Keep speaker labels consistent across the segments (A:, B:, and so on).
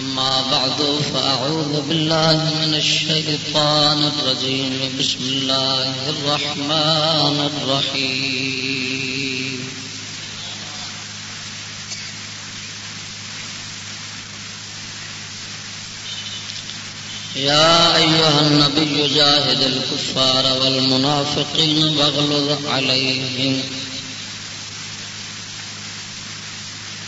A: أما بعد، فأعوذ بالله من الشيطان الرجيم. بسم الله الرحمن الرحيم. يا أيها النبي جاهد الكفار والمنافقين واغلظ عليهم.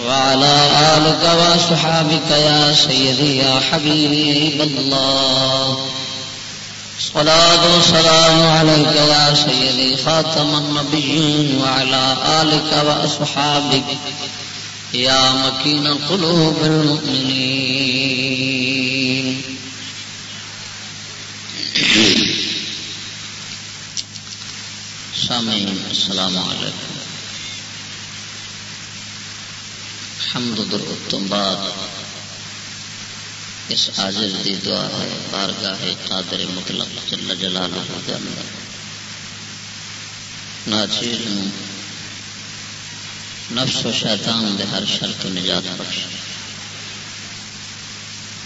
A: وعلى آلك وصحابك يا سيدي يا حبيب الله. صلاة والسلام عليك يا سيدي خاتم النبيين وعلى آلك وأصحابك يا مكين قلوب المؤمنين. سامعين السلام عليكم حمد درود تو بعد اس عاجز دی دعا ہے، بارگاہ قادر مطلق جل جلالہ دے اندر. ناچیز نفس و شیطان دے ہر شر تو نجات بخش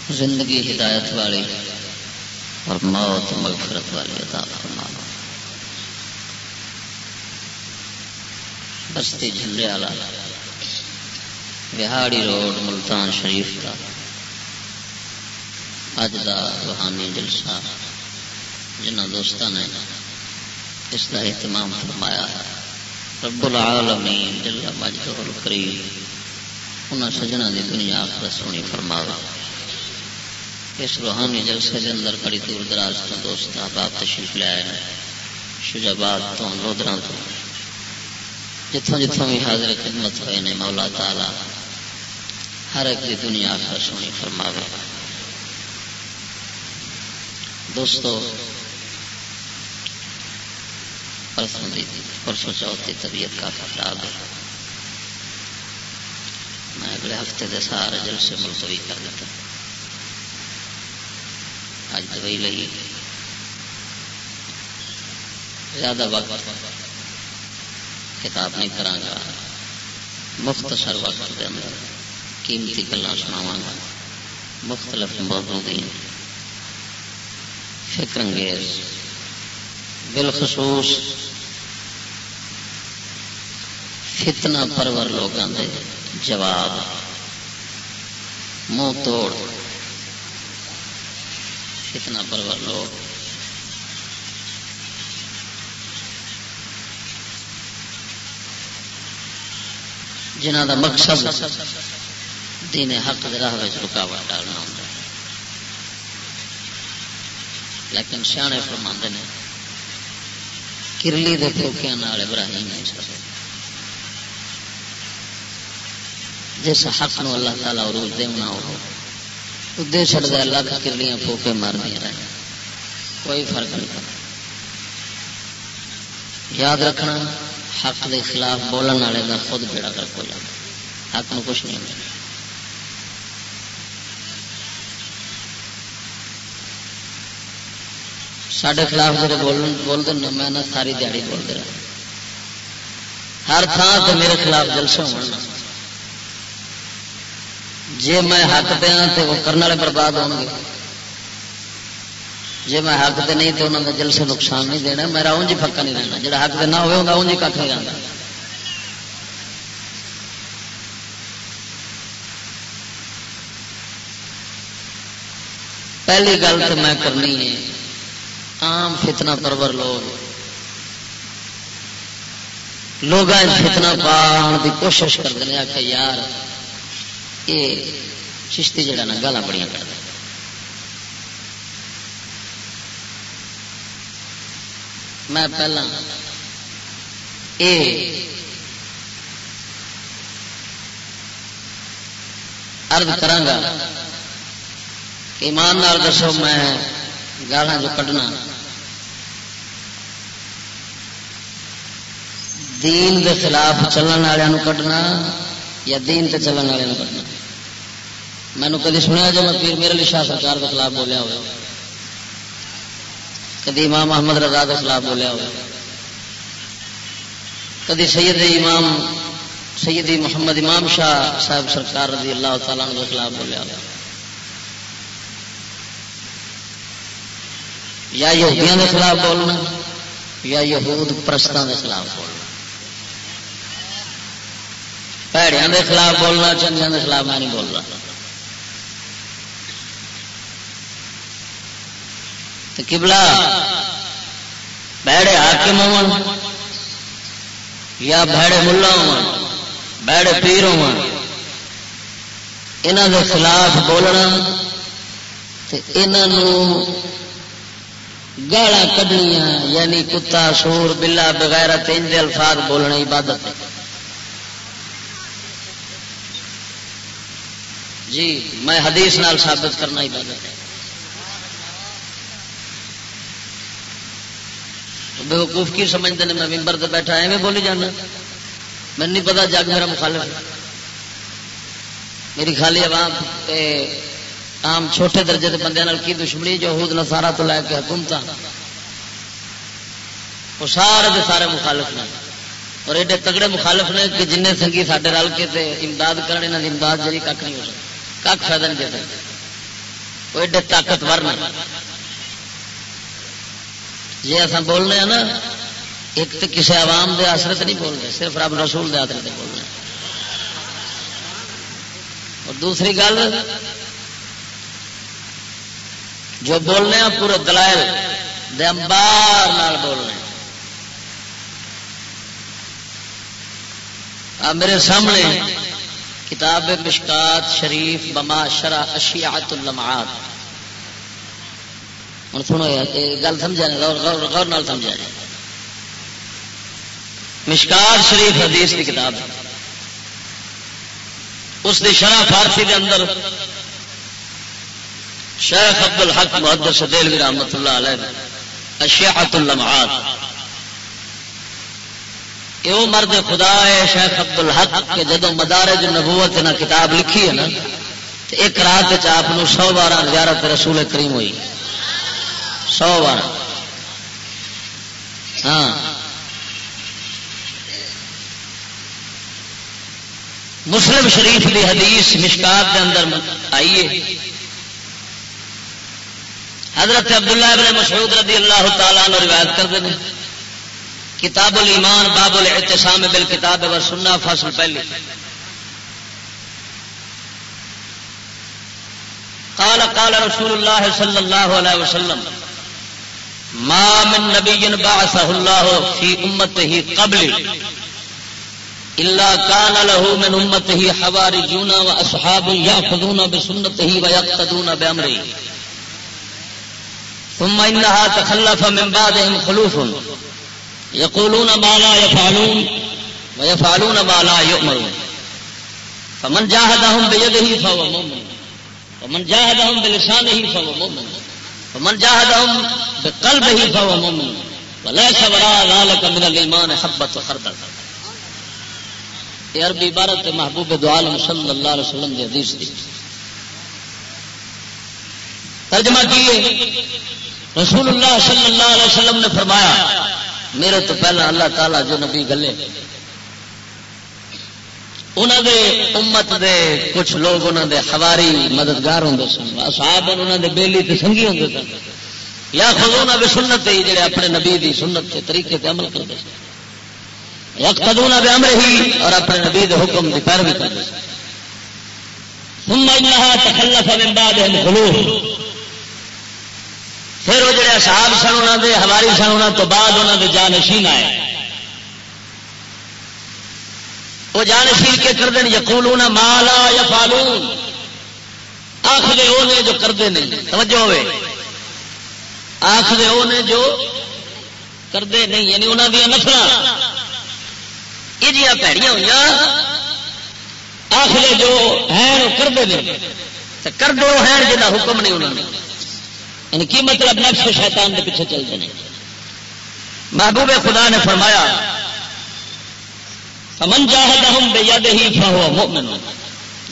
A: زندگی ہدایت والی اور موت مغفرت والی عطا فرما بستی جھلے والا بہاڑی روڈ ملتان شریف کا۔ اج کا روحانی جلسہ جنہ دوست نے اس کا اہتمام فرمایا ہے۔ رب العالمین جل مجدہ الکریم انہاں سجنا دی دنیا آخر سونی فرماوا اس روحانی جلسے کے اندر بڑی دور دراز کا دوست احباب تشریف لے آئے ہیں شجاباد تو لودرا تو جتوں جتوں بھی حاضر خدمت ہوئے نے، مولا تعالی ہر ایک دی دنیا آخر سونی فرماوے۔ دوستو، پرسوں پرسوں چوتھی طبیعت کافی خراب ہے۔ میں اگلے ہفتے کے سارے جلسے ملتوی کر دیتا اج دوائی لئی۔ زیادہ وقت کتاب نہیں کرا گا۔ مختصر وقت کے اندر۔ قیمتی گلا سناوا گا۔ مختلف موضوع فکر انگیز۔ بالخصوص فتنہ پرور لوگوں کے جواب۔ منہ توڑ۔ فتنہ پرور لوگ۔ جنہ کا مقصد دین حق راہ رکاوٹ ڈالنا ہوتا لیکن سیانے فرما نے، کرلی دے پوکیا ابراہیم نہیں سکتے جس حق نو اللہ تعالیٰ عروج دینا ہو دے چڑھتا اللہ کا کرلیاں پوکے مار دیا رہے۔ کوئی فرق نہیں۔ پڑتا یاد رکھنا، حق دے خلاف بولن والے کا خود بیڑا کر کو حق نو کچھ نہیں ہوتا۔ سڈے خلاف جب بول دیں میں نہ ساری دیہی بولتے رہا۔ ہر تھان سے میرے خلاف جلسے ہو جی میں حق دیا تو وہ کرنے والے برباد ہو گے۔ جی میں حق دے نہیں تو انہوں نے جلسے نقصان نہیں دینا، میرا انج پکا نہیں رہنا۔ جا حق دے نہ ہوئے ہوگا انج کھ نہیں جانا پہلی گل تو میں کرنی ہے۔ عام فتنہ پرور لوگ۔ لوگ فتنا پان کی کوشش کرتے ہیں کہ یار، یہ چشتی جڑا نا گالا بڑی کرتا میں پہلا یہ ارد کرا ایمان نال دسو، میں گالا جو کڈنا۔ دین دے خلاف چلن والوں کڈنا یا دین تے چلن والوں کڈنا۔ مینو کدی سنیا جو میں پیر میرے لیے شاہ سرکار کے خلاف بولیا ہوا کدی امام محمد رضا کے خلاف بولیا ہوا کدی سید امام سیدی محمد امام شاہ صاحب سرکار رضی اللہ تعالیٰ کے خلاف بولیا ہوا یا یہودیاں کے خلاف بولنا، یا یہود پرستان کے خلاف بولنا۔ پیڑیاں کے خلاف بولنا چنگیا کے خلاف میں نہیں بول رہا کبلا بہڑے حاکم ہو یا بہڑے ملا ہو بہڑے پیر ہو کے خلاف بولنا گالا کڈنیا یعنی کتا، سور، بلا بغیر تین الفاظ بولنا عبادت ہے۔ جی میں حدیث نال ثابت کرنا ہی بات ہے بےوقوف کی سمجھتے ہیں؟ میں ممبر سے بیٹھا، ایویں بولی جانا۔ میں نہیں پتا جگ میرا مخالف ہے۔ میری خالی عوام تے عام چھوٹے درجے کے بندے کی دشمنی جو حود نسارا تو لے کے حکومت وہ سارے دے سارے مخالف نے۔ اور ایڈے تگڑے مخالف نے کہ جن سنگھی سارے رل کے امداد کرنے امداد جی کھ نہیں ہو سکتا کھ فائدہ نہیں دے سکتے وہ ایڈے طاقتور نہیں جی اصل بولنے ہیں نا، ایک تو کسی عوام دے آسرت نہیں بولتے صرف رب رسول دے آسرت بولنے۔ اور دوسری گل جو بولنے ہیں پورے دلائل دے امبار نال بولنے میرے سامنے کتاب مشکات شریف بما شرا اشیات اللمعات۔ ہوں سنو گل سمجھا غور نال سمجھا جائے مشکات شریف حدیث کی کتاب۔ اس دی شرح فارسی دے اندر شیخ عبد الحق محدث دلوی رحمت اللہ علیہ اشیات اللمعات۔ وہ مرد خدا ہے شیخ عبد الحق کہ جدو مدارج نبوت نہ کتاب لکھی ہے نا ایک رات آپ سو بارہ زیارت رسول کریم ہوئی۔ سو بارہ ہاں۔ مسلم شریف کی حدیث مشکات کے اندر آئیے حضرت عبداللہ ابن مسعود رضی اللہ تعالیٰ عنہ روایت کرتے ہیں کتاب الایمان، باب الاعتصام بالکتاب و سننا فصل پہلی۔ قال قال رسول الله صلى الله عليه وسلم، ما من نبي بعثه الله في امته قبل الا كان له من امته حواريون واصحاب ياخذون بسنته ويقتدون بامره ثم انها تخلف من بعدهم خلوف. یقولون بالا یفعلون ويفعلون ما لا يؤمرون. فمن جاهدهم بيده فهو مؤمن. ومن جاهدهم بلسانه فهو مؤمن. ومن جاهدهم بقلبه فهو مؤمن. وليس وراء ذلك من الايمان حبة خردل. یہ عربی عبارت محبوب دو عالم صلی اللہ علیہ وسلم کی حدیث دی. ترجمہ کیے رسول اللہ صلی اللہ علیہ وسلم نے فرمایا، میرے تو پہلا اللہ تعالیٰ جو نبی گلے۔ انہوں دے امت دے کچھ لوگ انہوں دے خواری مددگار ہوں سن صاحب انہوں دے بیلی تے سنگھی ہوں سن۔ یا خزونہ بھی سنت ہی جڑے اپنے نبی دی سنت کے طریقے تے عمل کرتے سن۔ یا خدونا بھی امر ہی اور اپنے نبی دے حکم کی پیروی کرتے سن۔ ثم انہا تخلف من بعدهم خلوف پھر وہ جڑے اصحاب سن انہوں دے ہماری سن انہوں تو بعد انہوں دے جانشین آئے۔ وہ جان سیل کے کر دیں یقولون مالا یا فالون آخر وہ نے جو کرتے نہیں۔ توجہ ہوئے۔ آخر وہ نے جو کرتے نہیں۔ یعنی انہوں دیا نفر یہ پیڑیاں ہوئی آخر جو ہیں، وہ کرتے نہیں۔ کر دو ہیں جا حکم نہیں انہوں نے یعنی کی مطلب نقش شیطان کے پیچھے چلتے ہیں۔ محبوب خدا نے فرمایا سمن جاہد ہم بے ید ہی فہو مومن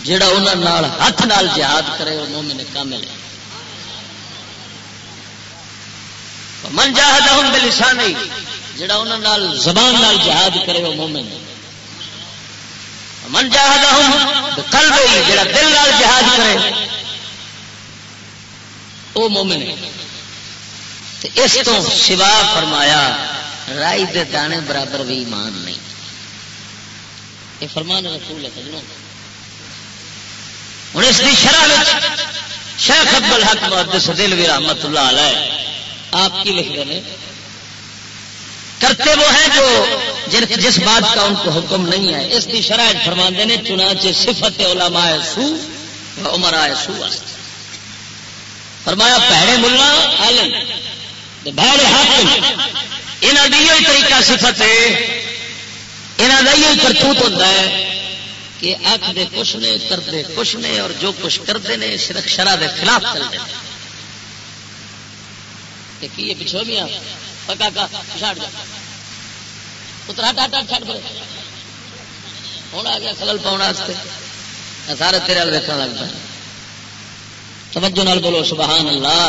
A: جڑا انہوں ہاتھ نال جہاد کرے، وہ مومن کامل ہے۔ من جاہد ہم بے لسان جڑا انہوں زبان نال جہاد کرے، وہ مومن ہے۔ من جاہد ہم کل گئی جڑا دل نال جہاد کرے وہ مومن ہے۔ اس تو سوا فرمایا، رائی دے دانے برابر بھی ایمان نہیں۔ یہ فرمان رسول ہے سجنوں۔ ہوں اس کی شرح شیخ ابل حق محدث دلوی رحمت اللہ علیہ آپ کی لکھ رہے ہیں۔ کرتے وہ ہیں جو جس بات کا ان کو حکم نہیں ہے۔ اس کی شرح فرما نے چنانچہ صفت علماء سو عمر آئے سو فرمایا پیڑے ملا عالم بھڑے حاکم یہاں کا یہ طریقہ صفت ہے۔ یہاں کا یہ کرتوت ہوتا ہے کہ اک دے کچھ نے کرتے کچھ نے، اور جو کچھ کرتے ہیں صرف شرح کے خلاف چلتے ہیں۔ کی پچھو بھی پکا کا چھڑ جا۔ اترا ٹاٹا چھڑ پڑے ہوں آ گیا، خلل پاؤن سارے تیرے وال دیکھنے لگتا توجہ نال بولو، سبحان اللہ۔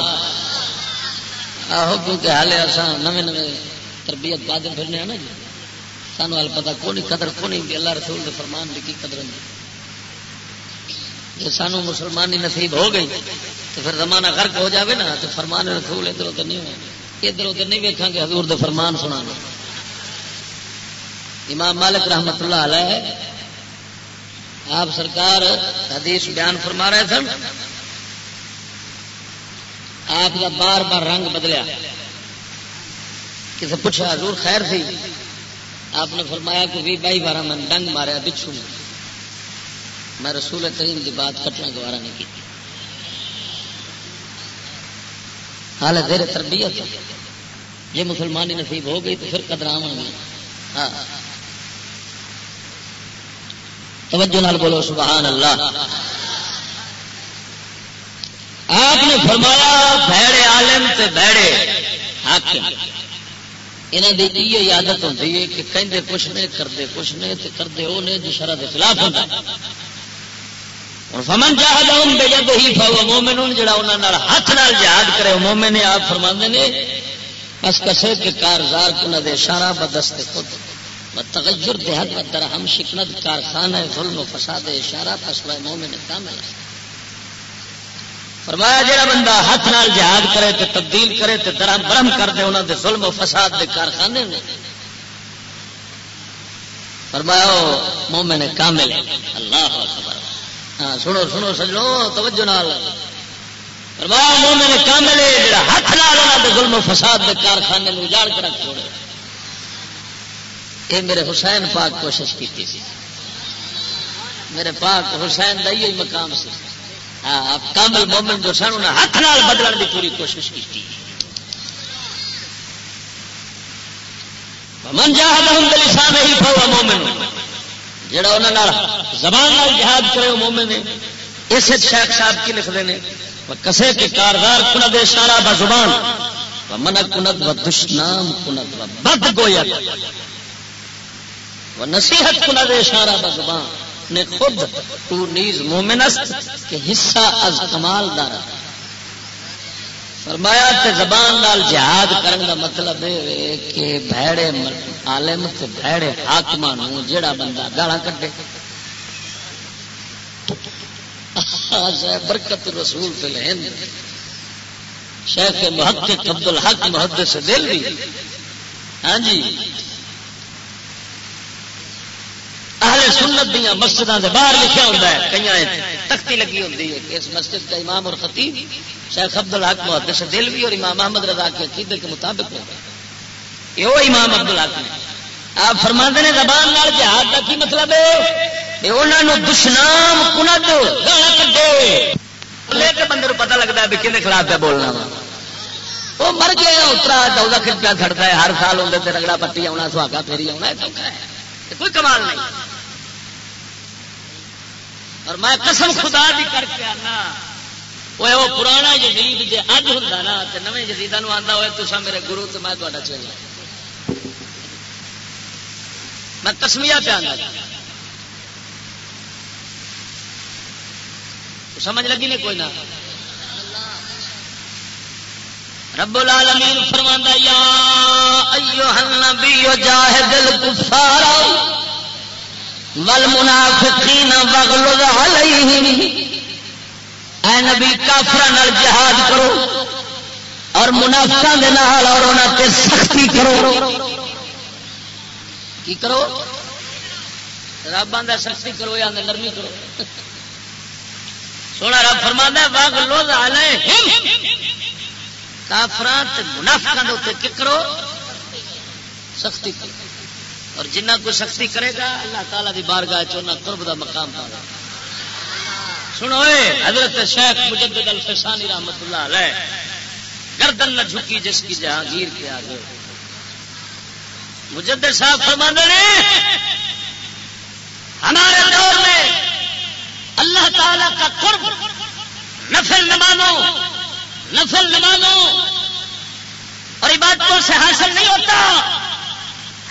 A: آہو کیونکہ حال نویں نویں تربیت پا بعد پھرنے نا جی۔ سانو حال پتا کونی قدر کونی بھی اللہ رسول دے فرمان دی کی قدر نہیں جی سانو مسلمانی نصیب ہو گئی، تو پھر زمانہ غرق ہو جاوے نا، تو فرمان رسول ادھر ادھر نہیں ہوئے۔ ادھر ادھر نہیں ویکھاں گے، حضور دے فرمان سنا امام مالک رحمت اللہ علیہ، آپ سرکار حدیث بیان فرما رہے تھے آپ کا بار بار رنگ بدلیا۔ کسی پوچھا، حضور خیر تھی؟ آپ نے فرمایا کہ بھی بائی بارہ من ڈنگ ماریا بچھو۔ میں رسول کریم کی بات کٹنا گوارا نہیں کی حال دیر تربیت۔ یہ مسلمانی نصیب ہو گئی تو پھر قدر آ ہاں۔ توجہ نال بولو، سبحان اللہ۔ آپ نے فرمایا بھڑے عالم تے بھڑے حاکم یہاں کی یہ عادت ہوتی ہے کہ کہیں کچھ نے کرتے کچھ نے کرتے وہ نے جو شرح کے خلاف ہوتا فمن جہاد ہوں بے جب ہی فاو مومن جڑا انہوں ہاتھ نال جہاد کرے مومن نے، آپ فرما نے، بس کسے کے کارزار کو دے، اشارہ بدست خود۔ تغیر دیہات بدر ہم شکنت کارخانہ، ظلم و فساد، اشارہ فسوائے مومن کامل ہے۔ فرمایا جا بندہ ہاتھ نال جہاد کرے تو تبدیل کرے تو درم برم کر دے انہوں دے ظلم و فساد دے کارخانے نے فرمایا مومن کامل اللہ ہاں سنو سنو سجو توجہ نال۔ فرمایا مومن کامل ہے جڑا ہاتھ نال انہوں دے ظلم و فساد دے کارخانے میں اجاڑ کر رکھ چھوڑے۔ یہ میرے حسین پاک کوشش کی تھی میرے پاک حسین کا یہ مقام سی۔ کامل مومن جو سن انہیں ہاتھ نال بدلن کی پوری کوشش کی من جہاد ہوں لسان نہیں پاؤ مومن جڑا انہوں زبان نال جہاد کرے، وہ مومن نے اس شیخ صاحب کی لکھتے ہیں کسے کے کاردار کند اشارہ ب زبان۔ من کنت و دشنام کنت و بد گویا۔ نصیحت کند اشارہ ب زبان۔ نے خود تو نیز مومن است کہ حصہ از کمال دار فرمایا تے زبان نال جہاد کرن دا مطلب ہے کہ بھڑے عالم تے بھڑے حاکم نو جڑا بندہ گالاں کڈے۔ برکت رسول فی الہند شیخ محقق عبد الحق محدث دل ہاں جی اہل سنت دیا مسجد سے باہر لکھا ہوتا ہے کئی تختی لگی ہوتی ہے کہ اس مسجد کا امام اور خطیب، شیخ عبد الحق محدث دل بھی اور امام محمد رضا کے عقیدے کے مطابق ہوتا ہے۔ یہ وہ امام عبد الحق نے۔ آپ فرما نے زبان نال جہاد کا کی مطلب ہے؟ انہوں دشنام کنت گانا کٹے لے کے بندے پتا لگتا ہے بھی کہ خلاف پہ بولنا وا۔ وہ مر گیا اترا چودہ کھٹ کھڑتا ہے، ہر سال اندر رگڑا پٹی آنا سہاگا پھیری آنا کوئی کمال نہیں۔ اور میں قسم خدا بھی کر کے آنا. وہ وہ پرانا جدید جی اج ہوں نا تو نویں جدیدان آتا ہوئے تو میرے گرو تو میں تا چاہیے میں کسمیا پہ آنا سمجھ لگی نہیں کوئی نہ؟ رب العالمین فرماندا، یا ایھا النبی جاہد الکفار. والمنافقین واغلظ علیہم۔ اے نبی، کافراں نال جہاد کرو اور منافقاں دے نال اور انہاں تے سختی کرو۔ کی کرو؟ رب آندا سختی کرو یا نرمی کرو؟ سونا رب فرماندا واغلظ علیہم۔ کافران منافقوں کے کرو؟ سختی کرو۔ اور جنہ کوئی سختی کرے گا، اللہ تعالیٰ دی بارگاہ چونا قرب دا مقام پا سنو حضرت شیخ مجدد الفسانی رحمت اللہ علیہ، گردن نہ جھکی جس کی جہانگیر کے آگے۔ مجدد صاحب فرمانے ہمارے دور میں اللہ تعالیٰ کا قرب نفل نہ مانو نفل نمازوں اور عبادتوں سے حاصل نہیں ہوتا۔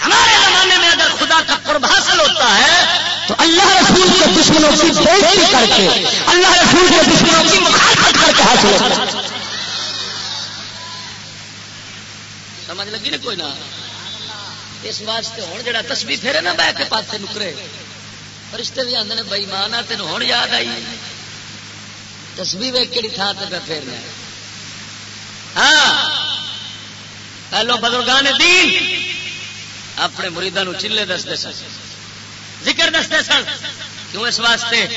A: ہمارے زمانے میں اگر خدا کا قرب حاصل ہوتا ہے، تو اللہ رسول کے دشمنوں کی بےزتی کر کے، اللہ رسول کے دشمنوں کی مخالفت کر کے حاصل ہوتا ہے۔ سمجھ لگی نا کوئی نہ اس واسطے ہوں جڑا تسبیح پھیرے نا بہ کے پاسے نکرے۔ فرشتے بھی آتے ہیں بئی ماں تین ہوں یاد آئی۔ تسبیح ویک کہڑی تھان سے پھیرنا ہاں پہلو بزرگان دین۔ اپنے مریدان چلے دستے سن۔ ذکر دستے سن۔ کیوں اس واسطے؟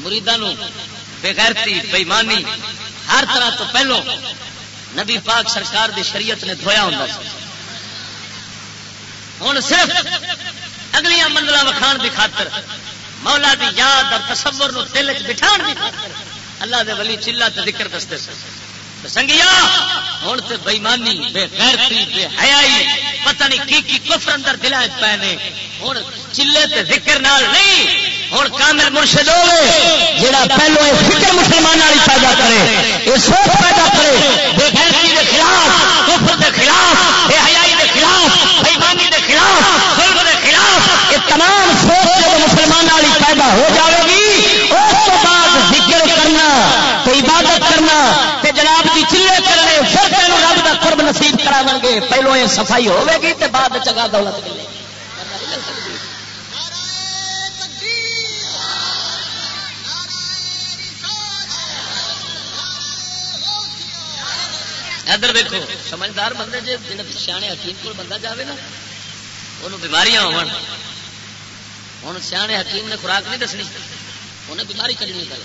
A: مریدان بےغیرتی بےمانی، ہر طرح تو پہلو نبی پاک سرکار دی شریعت نے دھویا ہوں ہوں صرف اگلیاں منزل وکھان کی خاطر، مولا دی یاد اور تصور دل چ بٹھا اللہ دے ولی چلا ذکر دستے سن۔ سنگیا ہوں تو بےمانی بے غیرتی، بے حیائی، پتہ نہیں کی کی کفر اندر دل پے نے۔ ہوں چلے تے ذکر نال نہیں ہوں کامل مرشد ہوئے جڑا پہلو یہ فکر مسلمان والی پیدا کرے یہ سوچ پیدا کرے، بے غیرتی کرا پہلو یہ صفائی ہوے گی تو بعد چنگا دولت ملے ادھر دیکھو، سمجھدار بندے جی جن سیانے حکیم کو بندہ جاوے نا وہ بیماریاں ہو ہوں سیانے حکیم نے خوراک نہیں دسنی، انہیں بیماری کرنی پہلے۔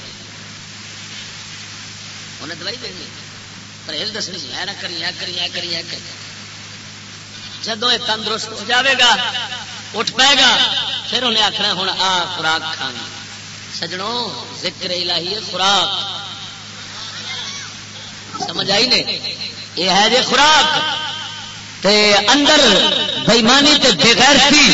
A: انہیں دوائی دینی، پرہیز دسنی نہ کری کری کری کری۔ جدو یہ تندرست ہو جاوے گا، اٹھ پائے گا، پھر انہیں آخنا ہوں آ خوراک کھانی۔ سجڑوں ذکر الہی ہے خوراک۔ سمجھ آئی نے؟ یہ ہے جی خوراک۔ تے اندر بےمانی تے بےغیرتی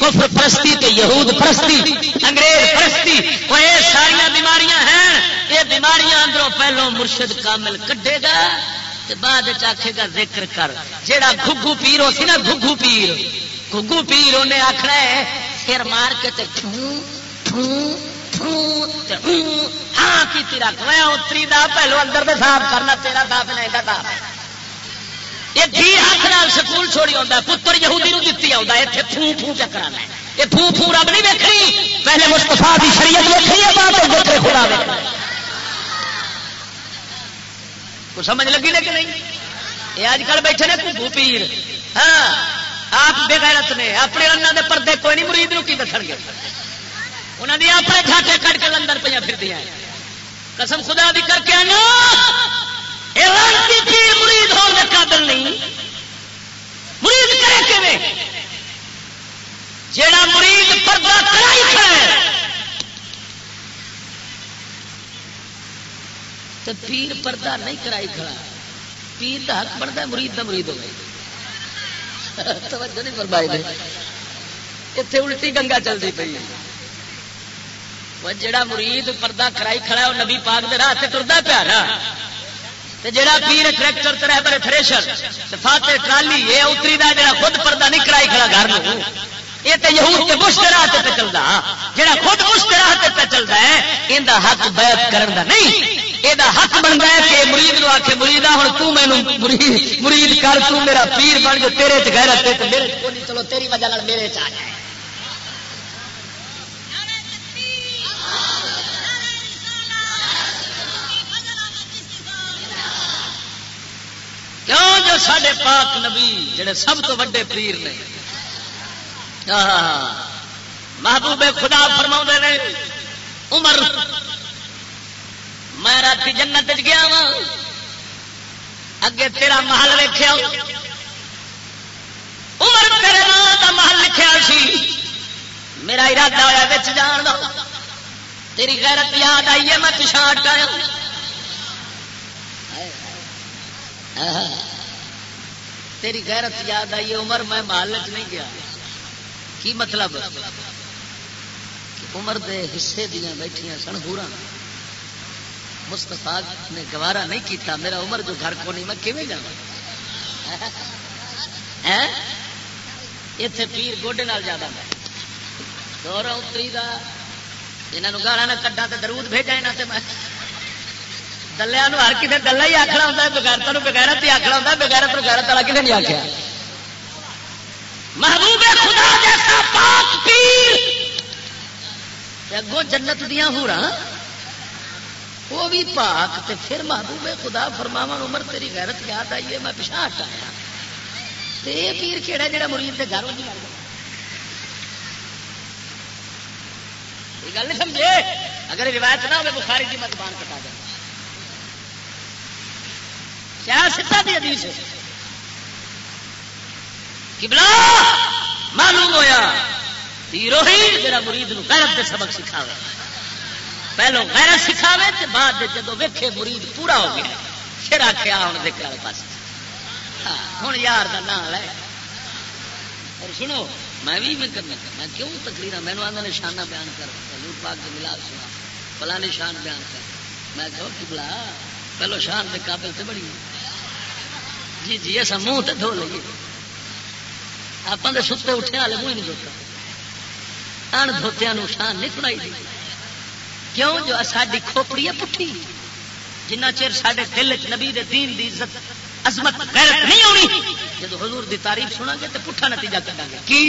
A: کفر پرستی تے یہود پرستی، انگریز پرستی، وہ یہ ساری بیماریاں ہیں۔ یہ بیماریاں اندروں پہلو مرشد کامل کڈے گا۔ بعد آخے گا ذکر کر۔ جیڑا گھگو پیر ہو سی نا، گھگو پیر۔ گھگو پیر انہیں آخنا ہے، سر مار کے تے ہاں کی رکھ میں اتری دا پہلو اندر دے صاف کرنا، تیرا دس نہیں کا یہ دھی ہاتھ نال سکول چھوڑی آتا پتر یہودی نو دتی آتا اتنے فو فو چکرا یہ فو فو رب نہیں ویکنی پہلے مستفا کی شریعت ویکنی ہے، بعد دوسرے خدا کو سمجھ لگی لے کہ نہیں؟ یہ اج کل بیٹھے نے کھو پیر۔ ہاں آپ بے غیرت نے، اپنے انہوں دے پردے کوئی نہیں، مرید نو کی دس گے؟ انہوں نے اپنے جھاٹے کٹ کے لندر پہ پھر دیا قسم خدا بھی کر کے آنا۔ مرید ہونے قابل نہیں۔ مرید کرے کہ جیڑا مرید پردہ کرائی کھڑا ہے تو پیر پردہ نہیں کرائی کھڑا۔ پیر کا حق بنتا ہے، مرید کا مرید ہو گئی توجہ نہیں فرمائی نے۔ اتنے الٹی گنگا چلتی پی جڑا مرید پردہ کرائی کھڑا وہ نبی پاک دے راہ سے ٹرتا پیارا جڑا پیر ٹریکٹر ترہ بڑے تھریشر فاتح ٹرالی، یہ اتری دا جڑا خود پردہ نہیں کرائی کھڑا گھر میں یہ تو یہود کے مشت راہ پہ چلتا جہاں خود مشت راہ پہ چلتا ہے یہ حق بیت کرن دا نہیں۔ یہ حق بنتا ہے کہ مرید نو آخے مرید ہوں تو مینو مرید مرید کر تو میرا پیر بن جو تیرے چہرت میرے چلو تیری وجہ میرے چ جائے کیوں جو سڈے پاک نبی جڑے سب تو وڈے پیر نے محبوب خدا فرما نے عمر میں رات جنت گیا وا اگے تیرا محل ویخیا عمر تیرے نام کا محل لکھا سی۔ میرا ارادہ ہوا بچ جان دا۔ تیری غیرت یاد آئی ہے، میں پچھا ہٹایا تیری غیرت یاد آئی ہے، عمر، میں محل چ نہیں گیا۔ کی مطلب؟ عمر دے حصے دیا بیٹھیا سن ہورا مستفا نے گوارا نہیں کیتا، میرا عمر جو گھر کو نہیں میں کیون جانا اتے پیر گوڈے نال زیادہ میں۔ دورا اتری کا یہاں گالا نہ کڈا تو درود بھیجا یہاں سے میں۔ دلیا ہر کسی گلا ہی آخر ہوتا ہے بغیرت بغیرت ہی آخر ہوتا ہے بغیرت بغیرت والا کسی نہیں آخیا محبوب خدا جیسا پاک پیر! اگوں جنت دیا ہو رہا وہ بھی پاک تے پھر محبوب خدا فرماوا عمر تیری غیرت یاد آئی ہے، میں پچھا ہٹ آیا تے پیر کہڑا جڑا مرید کے گھر نہیں آ گل نہیں سمجھے؟ اگر روایت نہ ہو بخاری کی میں زبان کٹا دیں کیا ستا دی حدیث؟ ہے کبلا معلوم ہویا، تیرو ہی جڑا مرید نو غیرت دے سبق سکھاوے۔ پہلو غیرت سکھاوے تے بعد جدو ویکھے مرید پورا ہو گیا، پھر آخیا ہوں دیکھ والے پاس۔ ہوں یار کا نام لے اور سنو، میں بھی میں کرنا، میں کیوں تقریر مینو آدھا نشانہ بیان کر حضور پاک کے ملا سنا پلا نشان بیان کر۔ میں کہو کہ بلا، پہلو شان کے قابل سے بڑی۔ جی جی ایسا منہ تو دھو لیے آپ ستے اٹھے والے منہ ہی نہیں دھوتا۔ ان دھوتیا شان نہیں سنائی دی کیوں جو ساری کھوپڑی ہے پٹھی؟ جنہ چر سڈے دل چ نبی دے دین دی عزت، عظمت، غیرت نہیں ہونی جب حضور دی تعریف سنا گے تو پٹھا نتیجہ کرا گے کی؟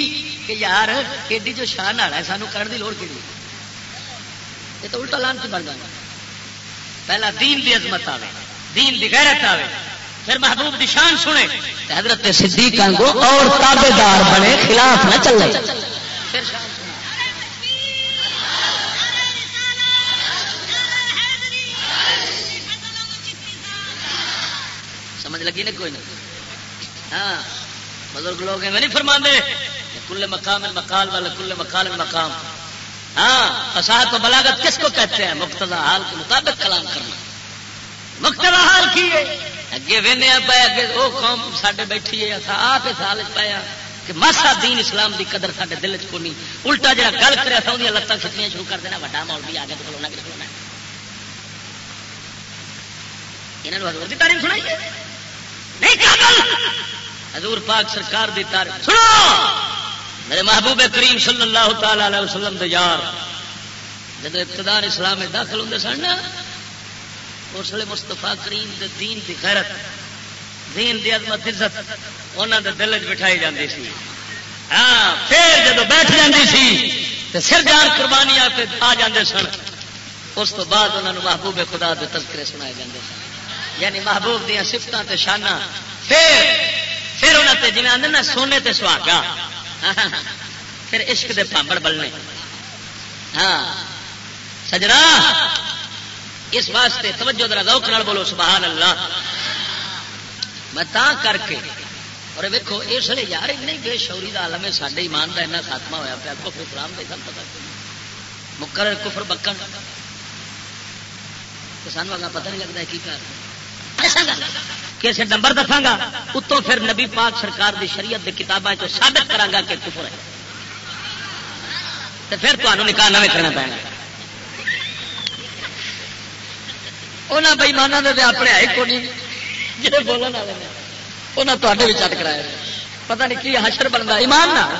A: کہ یار ایڈی جو شان والا ہے، سانو کرن دی لوڑ کی یہ تو الٹا لان سے بن جانا۔ پہلا دین دی عظمت آئے دین دی غیرت آئے پھر محبوب دی شان سنے۔ حضرت صدیق کو اور تابے دار بنے، خلاف نہ چلے۔ پھر شان لگی نا کوئی نہیں۔ ہاں بزرگ لوگ ہیں نہیں فرما دے کل مقام مکال والے کل مکال مقام۔ ہاں فساد و بلاغت کس کو کہتے ہیں؟ مقتدا حال کے مطابق کلام کرنا۔ مقتدا حال کی ہے؟ اگے وہنے پہ اگے وہ قوم سڈے بیٹھی ہے آپ اس حال پایا کہ ماسا دین اسلام دی قدر سارے دل چ کونی۔ الٹا جا گل کرے سو لتان کھچنیاں شروع کر دینا وا مول بھی آ گیا کھلونا کہ کھلونا۔ یہاں حضور کی تعریف سنائی ہے؟ حضور پاک سرکار دی تاریخ سنو! میرے محبوب کریم صلی اللہ تعالی علیہ وسلم دے یار جب ابتدار اسلام میں داخل ہوں سن اس لیے مستفا کریم دے دین دی غیرت، دین دی عظمت، عزت انہوں دے دل چ بٹھائی جاتی سی۔ ہاں پھر جب بیٹھ جاتی سی تو سر جان قربانی آ جاندے سن، اس تو بعد انہوں محبوب خدا دے تذکرے سنائے جاندے سن۔ یعنی محبوب دیا سفتوں سے شانہ پھر پھر انہوں نے جی آدھے نا سونے تے سہاگا ہاں۔ پھر عشق دے پامڑ بلنے۔ ہاں۔ سجنا! اس واسطے توجہ ذرا ذوق نال بولو سبحان اللہ میں تا کر کے اور ویکو اس لیے یار این بے شوری کا عالم ہے سارے ایمان کا ایسا خاتمہ ہوا پیا۔ کفر اسلام کا سب پتا مکر کفر بکن۔ سانو اگا پتہ نہیں لگتا کی کر کیسے نمبر دساں گا؟ اتوں پھر نبی پاک سرکار دی شریعت دی کتابیں جو ثابت کرا گا کہ کفر ہے۔ تو پھر تمہیں نکاح نہ کرنا پڑے گا انہیں بئیمانہ دے اپنے ہے کو نہیں۔ جی بولنے والے انہیں تے بھی چٹ کرایا۔ پتہ نہیں کی حشر بنتا ایمان نہ۔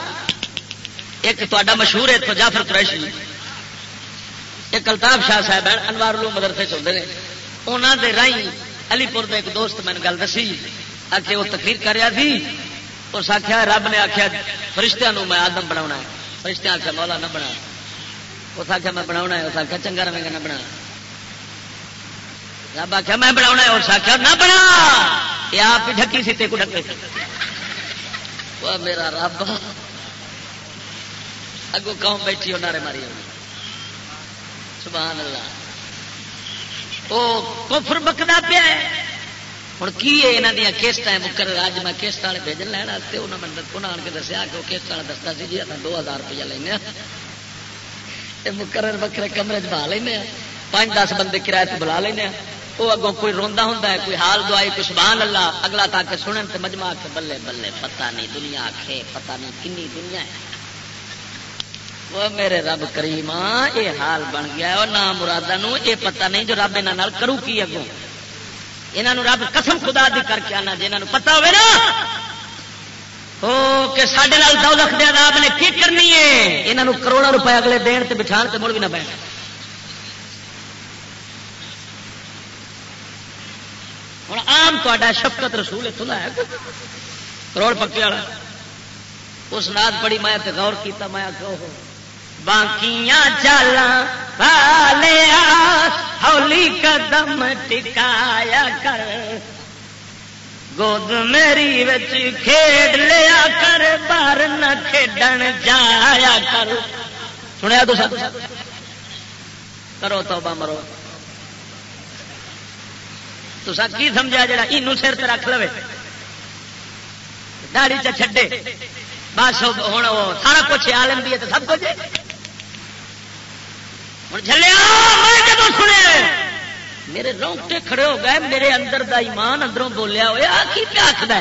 A: ایک تا مشہور ہے اتو جعفر قریشی۔ ایک الطاف شاہ صاحب ہیں، انوار لو مدرسے چلتے ہیں انہوں دے رائی علی پور کا ایک دوست میں گل دسی آ کے وہ تقریر کر رہا تھی، اس آخیا رب نے آخیا فرشتوں میں آدم بنا ہے۔ فرشتہ آخیا مولا نہ بنا۔ اس آخیا میں بنا ہے، اس آخیا چنگا رہے گا، نہ بنا۔ رب آخیا میں بنا ہے، اس آخیا نہ بنا۔ یہ آپ ہی ڈکی سی کو ڈکے میرا رب۔ اگو قوم بیٹھی ہو نعرے ماری سبحان اللہ۔ وہ کفر بکدا پیا ہوں کی یہاں دیا کیسٹ مکر اج میں کیسٹ والے بھیجن لینا انہوں نے آن کے دسیا کہ وہ کیسٹ والا دستا سی جی اصل دو ہزار روپیہ لینا مکر بکرے کمرے چ بہا لینا پانچ دس بندے کرایہ سے بلا لینا وہ اگوں کوئی روندا ہوں کوئی حال دعائی کوئی سبحان اللہ، اگلا تاکہ سنن تے مجمع کے بلے بلے، پتہ نہیں دنیا آخے پتہ نہیں کنی دنیا ہے۔ وہ میرے رب کریم یہ حال بن گیا وہ نام مرادہ یہ پتہ نہیں جو رب یہاں کرو کی اگوں یہاں رب قسم خدا دی کر کے آنا جنہوں پتا ہوئے نا او کہ سڈے دو لکھ دیا رب نے کی کرنی ہے یہاں کروڑوں روپئے اگلے دن سے بٹھا سے مڑ بھی نہ پینا ہوں آم تا شفقت رسول اتوں ہے کروڑ پکے والا اس نات بڑی میں غور کیا میں کہ باقیاں چالا ہولی قدم ٹکایا کر۔ گود میری بچ کھیڈ لیا کر بار نہ کھیڈن جایا کر۔ سنیا تو کرو تو مرو۔ تو کی سمجھا جا یہ سر سے رکھ لو داڑی چڈے بس ہوں سارا کچھ آلم بھی ہے تو سب کچھ ہوں میرے روٹے کھڑے ہو گئے، میرے اندر دا ایمان اندروں بولیا ہوا کی پیا آخر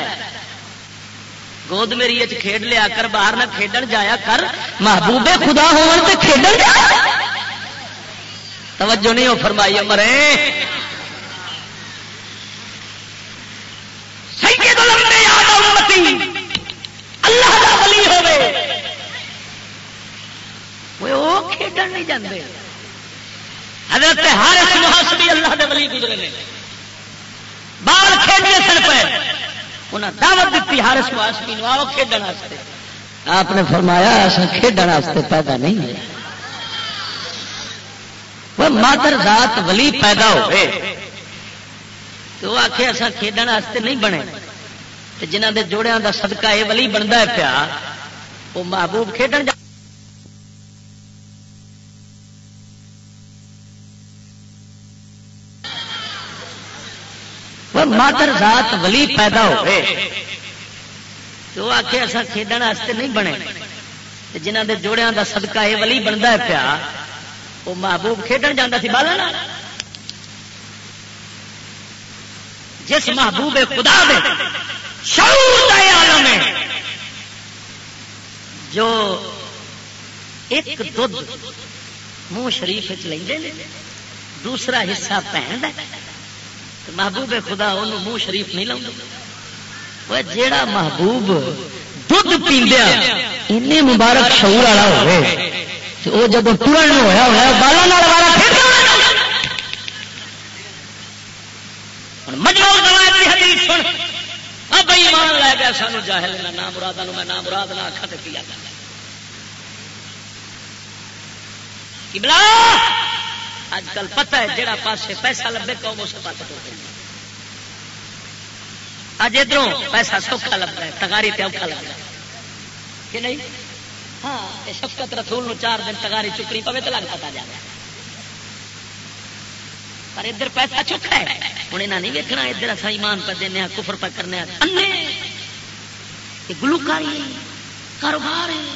A: گود میری کھیڈ لیا کر، باہر نہ کھیڈن جایا کر، محبوبے خدا ہو توجہ نہیں ہو فرمائی مرے اللہ کا بلی ہو کھیڈن نہیں جاتے حضرت ہر اس محاسبی اللہ دے ولی گزرے نے۔ بال کھیلے سن پہ انہیں دعوت دیتی ہر اس محاسبی نو، آؤ کھیلنے واسطے۔ آپ نے فرمایا، ایسا کھیلنے واسطے پیدا نہیں ہے۔ وہ مادر ذات ولی پیدا ہوئے۔ تو آخ ایسا کھیلنے واسطے نہیں بنے۔ جنہ دے جوڑیاں دا صدقہ یہ ولی بنتا ہے پیا، وہ محبوب کھیڈن جا مادر ذات ولی پیدا ہوئے۔ تو آ کے ایسا کھیڈن واسطے نہیں بنے۔ جنہ دے جوڑیاں دا صدقہ یہ ولی بنتا ہے پیا، وہ محبوب کھیڈن جانا سی بالا جس محبوب خدا دے شعور عالم ہے، جو ایک دودھ منہ شریف لے دوسرا حصہ پہن محبوب خدا ان منہ شریف نہیں لاؤں جیڑا محبوب دھد پیندیا این مبارک شعور والا ہوئے۔ وہ جب ٹورن ہوا ہوا بالا لے گیا، سانو جاہل میں نام مراد میں نام مراد نہ آخا تو کیا بلا اج کل پتا ہے جہاں پاسے پیسہ لبے قوم اس پاس اج ادھر پیسہ سوکھا لگتا ہے تگاری تے اوکھا لگتا ہے۔ کہ نہیں؟ ہاں شفقت رسول نو چار دن تگاری چکنی پوے تو لگ پتا جائے پر ادھر پیسہ چکا ہے۔ ہوں یہاں نہیں ویکنا ادھر اصا ایمان پہ دینا ہاں، کفر پہ کرنے ہاں۔ یہ گلوکاری ہے، کاروبار ہے،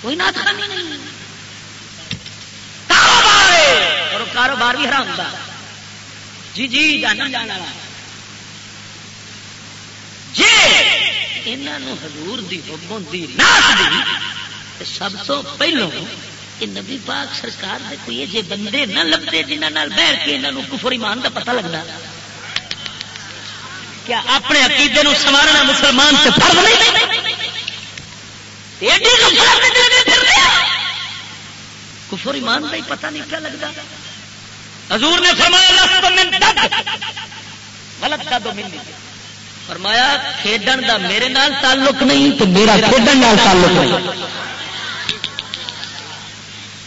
A: کوئی نہ خانی نہیں۔ کاروبار ہے! اور کاروبار بھی حرام دا۔ جی جی جانا جانا جی انہوں حضور دی حکم دی ناس دی سب تو پہلو کہ نبی پاک سرکار دے کوئی جے بندے نہ لگتے جنہوں بیٹھ کے انہوں کفر ایمان دا پتہ لگتا کیا اپنے عقیدے نو سوارنا مسلمان سے فرض نہیں؟ کفر ایمان کا ہی پتہ نہیں کیا لگتا حضور نے فرمایا غلط کا دو منی فرمایا کھیڈن دا میرے نال تعلق نہیں تو میرا کھیڈن نال تعلق نہیں۔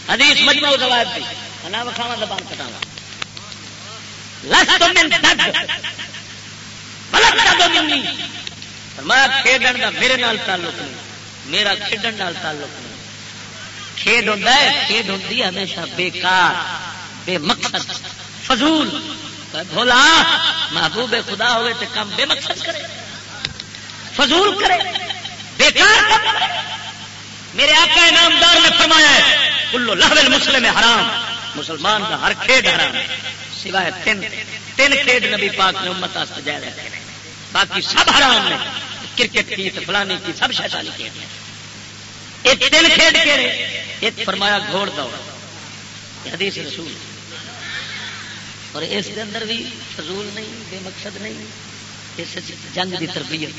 A: حدیث مجموع روایت دی۔ انا وکھاوا زبان کٹاوا لست من دو منی فرمایا کھیڈن دا میرے نال تعلق نہیں۔ میرا کھیڈن نال تعلق نہیں۔ کھیڈ ہوتا ہے کھیڈ ہے ہمیشہ بیکار بے مقصد فضول۔ بھولا، محبوب خدا ہوئے تو کم بے مقصد کرے، فضول کرے، بیکار میرے آقا انعامدار نے فرمایا ہے، کلو لہول مسلم حرام، مسلمان کا ہر کھیڈ حرام، سوائے تین تین کھیڈ نبی پاک نے امت جائے رہے باقی سب حرام نے کرکٹ کی فلانی کی سب شیطانی کی ایک دن کھیڈ کے ایک فرمایا گھوڑ دوڑ۔ حدیث رسول۔ اور اس کے اندر بھی فضول نہیں، بے مقصد نہیں، اس جنگ کی تربیت۔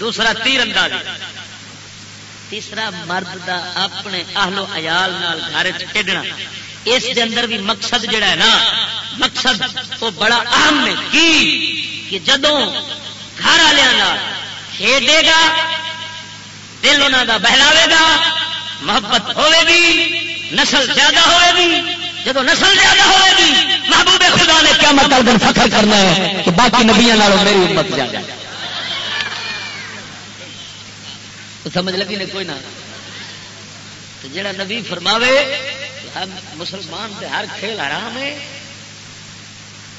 A: دوسرا تیر انداز تیسرا مرد دا اپنے آہلو عیال نال گھر کھیڈنا۔ اس دے اندر بھی مقصد جڑا ہے نا، مقصد وہ بڑا اہم ہے۔ کی؟ کہ جدوں گھر والوں کھیڈے گا، دل انہوں کا بہلاوے گا، محبت ہوے گی، نسل زیادہ ہوے گی جب نسل زیادہ ہوے گی، محبوب خدا نے کیا مطلب فخر کرنا ہے کہ باقی نبیا میری امت زیادہ سمجھ لگی نے کوئی نہ؟ جڑا نبی فرماوے مسلمان سے ہر کھیل آرام ہے۔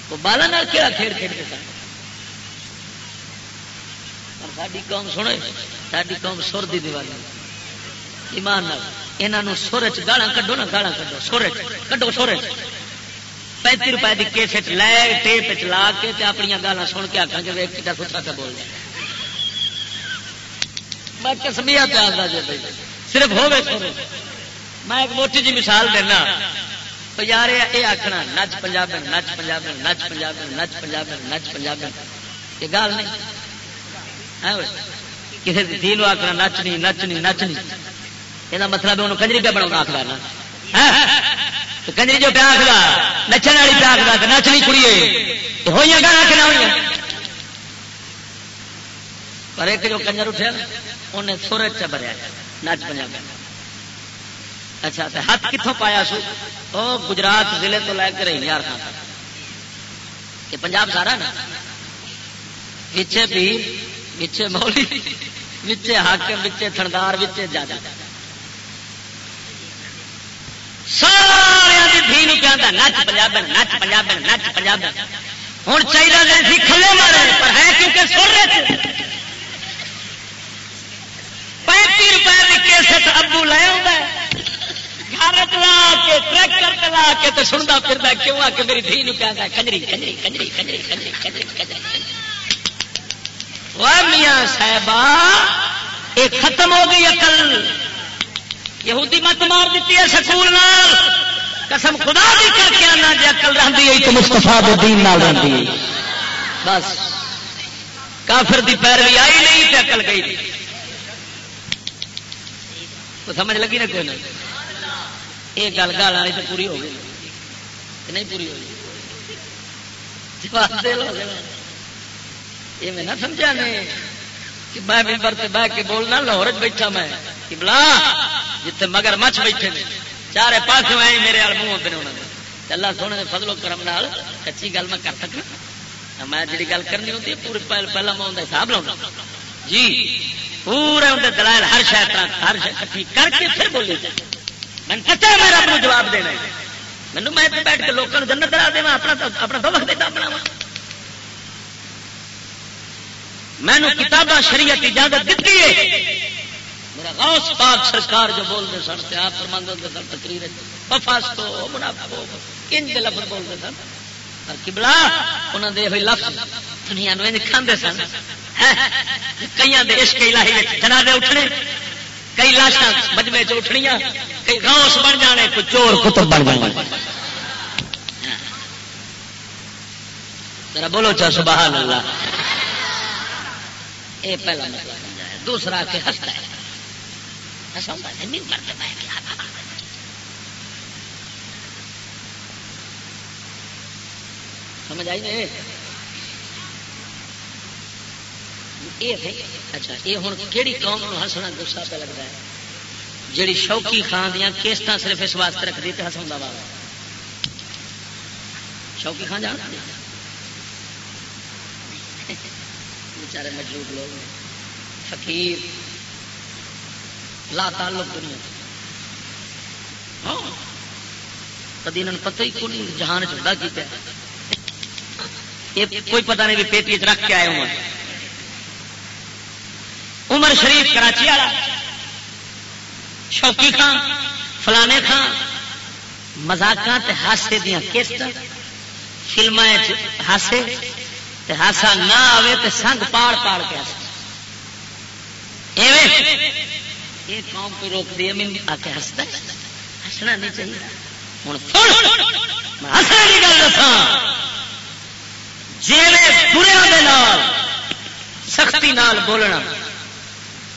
A: وہ بالا نہ کہڑا کھیل کھیلتے سن؟ ساری قوم سنے ساری قوم سر دی دیوالی، ایمان یہاں سر چ گالا کڈو نا گالا کڈو سر کڈو سر پینتی روپئے کی کیسٹ لے ٹیپ لا کے اپنی گالا سن کے آخا کہ ایک کتا ستھرا کا بول میں کسمیا پیار جی صرف ہوے سر میں ایک موٹی جی مثال دینا۔ تو یار یہ آخنا نچ پنجاب نچ پنجاب نچ پنجاب نچ پنجاب نچ پنجاب یہ گال نہیں۔ ہاں، کسی دھی آخنا نچنی نچنی نچنی یہ مطلب انہوں کنجری پہ بنا آخر کنجری جو پیا آخر نچن والی پیا آخر نچنی کڑی ہوئی گانا کھنا ہوئی پر ایک جو کنجر اٹھا انہیں سورج چ بریا نچ پنجاب اچھا ہاتھ کتوں پایا سو وہ گجرات ضلع تو لے کے رہی یار خان یہ پنجاب سارا نا پیچھے پیر پیچھے مولی پیچھے حاکم پیچھے تھندار پیچھے جاجا سارے دھی کیا نچ پنجاب نچ پنجاب نچ پنجاب۔ ہوں چاہیے کھلے مارے پر ہے کیونکہ سر رہے پینتی روپئے کی کیسٹ ابو لے آتا ہے۔ گھر چلا کے ٹریکٹر چلا کے تو سنتا پھر کیوں آ کے میری دھی پیا کنجری کنجری کنجری کنجری کنجری کنجری کنجری میاں صاحبہ یہ ختم ہو گئی اکل یہودی مت مار دیتی ہے سکول قسم خدا بھی کر کے آنا جی اکل رہی ہے تو مستفا دین رہی بس۔ کافر دی پیروی آئی نہیں تو اکل گئی۔ تو سمجھ لگی نا کوئی نہیں؟ یہ گل گال والی تو پوری ہو گئی۔ نہیں پوری ہو گئی؟ یہ میں نہ سمجھا نہیں کہ میں ممبر سے بہ کے بولنا، لاہور بیٹھا میں۔ بلا جتنے مگر مچھ بیٹھے نے۔ چارے پاس آئے میرے منہ ہوتے ہیں انہوں نے۔ اللہ سونے کے فضل و کرم نال کچی گل میں کر سکنا۔ میں جی گل کرنی ہوتی ہے، پورے پہلا میں اندر حساب لاؤں جی پورے اندر دلائل ہر شاید ہر کٹھی کر کے پھر بولی میں پتا میرا اپنا جواب دینا مینو میں بیٹھ کے لوگوں جنت کرا دے اپنا اپنا دو دیتا اپنا مینو کتاباں شریعت اجازت دیتی ہے۔ میرا غوث پاک سرکار جو بولتے سن تے آپ فرماند ہوتے سن تقریر بفاس تو منافق ہو ان دے لفظ بولتے سن۔ اور کبلا انہوں نے یہ لفظ دنیا نو کھاندے سن۔ کئی عشق الہی جنازے اٹھنے، کئی لاشاں مجمے چ اٹھنیاں، کئی غوث بن جانے کوئی چور کتب بن جانے۔ ذرا بولو چا سبحان اللہ۔ یہ پہلا مطلب دوسرا کہ ہستا ہے۔ سمجھ آئی نہیں اچھا یہ ہوں کہڑی قوم ہسنا گسا پہ لگتا ہے، جیڑی شوقی خان دیا کیسٹ صرف اس واسطے رکھتی تو ہسا وا۔ شوقی خان جان بچارے مجلوب لوگ فقیر لا تعلق دنیا ہاں۔ کدی انہوں پتہ ہی کون جہان چڑھا کیا کوئی پتہ نہیں بھی پیٹی چ رکھ کے آئے عمر عمر شریف کراچی والا۔ شوقی خان، فلانے خان۔ مزاق ہاسے دیا کسٹ فلم ہاسے ہاسا نہ آئے تو سنگ پاڑ پاڑ کے یہ قوم کوئی روک دی میں آ کے ہستا ہسنا نہیں چاہیے۔ ہوں ہسنے کی گل دسا جی برے سختی نال بولنا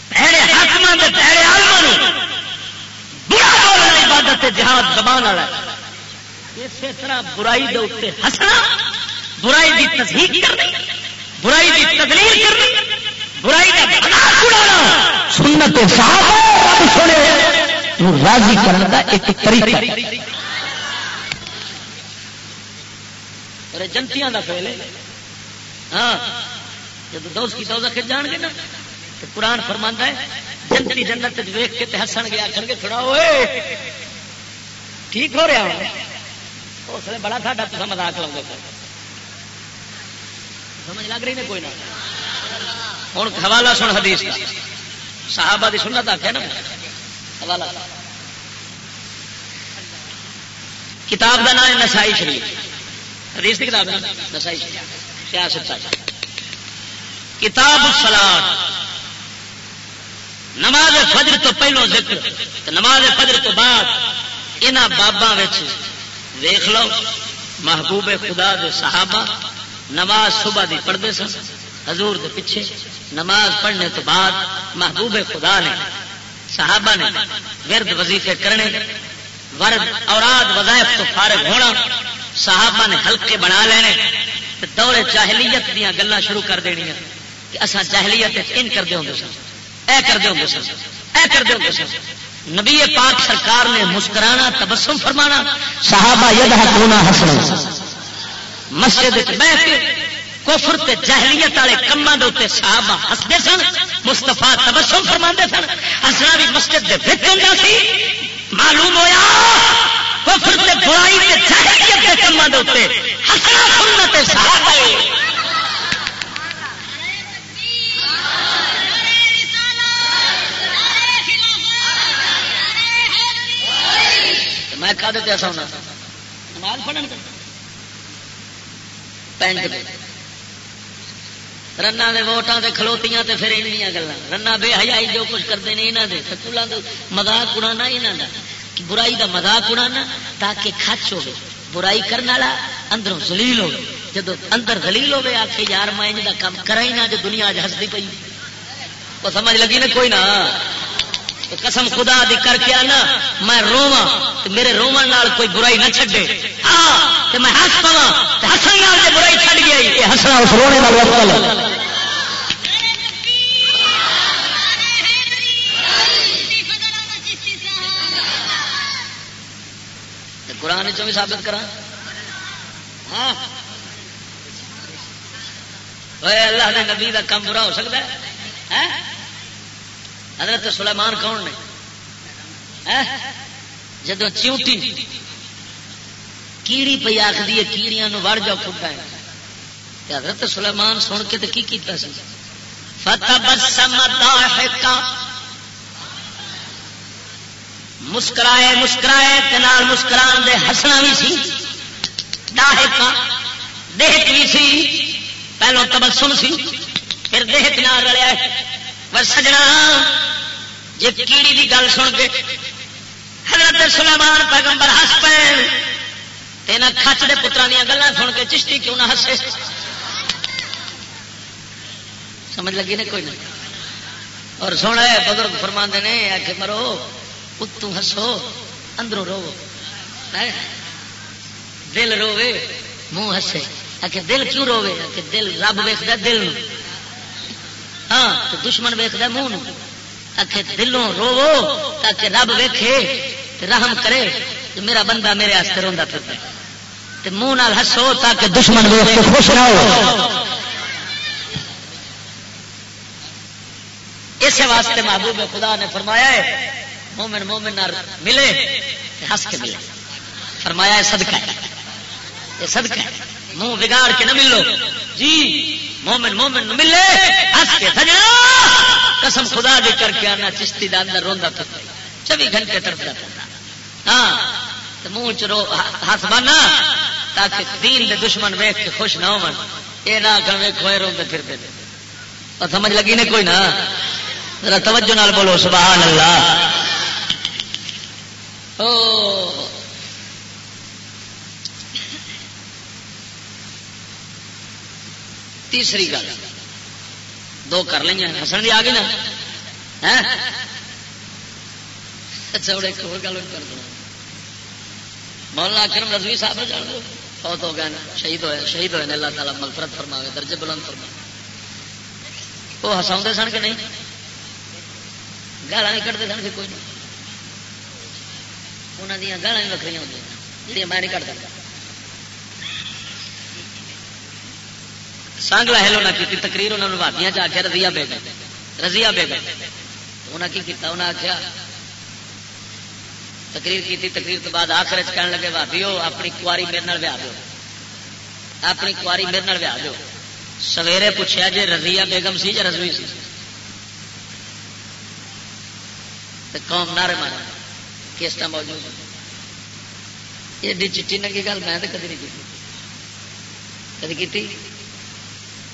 A: پیڑے حاقم پیڑے آلما برا بولنا عبادت جہاد زبان والا اسی طرح برائی دے اتنے ہسنا، برائی کی تصدیق کرنی، برائی کی تدلیل کرنی۔ برائی سنت راضی کرنے ایک طریقہ جنتیاں کا فیل ہے۔ ہاں جب دوست کی دوزہ جان گے نا تو قرآن ہے جنتی جنت ویخ کے ہسن گیا آخر کے تھوڑا ہوئے ٹھیک ہو رہا ہوں اس لیے بڑا ساڈا تو مزاق لگا سمجھ لگ رہی نے کوئی نہ؟ ہوں حوالہ سن حدیث کا صحابہ کی سنت آخیا نا حوالہ۔ کتاب کا نام ہے نسائی شریف۔ حدیث کی کتاب نسائی شریف۔ سیاست کتاب سلاد نماز فجر تو پہلو ذکر نماز فجر تو بعد یہاں بابا ویخ لو، محبوب خدا دے صحابہ نماز صبح دی پڑھتے سن، حضور دے پیچھے۔ نماز پڑھنے تو بعد محبوب خدا نے، صحابہ نے ورد وظیفے کرنے، ورد، اوراد، وظائف تو فارغ ہونا، صحابہ نے ہلکے بنا لینے دورے چاہلیت دیا گلیں شروع کر دنیا کہ اصا چاہلیت ان کرتے ہوں سن، اے کرتے ہوں سن، اے کرتے ہوں سن۔ نبی پاک سرکار نے مسکرانا، تبسم فرمانا، صحابہ ہسنا مسجد بہ کے کفر تے جہلیت والے کما دے صحابہ ہستے سن مستفا تبسم فرما سن۔ ہسنا بھی مسجد کے بچ ہوں سی۔ معلوم ہوا کفر تے برائی تے جہلیت کے کما دے ہسنا سننا صحابہ میں کہا دیتے ایسا ہونا نماز پڑھن پینٹ رنا دے ووٹاں دے کھلوتیاں تے پھر انیاں گلاں۔ رنا بے حیائی جو کچھ کردے نے انہاں دے سکولاں دے مذاق اڑانا انہاں دا۔ برائی دا مذاق اڑانا تاکہ کھچ ہوے برائی کرن والا اندروں ذلیل ہو جدو اندر ذلیل ہوے آکھے یار میں ان کام کرا ہی نہ، جو دنیا اج ہسدی پئی۔ او سمجھ لگی نا کوئی نہ؟ قسم خدا دی کر کے آنا میں رواں میرے رومن کوئی برائی نہ چھڈے۔ ہاں میں ہس پوا ہسن برائی چھڈ گیا ہسنا اس رونے والا قرآن چ بھی ثابت کرا ہاں۔ اللہ نے نبی کا کام برا ہو سکتا ہے۔ حضرت سلیمان کون نے؟ جب چیوٹی کیڑی پی آخری کیڑیاں وڑ جاؤ ہے۔ حضرت سلیمان سن کے تو کی کیتا سی؟ فتبسم ضاحکا مسکرائے مسکرائے تنال مسکران دے ہسنا بھی سی۔ ڈاہکا بھی سی۔ پہلو تبسم سی، پھر دیہت نہ رلیا پر سجنا جی کیڑی کی گل سن کے حضرت سلیمان پیغمبر ہس پے تین کچ دے پترا دیا گلیں سن کے چشتی کیوں نہ ہسے سمجھ لگی نے کوئی نہیں اور سونا ہے بزرگ فرما نے آ کے مرو اتو ہسو اندروں رو دل روے منہ ہسے آ کے دل کیوں روے آ کے دل رب ویکد دل ہاں تو دشمن ویکد منہ آ دلوں روو تاکہ رب ویکھے رحم کرے میرا بندہ میرے روا پھر منہ ہسو تاکہ دشمن خوش نہ ہو اس واسطے محبوب خدا نے فرمایا ہے، مومن مومن ملے ہس کے ملے۔ فرمایا ہے، صدقہ یہ صدقہ ہے۔ منہ بگاڑ کے نہ ملو۔ جی مومن مومن ملے ہس کے سجنا قسم خدا بھی کر کے آنا، چشتی دا اندر روندا پھرتا۔ چوبی گھنٹے تڑپتا پھرتا ہاں منہ چ ہاتھ بانا تاکہ دین دے دشمن ویخ کے خوش نہ ہو یہ نہ کر ویکو روندے پھرتے۔ اور سمجھ لگی نہیں کوئی نہ؟ ذرا توجہ نال بولو، سبحان اللہ۔ او تیسری گل۔ دو کر لیں۔ ہسن بھی جی، آ گئی نا؟ اچھا بڑے ایک اور گل کر دو مولانا اکرم رضوی صاحب جان دو۔ بہت ہو گئے شہید ہوئے شہید ہوئے اللہ تعالیٰ مغفرت فرماوے، درجے بلند فرما وہ ہساؤں سن کہ نہیں؟ گالا نہیں کٹتے سن کہ کوئی نہیں۔ انہوں دیا گالا بھی وکری ہوتی جی میں نہیں کٹ سکتا۔ سانگلا ہیلو نہ کی تقریر انہوں نے وادیاں چ آخیا رضیا بیگم رضیا بیگم انہیں کی کیتا؟ انہیں آخیا تقریر کی تقریر تو بعد آخر کہنے لگے بھابی اپنی کاری میرے ویا دو اپنی کاری میرے ویا دو سویرے پوچھا جی رضیا بیگم سی یا رضوی سی؟ قوم نعرے مارا کیسٹا موجود ایڈی چٹی نگی گل میں تو کدی نہیں کی کدی کی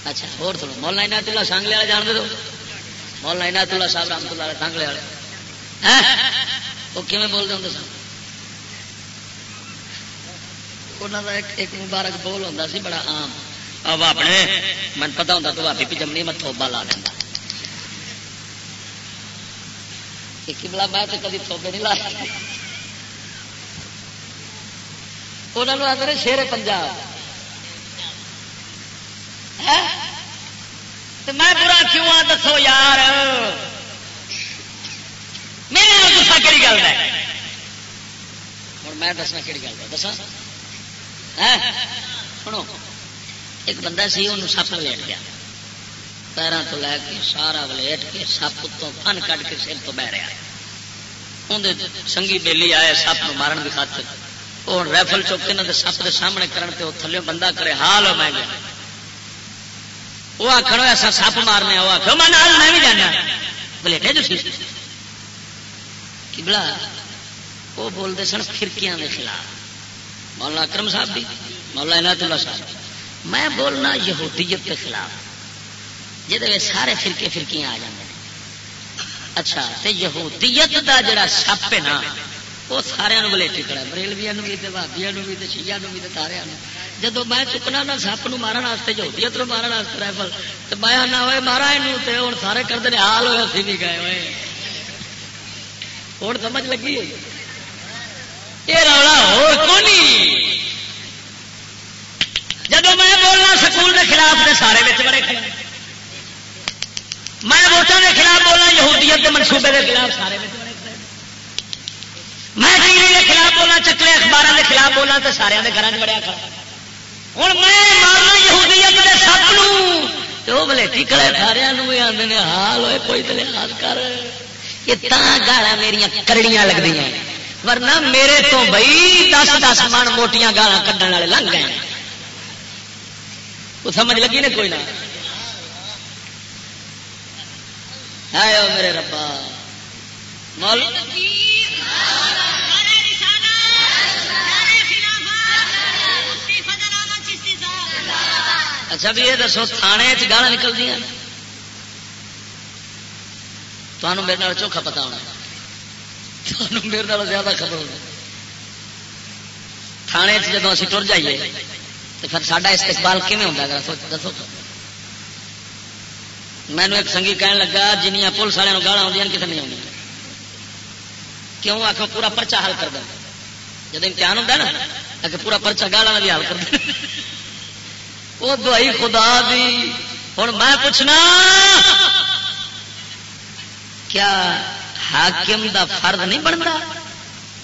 A: اچھا اور تھوڑا مولا عنایت اللہ سانگلے والے جان دے دو۔ مولا عنایت اللہ صاحب رحمت اللہ سانگلے والے۔ ہاں؟ وہ کیون بولتے ہوں سن؟ انہوں کا ایک ایک مبارک بول ہوتا سی، بڑا عام۔ اب اپنے، من پتا ہوتا تو آپ جمنی میں تھوبا لا دینا کملا میں تو کدی تھوبے نہیں لایا۔ انہوں نے آتے شیر پنجاب۔ میں برا کیوں آ دسو یار؟ میرے دسا کہڑی گل ہے؟ ہوں میں دسنا کہڑی گل ہے؟ دسا سنو، ایک بندہ سی انہوں سپ ولیٹ گیا پیروں تو لے کے سارا ولیٹ کے سپ تو فن کٹ کے سر تو بہ رہا اندر سنگھی بیلی آئے سپ مارن کی خاطر۔ وہ ریفل چوکے نہ سپ کے سامنے کرن تے وہ تھلے بندہ کرے، حال ہو میں گیا وہ آخر ایسا سپ مارنے وہ آخر میں بھی جانا۔ بلیٹے جو کبلا وہ بولتے سن فرقیاں کے خلاف۔ مولانا اکرم صاحب بھی مولا عنایت اللہ صاحب میں بولنا یہودیت کے خلاف جہد سارے فرقے فرقیاں آ جاتے اچھا تے یہودیت دا جڑا سپ ہے نا وہ سارے بلیٹی کڑا بریلویا بھی بھابیا بھی شیا بھی تاریا جب میں چکنا نہ سپ مارن واسطے یہودیت مارن واسطے رائفل۔ تو میں آنا ہوئے، مارا یہ ہوں سارے کرتے حال ہوئے، اسی بھی گئے ہوئے۔ ہوں سمجھ لگی؟ یہ رولا ہو جب میں بولنا سکول کے خلاف تو سارے بچ بڑے کھڑے۔ میں ووٹوں کے خلاف بولنا، یہودیت کے منصوبے کے خلاف سارے میں ٹی وی کے خلاف بولنا، چکلے اخبار کے خلاف بولنا تو سارے گھر بڑیا کھڑا ہوں میں مارنا یہودیت کے سپ وہ بلے ٹکڑے سارے آدھے حال ہوئے، کوئی تو لحاظ کر۔ یہ گالا میرا کرڑیاں لگتی ہیں ورنہ میرے تو بھائی دس دس من موٹیاں گالا کھڈن والے لنگ گئے وہ سمجھ لگی نا کوئی نہ؟ میرے ربا۔ اچھا بھی یہ دسو تھانے گالا نکل دیا تمہوں میرے چوکھا پتا ہونا۔ تمہیں میرے زیادہ خبر ہونا۔ تھانے جب اسی ٹر جائیے تو پھر ساڈا استقبال کیون ہوتا ہے؟ دسو مینو ایک سنگھی کہنے لگا جنیا پولیس والوں گالا آدی کتنے نہیں آدی کیوں آخو پورا پرچا حل کر دیں جب امتحان ہوتا نا آ پورا پرچا گالا بھی حل کر دیں وہ دوائی خدا دی۔ ہوں میں پوچھنا، کیا حاکم دا فرد نہیں بنتا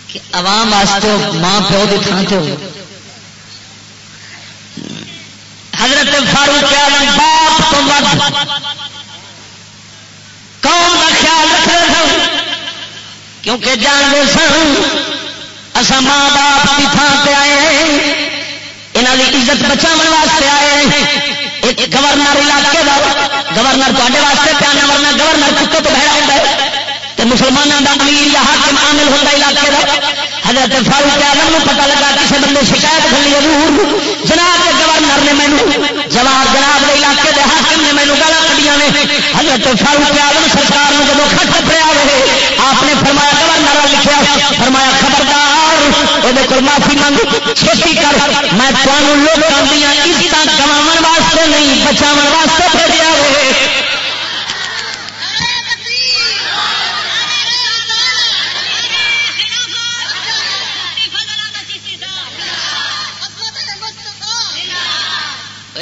A: کہ عوام واسطے ماں پیو کی تھان سے حضرت فاروق باپ تو قوم کا خیال رکھ رہے کیونکہ جانتے سن اصا ماں باپ کی تھان پہ آئے ہیں یہاں کی عزت بچاؤ واسطے آئے ہیں۔ ایک گورنر علاقے کا گورنر تے واسطے پیانا ورنہ گورنر کتوں تو بہرا ہوتا ہے۔ مسلمانوں کا امیر یا حاکم عامل ہوتا علاقے کا حضرت فاروق آدم کو پتا لگا کسی بندے شکایت کر لی ضرور جناب کے گورنر نے مینو جواب جناب کے علاقے کے حاکم نے مینو گلا کٹیا نے۔ حضرت فاروق آدم سرکار نے جب خط پڑیا رہے آپ نے فرمایا منگ چھوٹی کر، میں تمہوں لوگوں دیا عزت گوا واسطے نہیں بچاؤ واسطے بھیجا رہے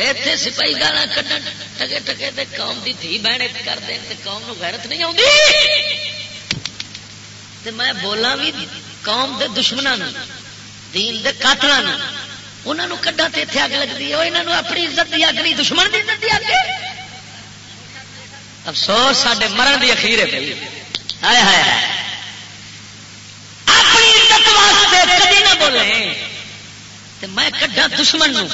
A: اتنے سپاہی گالا کٹن ٹگے ٹگے دے قوم دی دھی بہن کر دیں تے قوم نو غیرت نہیں آتی تے میں بولا بھی قوم دے دشمنوں دین دے قاتلاں انہوں نے کڈا تے اتنے اگ لگتی ہے؟ انہوں اپنی عزت دی اگ نہیں، دشمن دی عزت دی اگ افسوس سڈے مرن دی اخیر ہے پی ہائے ہائے اپنی عزت واسطے کدی نہ بولے تے میں کڈا دشمن نو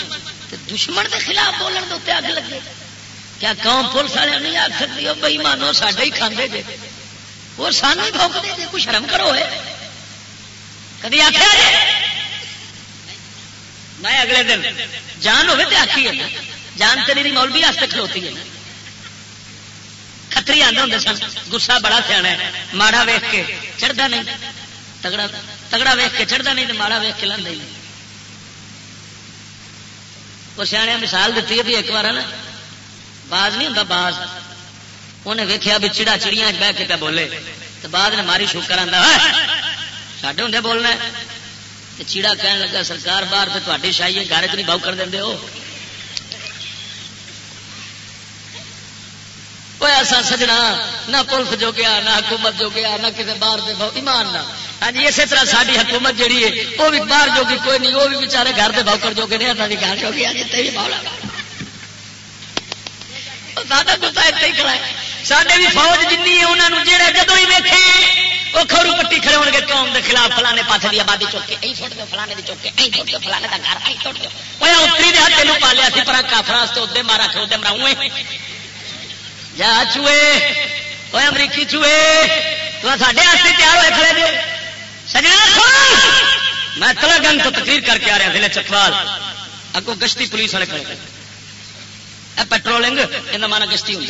A: تے دشمن کے خلاف بولن کے اتنے اگ لگے۔ کیا قوم پولیس والے نہیں آ سکتی وہ بئی مانو ساڈے ہی کھانے جی وہ سانو ہی بوکتے جی کوئی شرم کرو ہے؟ کدی آخیا میں اگلے دن جان ہوے تو آخی ہے جان تیری مولوی واسطے کھلوتی ہے کتری آدھے ہوں سن۔ گسا بڑا سیاح ہے۔ ماڑا ویخ کے چڑھتا نہیں۔ تگڑا تگڑا ویخ کے چڑھتا نہیں تو ماڑا ویخ کے لانا نہیں۔ وہ سیا مثال دیتی ہے بھی ایک بار نا۔ باز نہیں ہوں باز۔ انہیں ویکیا بھی چڑا چڑیا بہ کے پہ بولے۔ تو بعد نے ماری شوکر آتا ساڈے ہوں بولنا چیڑا کہنے لگا، سرکار باہر تو تاری شاہی ہے گھر چ نہیں بہو کر دیں ہو ایسا سجنا، نہ پولیس جو گیا نہ حکومت جو گیا نہ کسی باہر دے بہو ایمان نہ۔ ہاں جی اسی طرح ساری حکومت جیڑی ہے وہ بھی باہر جوگی، کوئی نہیں وہ بھی بچارے گھر کے باؤکر جو نہیں اتنا گھر جو ہاں جی، گیا۔ جتنے بھی بولا سڈے بھی فوج جن ہے انہوں جہے جدو ہی ویکے وہ کھورو پٹی کھڑے ہو گے، قوم کے خلاف فلانے پاس کی آبادی چوکے این چھوٹ دو فلانے کی چوکے این چھوٹ دو فلانے کا گھر این چھوٹ دو وہ اتری دہا تینوں پالیا سی، پر کافر ادے مارا کھڑو دے مراؤں جا چوئے وہ امریکی چوئے تو سڈے تیار ہوئے کھڑے دے میں تلا گنگ تو تقریر کر کے آ رہا ضلع چکوال۔ اگو گشتی پولیس والے کھڑے پیٹرولنگ یہ مانا گشتی ہوں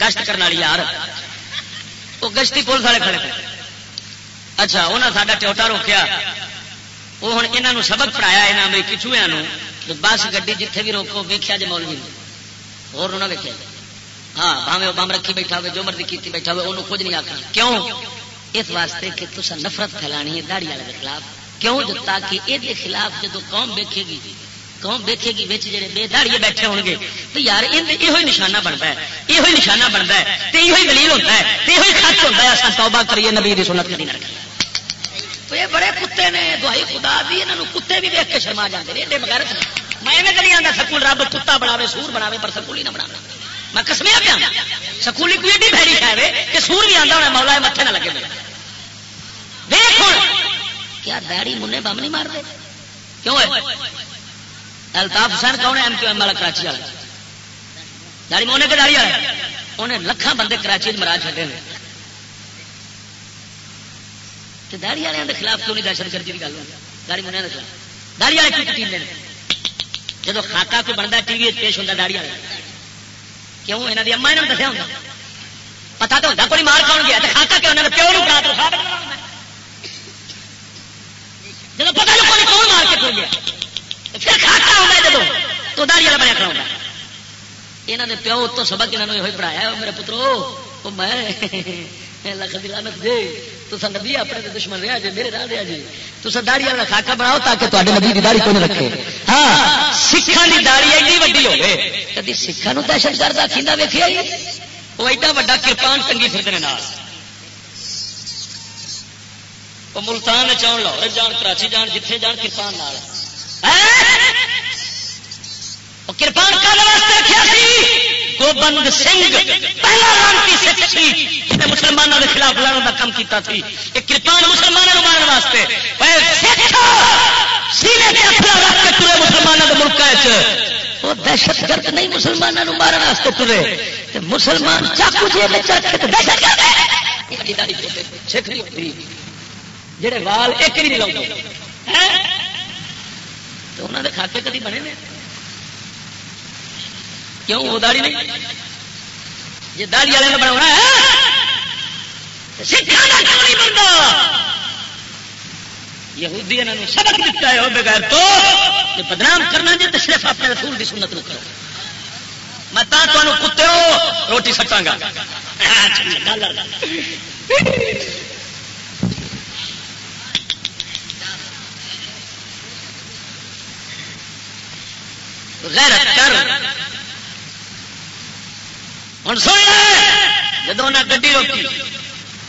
A: گشت کرنے والی یار. وہ گشتی پولیس والے کھڑے اچھا انہیں سا ٹوٹا روکیا۔ وہ ہوں یہاں سبق پڑھایا یہاں امریکی چوہیا بس گی جیتے بھی روکو ویکیا جی مولوی اور ویکیا ہاں بھاوے وہ بم رکھی بیٹھا ہوئے، جو مرضی کی بیٹھا ہوئے انہوں کچھ نہیں آخر کیوں؟ اس واسطے کہ تصا نفرت پھیلانی ہے داڑی والے کے خلاف۔ کیوں؟ جو تاکہ یہ خلاف جدو قوم دیکھے گی قوم دیکھے گی بچ جڑے بے داڑیے بیٹھے ہو گے تو یار یہ نشانہ بنتا ہے یہ نشانہ بنتا ہے تو یہ دلیل ہوتا ہے تو یہ خط ہوتا ہے، اصل توبہ کریے نبی کی سنت کری نہ تو یہ بڑے کتے نے، دوائی خدا بھی یہاں کتے بھی دیکھ کے شرما جاتے ہیں ایڈے بغیر میں کبھی آتا سکول رب کتا بناوے، سور بناوے، پر سکول ہی نہ بنا میں کسمیا پیا، سکولی کوئی ایڈی بھڑی ہے کہ سور بھی آتا ہونا، مولا متے نہ لگے میرے۔ دیکھ کیا داڑی منہ بم نہیں مارتے؟ کیوں ہے؟ الطاف حسین کون ہے؟ ایم کیو ایم والا کراچی والا داڑی مونے کے داڑی والا انہیں لکھان بندے کراچی مرا چڑے داڑی والے کے خلاف کیوں نہیں دہشت گردی کی گل داڑی منیا کے خلاف۔ داڑی والے کیوں کٹی جب خاکا کوئی بنتا ٹی وی پیش ہوتا داڑی والا کیوں؟ یہاں کی اما یہاں دسیا ہوں پتا تو ہوتا کوئی مار کون گیا؟ خاکا کیوں پیو جب پتا کون مار کے کوئی گیا پھر خاکا ہوتا جب تو داڑی والا بنیا کراؤں یہاں نے پیو تو سبق انہوں نے یہ پڑھایا میرے پترو میں لکھ دلانت دے۔ تو نبی اپنے دشمن رہا جی میرے راہ دیا جی۔ تو داڑی والا خاکا بناؤ تاکہ تے نبی کی داڑی کون رکھے۔ ہاں سکھان کی داڑی ایڈی وی ہوگی کدی سکھان دہشت گرد آخر ویکیا ہی؟ وہ ایڈا وا کرپان ٹنگی پھر وہ ملتان چاؤن لاہور جان، کراچی جان، جتھے جان، کرپان کرپان گوبند سنگھ پہلا لانتی سکھ سی مسلمانوں کے خلاف لڑنے کا کام کیتا تھی یہ کرپان مسلمانوں مارن واسطے۔ ترے مسلمانوں کے ملک وہ دہشت گرد نہیں مسلمانوں مارن واسطے ترے۔ مسلمان چاقو جی دہشت جڑے وال ایک نہیں لاؤ تو انہوں نے کھاتے کدی بنے نے؟ کیوں؟ وہ داڑی نہیں؟ جی داڑی والے نے بنا یہودی انہوں سبق دیتا ہے بغیر تو بدنام کرنا جی تو صرف اپنے رسول کی سنت کرو۔ میں تمہیں کتے ہو، روٹی سٹا گا۔ غیرت کر۔ ہوں سن جب انہیں گی روکی،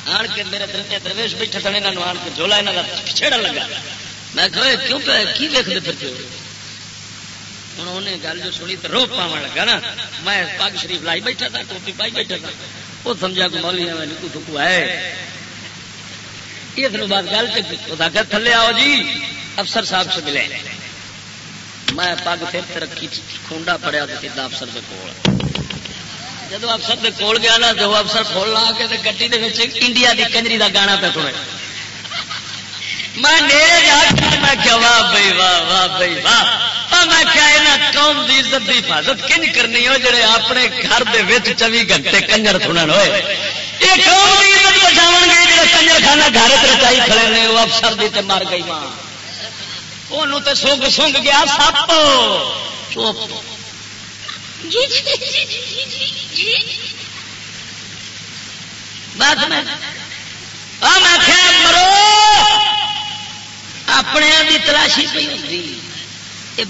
A: آن کے میرے درویش بیٹھے سن یہاں آن کے جولا یہاں کا چھیڑا لگا۔ میں کہ کیوں پہ کی ویکتے پھرتے ہو ہوں انہیں گل جو سنی تو رو پاو لگا نا۔ میں پگ شریف لائی بیٹھا تھا ٹوپی پائی بیٹھا تھا وہ سمجھا کہ مولی میں نکو ٹکو ہے۔ اس بعد گل چکا تھلے آؤ جی افسر صاحب سے ملے۔ میں پگ پھر رکھی کھونڈا پڑیا تو سیدا افسر کے کول۔ جب افسر کے کول گیا نا جو افسر کھول لا کے گڈی انڈیا کی کنجری کا گانا پہ سنے میں میں کیا واہ بھائی، واہ واہ، بھائی، واہ۔ میں کیا یہاں قوم کی عزت کی حفاظت کنج کرنی ہو جڑے اپنے گھر کے چوبی گھنٹے کنجر سنن ہوئے یہ قوم کی عزت بچاؤ گے جڑے کنجر خانہ گھر رچائی کھڑے نے وہ افسر دی تے مر گئی ماں۔ سونگ گیا سپ۔ چوپ جی جی جی میں۔ مرو۔ اپنے تلاشی پی ہوتی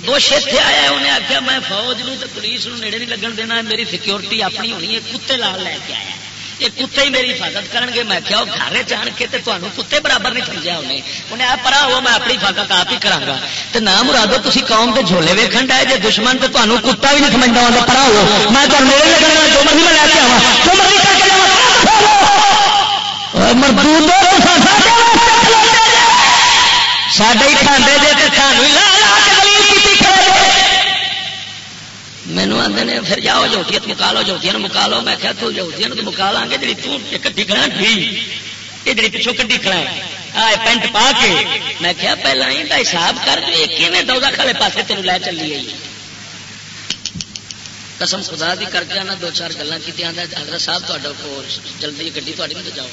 A: بش اتنے آیا انہیں آخیا میں فوج نو پولیس نو نیڑے نہیں لگن دینا میری سیکورٹی اپنی ہونی ہے کتے لال لے کے آیا۔ یہ کتے ہی میری حفاظت کرن گے؟ میں کیا گھر جان کے تے تمہیں کتے برابر نہیں سمجھا انہیں انہیں آپ پرا ہو میں اپنی حفاظت آپ ہی کرا گا۔ تو نہ مرادو تھی قوم کے جھولے ویکن ڈائے جی دشمن تو تمہیں کتا بھی نہیں سمجھتا ہوں پرا ہو۔ میں تو میرے لگنے جو مرضی میں لے کے آوا سڈے ہی کھانے دے سانو مینو آدھے نے، پھر جاؤ جوتیت مکا لو جوتیا مکا لو میں تو جوتیا تو مکا لا گے جی تھی کھڑا ٹھیک یہ جی پچھوں کٹی کھڑا ہے۔ پینٹ پا کے۔ میں کیا پہلے یہ حساب کر کے دودھ کھڑے پاسے تین لے چلی گئی قسم خدا دی کر کے آنا، دو چار گلیں کی آدھا حضرت صاحب تا جلدی جی گی تاری نہیں جاؤ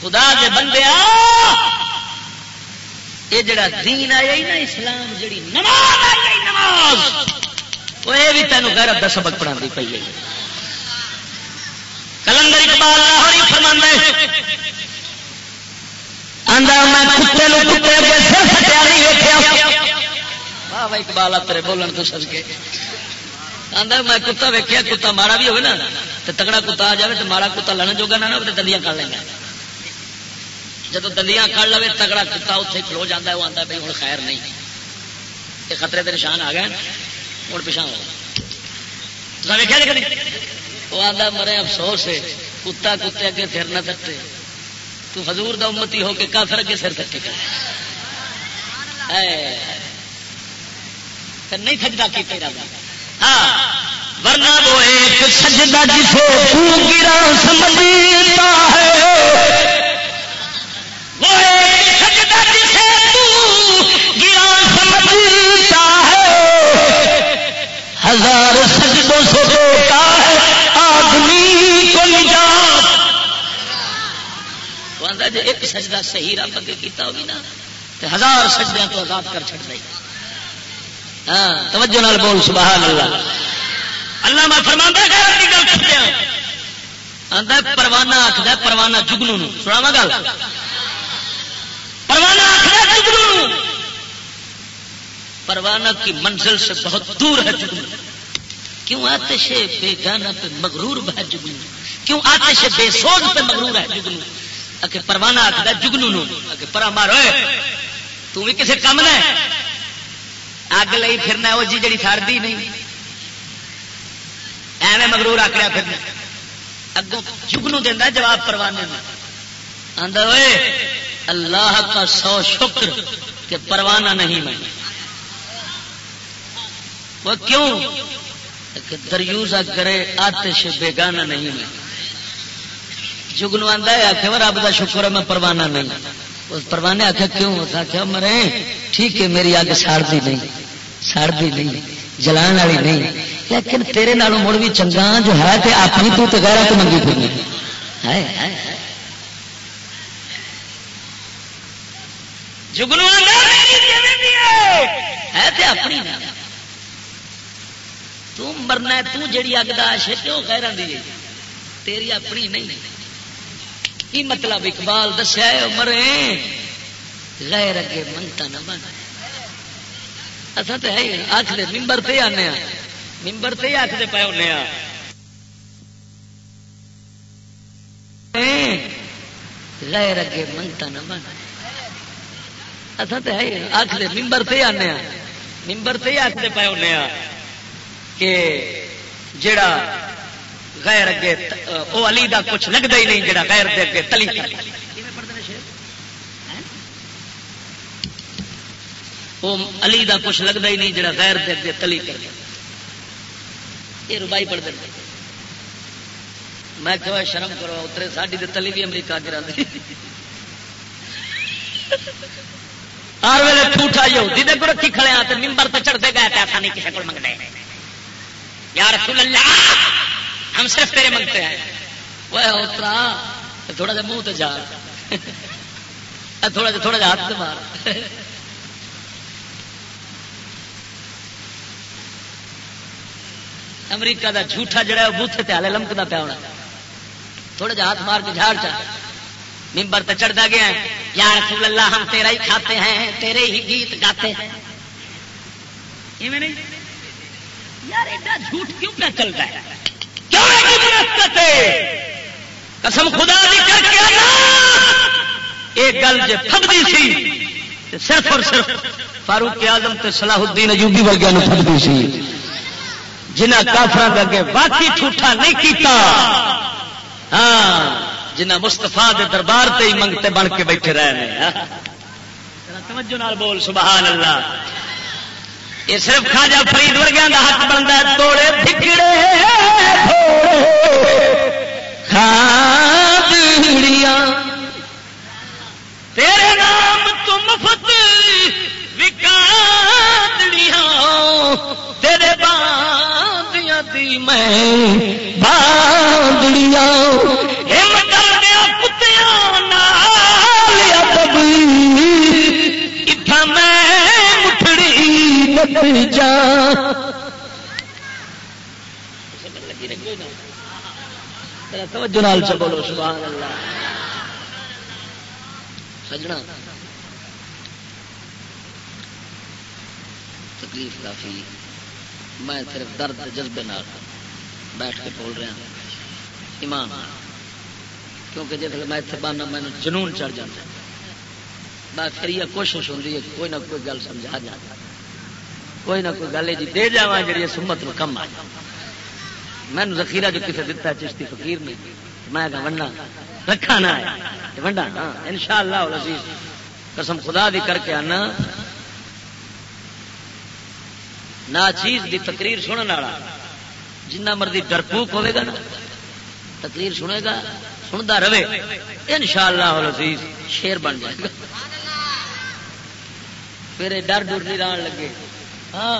A: خدا دے بندے یہ جڑا دین آیا ہی نا، اسلام جڑی نماز آئی نماز۔ وہ یہ بھی تینوں غیرت کا سبق پڑھا پی ہے۔ کلندر اقبال لاہور فرما اقبال تیرے بولن تو سج کے آدھا میں کتا ویکیا کتا ماڑا بھی ہوگا نا تو تگڑا کتا آ جائے تو ماڑا کتا لڑن جوگا نہ دلیاں کر لیں گے جب دلیاں کڑ لو تگڑا کتا اتنے کھلو جاتا ہے وہ آتا بھائی ہوں خیر نہیں۔ یہ خطرے کے نشان آ گئے۔ ہوں پچھا ہو وہ جی آتا مرے افسوس ہے۔ کتا کتے اگے پھر نہ تکتے تو حضور دا امتی ہو کے کافر اگے سر تکے کر نہیں سجدہ کی رب ہاں ورنہ وہ ایک سجدہ جسے تو گرا سمجھتا ہے۔ ہزار سجدوں سے دیتا ہے، آدمی کو نجات۔ تو آدھا جی ایک سجدہ صحیح رب کے کیتا ہوگی نا تو ہزار سجدے تو آزاد کر چھڑ دے۔ ہاں توجہ نال بول، سبحان اللہ۔ اللہ میں فرما گل کرتے آتا پروانہ آخر پروانہ جگنو سنا گل؟ پروانہ آخر جگنو پروانہ کی منزل سے بہت دور ہے جگنو کیوں آتے سے بے گانا پہ مغرور ہے جگنو کیوں آتے سے بے سوز پہ مغرور ہے جگنو اکے پروانہ آخر جگنو نو اکے پرا مارو تو بھی کسی کام نے اگ لئی پھرنا وہ جی جڑی سڑتی نہیں۔ ایویں مغرور آکڑیا پھرنا۔ اگوں چگنو دینا جواب پروانے میں آدھا ہوئے۔ اللہ کا سو شکر کہ پروانہ نہیں میں۔ وہ کیوں؟ کہ دریوزا کرے آتش بیگانہ نہیں میں۔ جگنو آدھا ہے آخر رب کا شکر ہے، میں پروانہ نہیں۔ اس پروانے آخیا کیوں؟ آخیا مرے۔ ٹھیک ہے، میری اگ ساڑتی نہیں۔ ساڑتی نہیں، جلان والی نہیں۔ لیکن تیرے نالوں مڑ بھی چنگا جو ہے کہ اپنی تو گہرا تو منگی پھرنی۔ جگنو ہے تے اپنی تم مرنا تو جڑی اگ داش ہے کیوں کہہ رہی تیری اپنی نہیں۔ کی مطلب اقبال دسیا مرے غیر اگے منگتا نہ بن۔ اصا تو ہے آخر ممبر پہ آنے ہاں۔ ممبر پہ آخر پہ ہونے ہاں۔ غیر اگے منگتا نہ بن۔ اصا تو ہے آخر ممبر پہ آنے ممبر پہ آخر پہ ہونے کہ جڑا غیر اگے وہ علی دا کچھ لگتا ہی نہیں جڑا غیر دے اگے تلی۔ وہ علی دا کچھ لگتا ہی نہیں جڑا غیر دے اگے تلی کر یہ روبائی پڑھ دیں میں کہ شرم کرو، اترے ساڈی تلی بھی امریکہ گرا دی ہر ویلے ٹوٹا جو جی کو رکھی کھڑے ہاں آتے ممبر تو چڑھتے گئے پیسہ نہیں کسی کو منگتے یا رسول اللہ، ہم صرف تیرے منگتے ہیں۔ وہ اترا تھوڑا جا منہ تو جا تھوڑا جا تھوڑا جا ہاتھ مار۔ امریکہ دا جھوٹا جڑا ہے، وہ بوتھے تے ہالے لمکدا پیا ہونا۔ تھوڑا جا ہاتھ مار کے جھاڑ چا۔ ممبر تے چڑھتا گیا یا رسول اللہ، ہم تیرا ہی کھاتے ہیں، تیرے ہی گیت گاتے ہیں۔ یار ایڈا جھوٹ کیوں کیا چلتا ہے؟ قسم خدا دی کر کے ایک گل جی فبدی سی صرف اور صرف فاروق اعظم تے صلاح الدین اجوبی ورگیا نے فبدی سی جنہ کافر اگے باقی ٹھوٹا نہیں کیتا۔ ہاں۔ جنہ مستفا دے دربار تے ہی منگتے بن کے بیٹھے رہے ہیں۔ ہاں۔ توجہ نال بول سبحان اللہ یہ صرف خاجا فرید ورگیا کا حق بنتا ہے، توڑے پھکڑے کھاڑیاں تیرے نام تم فت وکاڑیاں تیرے باندیاں دی میں باندڑیاں اتھا میں جا توجہ نال سے بولو سبحان اللہ سجنا تکلیف کافی میں صرف درد جذبے نال بیٹھ کے بول رہا ایمان کیونکہ جس میں اتنے بانا میں جنون چڑھ جاتا ہے۔ میں پھر یہ کوشش ہوتی ہے، کوئی نہ کوئی گل سمجھا جاتا کوئی نہ کوئی گل جی دے جا جی سمت میں کم آ جائے میں ذخیرہ جو کسی دتا چشتی فقیر نے، میں ونڈا، رکھا نہ ونڈا ہاں ان شاء اللہ قسم خدا دی کر کے آنا۔ نہ چیز دی تقریر سننے والا، جنہ مرضی ڈرپوک ہوے گا نا، تقریر سنے گا سنتا رہے۔ ان شاء اللہ شیر بن جائے گا۔ پھر ڈر ڈر نہیں ران لگے ہاں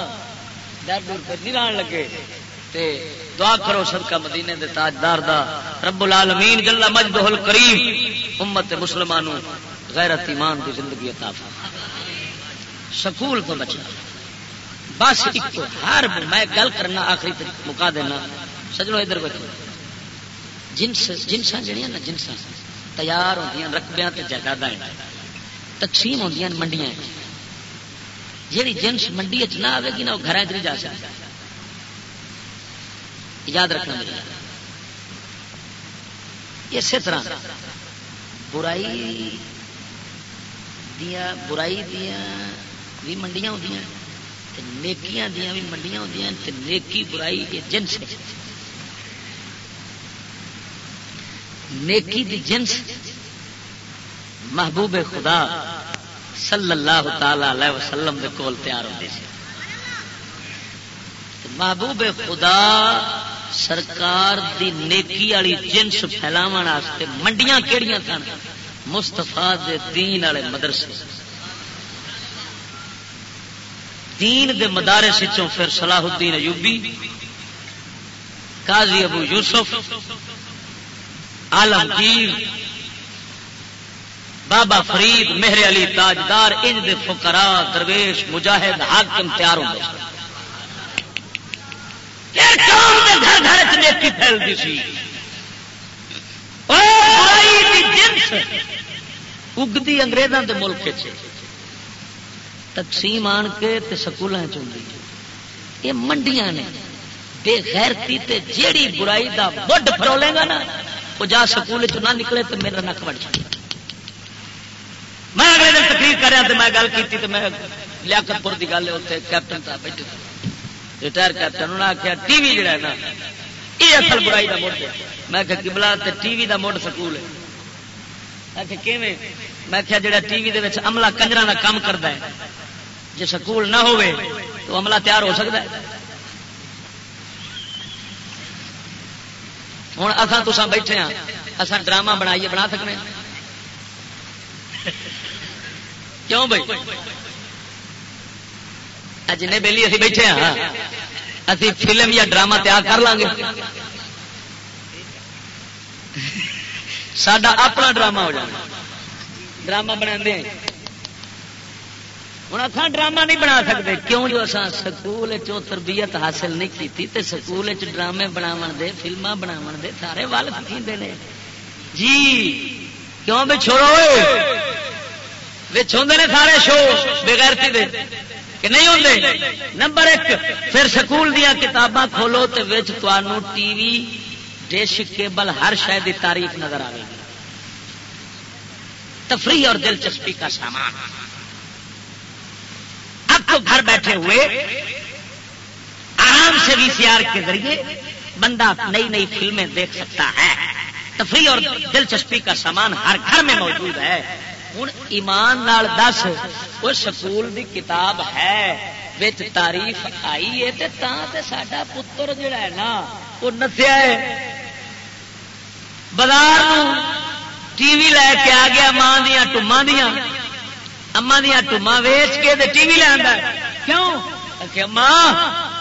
A: ڈر ڈر پھر نہیں ران لگے تے دعا کرو صدقہ مدینے دے تاجدار دا رب العالمین جل مجدہ الکریم امت مسلمانوں غیرت ایمان کی زندگی عطا سکول تو بچنا بس ایک ہر میں گل کرنا آخری تک مکا دینا سجنوں ادھر بیٹھو جنس جنسا جہیا نا جنسا تیار ہوں رقبیا جائیداد تقسیم ہوں منڈیاں جیڑی جنس منڈی چ نہ آئے گی نا وہ گھر چ جا سکتا یاد رکھنا میرا اسی طرح برائی دیا برائی دیا بھی منڈیاں ہوتی ہیں نیکیاں دیا بھی منڈیاں ہوتی ہیں نیکی برائی یہ جنس نیکی دی جنس محبوب خدا صلی اللہ تعالی علیہ وسلم دے کول تیار ہوتی سی محبوب خدا سرکار دی نیکی والی جنس پھیلاو منڈیاں کہڑیاں سن؟ مستفا دے دین والے مدرسے۔ دین دے مدارس پھر صلاح الدین ایوبی، قاضی ابو یوسف، عالمگیر بابا فرید، مہر علی تاجدار، انج دے فقرا درویش، مجاہد، حاکم تیار ہوتے گھر گھر پھیلتی سی۔ اگتی انگریزوں کے ملک تقسیم آن کے سکول یہ منڈیاں نے بے غیرتی تے جیڑی برائی دا بڈ فرولے گا نا، وہ جا سکول چ نہ نکلے تو میرا نک بڑ جائے۔ میں اگلے دن تقریر کرا تو میں گل کی تو میں لیاقت پور کی گل ہے کیپٹن صاحب بیٹھے ریٹائر کیپٹن انہوں نے آخیا ٹی وی جڑا ہے نا، یہ اصل برائی کا مڈ ہے۔ میں کہ کبلا ٹی وی کا مڈ سکول ہے۔ میں کیا جڑا ٹی وی دے عملہ کنجر کا کام کرتا ہے۔ جی سکول نہ ہوئے تو عملہ تیار ہو سکتا ہے۔ ہوں اصل تو بیٹھے ہاں اصل ڈرامہ بنائیے، بنا سکتے ہاں؟ کیوں بھائی؟ جن بہلی ابھی بیٹھے ہاں۔ ابھی فلم یا ڈرامہ تیار کر لیں گے سڈا اپنا ڈرامہ ہو جائے ڈرامہ بنا ہوں اصا ڈرامہ نہیں بنا سکتے کیوں جو اصا سکول تربیت حاصل نہیں کی تے سکول ڈرامے بناو دے فلما بناو دے، سارے ول نے۔ جی کیوں بھی چھوڑو؟ چھوڑے نے سارے شو بغیر دے کہ نہیں ہوتے نمبر ایک، پھر سکول دیا کتاباں کھولو تو ٹی وی، ڈش، کیبل، ہر شہر کی تاریخ نظر آئے گی۔ تفریح اور دلچسپی کا سامان۔ اب تو گھر بیٹھے ہوئے، آرام سے وی سی آر کے ذریعے بندہ نئی نئی فلمیں دیکھ سکتا ہے۔ تفریح اور دلچسپی کا سامان ہر گھر میں موجود ہے۔ ہوں ایمان نال دس، وہ سکول دی کتاب ہے بچ تعریف آئی ہے ساڈا پتر جڑا ہے نا، وہ نسیا ہے۔ بازار ٹی وی لے کے آ گیا ماں دیا ٹوما دیا اما دیا ٹوما ویچ کے ٹی وی لیا کیوں؟ ماں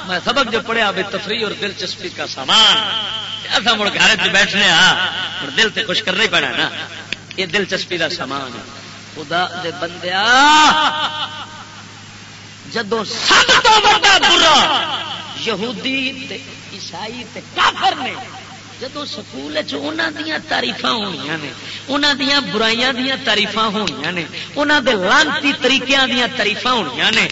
A: میں سبق جو پڑھیا بھی تفریح اور دلچسپی کا سامان۔ ایسا مڑ گھر بیٹھنے ہاں دل سے خوش کرنا ہی پڑا نا۔ یہ دلچسپی کا سامان ہے۔ خدا دے بندیا جدو سب تو بڑا برا یہودی تے عیسائی تے کافر نے جدو سکول دیا تاریف ہونی نے انہوں دیا برائیاں دیا تاریف ہونی نے انہوں دے لانتی طریقے دیا تاریف ہونی نے۔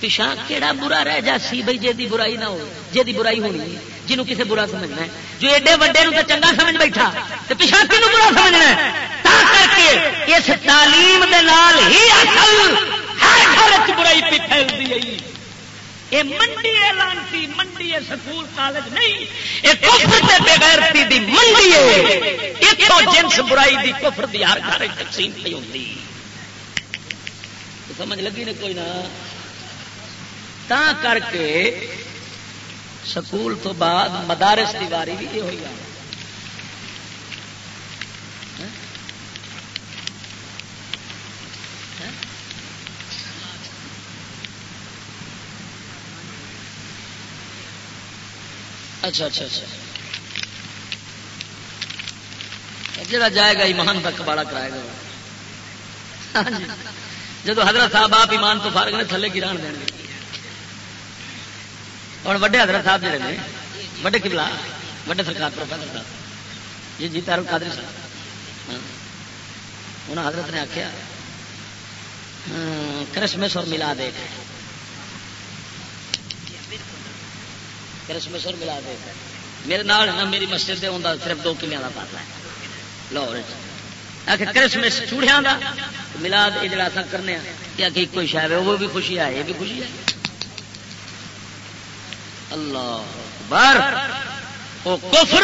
A: پچھا کہڑا برا رہ جا سی بھائی جی برائی نہ ہو جی برائی ہونی جنہوں کسے برا سمجھنا ہے۔ جو ایڈے وڈے تو چنگا سمجھ بیٹھا تو پچھا کن برا سمجھنا ہے؟ کر کے اس تعلیم دے نال ہی اصل ہر گھر برائی پہ پھیلتی ہے یہ منڈی ہے منڈی ہے سکول کالج نہیں یہ کفر بغیرتی دی منڈی ہے جنس برائی دی کفر دی ہر گھر تقسیم پہ ہوتی سمجھ لگی نا کوئی نہ تا کر کے سکول تو بعد مدارس کی واری بھی یہ ہوئی اچھا اچھا اچھا۔ جڑا جائے گا ایمان تک باڑا کرائے گا۔ ہاں جی۔ جب حضرت صاحب آپ ایمان تو فارغ نے، تھلے گران دیں گے اور وڈے حضرت صاحب جڑے نے، وڈے کبلا وڈے سرکار پروفیسر صاحب۔ جی جی تارو قادری صاحب۔ ہاں۔ انہوں حضرت نے آخیا ہاں، کرسمس اور ملا دے کرسمس اور ملا دے۔ میرے نال نا میری مسجد سے صرف دو کلیا کا پاتا ہے۔ لاہور کرسمس چوڑیا کا ملاد یہ جڑا اصل کرنے یا کہ کوئی شاید وہ بھی خوشی ہے، یہ بھی خوشی ہے۔ اللہ بار وہ کفر۔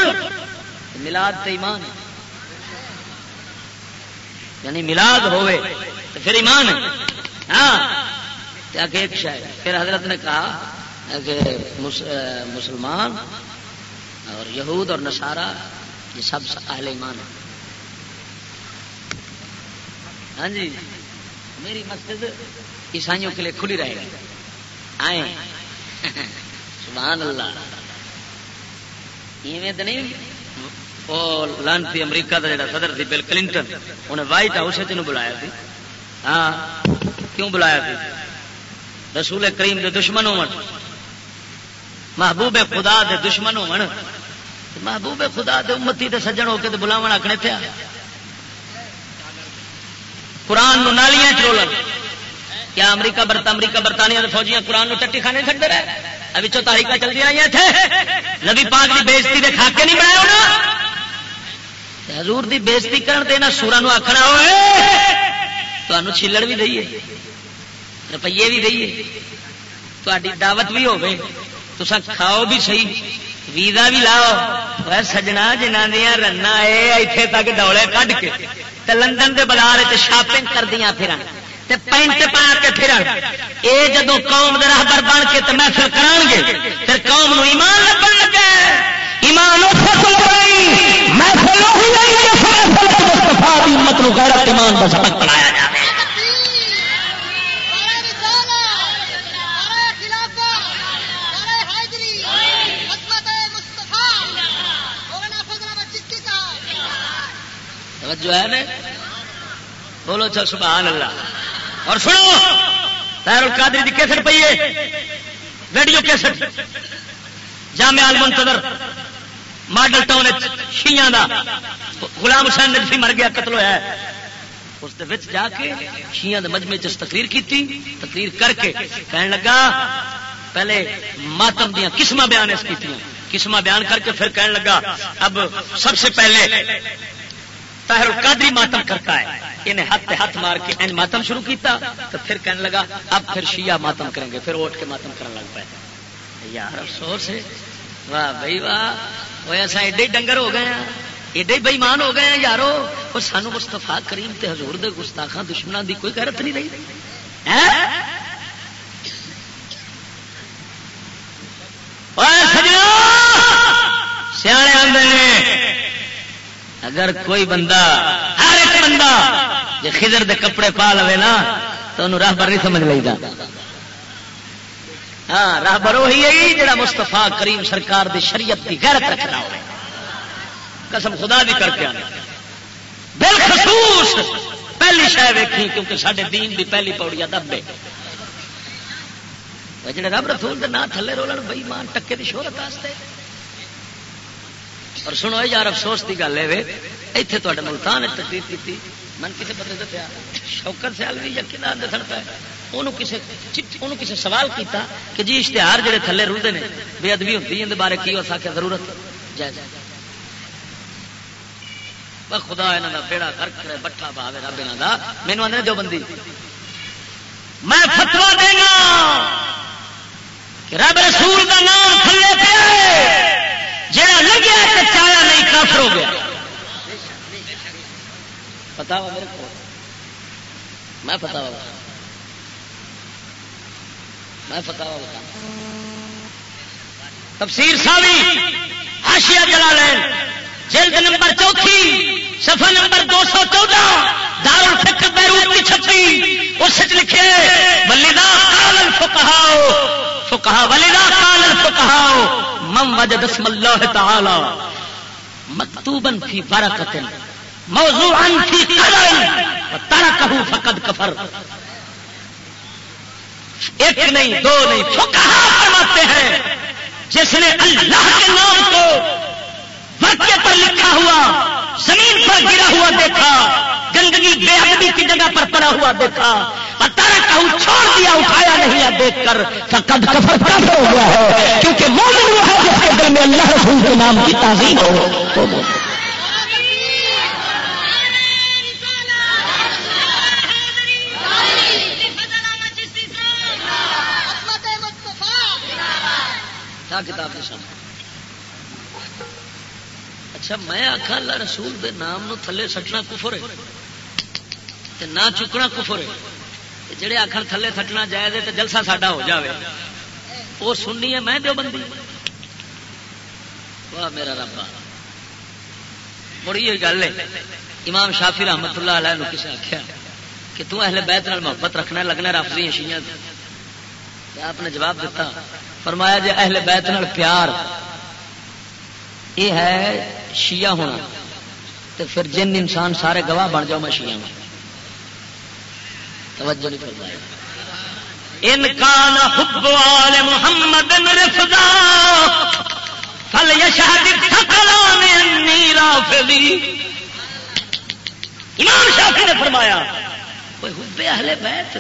A: ملاد تے ایمان یعنی ملاد ہوئے تو پھر ایمان ہاں۔ کیا کہ ایک شاید پھر حضرت نے کہا کہ مسلمان اور یہود اور نصارہ، یہ سب اہل ایمان ہے ہاں جی میری مسجد عیسائیوں کے لیے کھلی رہے گی۔ آئے سبحان اللہ۔ ایویں تو نہیں۔ وہ لانتی امریکہ کا جڑا صدر تھی، بل کلنٹن، انہیں وائٹ ہاؤس بلایا تھی۔ ہاں کیوں بلایا تھی؟ رسول کریم کے دشمن ہو محبوب خدا دے دشمن ہو محبوب خدا دے امتی دے سجن ہو کے بلاو آخنے تھے قرآن نو نالیاں چول کیا امریکہ برتا امریکہ برطانیہ دے فوجیاں قرآن نو چٹی کھانے سکتے رہے؟ ابھی چو تاریخ چلتی رہی تھے. نبی پاک کی بےزتی دے کھاکے نہیں بنایا ہونا. حضور دی بےزتی کرن دینا سورا نو آخنا ہوئے تو چھلڑ بھی دئیے، روپیے بھی دئیے تاری دعوت بھی ہوگی تو کھاؤ بھی صحیح، ویزا بھی لاؤ۔ سجنا جنہ دیا رن اتنے تک ڈولے کھ کے لندن کے بازار شاپنگ کر دیا پھر پینٹ پا کے پھر یہ جدو قوم راہبر بن کے تو محفل کران گے پھر قوم نو ایمان لگن لگے ایمان محفل مطلب ایمان بس پڑھایا جائے جو ہے نا؟ بولو چل سبحان اللہ۔ اور سنو تیر القادری کی کیسٹ پی ہے۔ Radio cassette. Jamia Al-Muntazar model town شیاں دا۔ غلام حسین نجفی مر گیا، قتل ہوا ہے۔ اس دے وچ جا کے شیاں دے مجمے چ تقریر کی تقریر کر کے کہنے لگا، پہلے ماتم دیا قسم بیان اس کی قسم بیان کر کے پھر کہنے لگا، اب سب سے پہلے طاہر القادری ماتم کرتا ہے۔ انہیں ہاتھ ہاتھ مار کے ان ماتم شروع کیتا، تو پھر کہنے لگا، اب پھر شیعہ ماتم کریں گے، پھر اٹھ کے ماتم کرنے لگ پائے یار افسوس ہے۔ واہ بھائی واہ وہ ایسا ایڈے ڈنگر ہو گئے ہیں، ایڈے بےمان ہو گئے ہیں یارو۔ وہ سانو مستفا کریم تے حضور دے گستاخاں دشمنوں دی کوئی غیرت نہیں رہی۔ سیانے آدھے اگر کوئی بندہ ہر ایک بندہ جی خضر دے کپڑے پا لے نا، تو انہوں راہ بر نہیں سمجھ لے گا ہاں راہ بر وہی ہے جڑا مستفا کریم سرکار دی شریعت دی غیرت رکھنا ہو قسم خدا بھی کر کے بالخصوص پہلی شہ ویکھی، کیونکہ سارے دین دی پہلی پوڑیا دبے جڑے رب رسول دے نہ تھلے رولن بئی مان ٹکے دی شہرت واسطے اور سنو یار افسوس کی گل ہے اتنے تے ملتان تقریر کی من کسی بندے دسیا، شوکر سیال بھی یا کھانا سڑتا ہے انہوں کسی سوال کیتا کہ جی اشتہار جڑے تھلے رلتے ہیں بے ادبی ہوتی ہے بارے کی اس آخر ضرورت؟ جائے خدا یہاں کا بیڑا کر کرے بٹھا پاوے رب یہاں کا مینو آدھے جو بندی میں فتوا دینا کہ رب رسول کا نام تھلے پہ جہاں لگیا تو چایا نہیں، کافر ہو گیا. پتا ہوا میرے کو؟ میں پتا ہوا میں فتح بتا. تفسیر ساوی ہاشیا جلا لین جلد نمبر چوتھی سفر نمبر دو سو چودہ دار الفکر بیروت کی چھپی۔ اس لکھے ولیدا کال الفقہاؤ فقہا ولیدا کال الفقہاؤ مم وجد اسم اللہ تعالی مکتوبا فی برکت موضوعا فی قدر ترکہ فقد کفر ایک نہیں، دو نہیں، فقہا فرماتے ہیں، جس نے اللہ کے نام کو واقعے پر لکھا ہوا زمین پر گرا ہوا دیکھا گندگی بے ادبی کی جگہ پر پڑا ہوا دیکھا۔ اور تارا کہوں چھوڑ دیا اٹھایا نہیں ہے دیکھ کر۔ فقد کفر کفر ہو گیا ہے۔ کیونکہ مومن وہ ہے جس کے دل میں اللہ رسول کے نام کی تعظیم ہو۔ کتاب کے سامنے اچھا میں آخا اللہ رسول دے نام نو تھلے سٹنا کفر ہے۔ نہ چکنا کفر ہے۔ جڑے آخر تھلے سٹنا جائے تو جلسہ ساڈا ہو جاوے۔ وہ سننی ہے میں دو بندی واہ، میرا ربا مڑی ہوئی گل ہے۔ امام شافی رحمت اللہ علیہ نے کسی آخیا کہ تو اہل بیت نال محبت رکھنا لگنا رفضی شیئں آپ نے جواب دیتا فرمایا جی اہل بیت نال پیار یہ ہے شیعہ ہونا۔ تو پھر جن انسان سارے گواہ بن جاؤ میں شیعہ ہوں۔ توجہ نہیں فرمایا ان کان حب آل محمد رفضا، فل یشہد ثقلان انی رافضی امام شافعی نے فرمایا کوئی حب اہل بیت،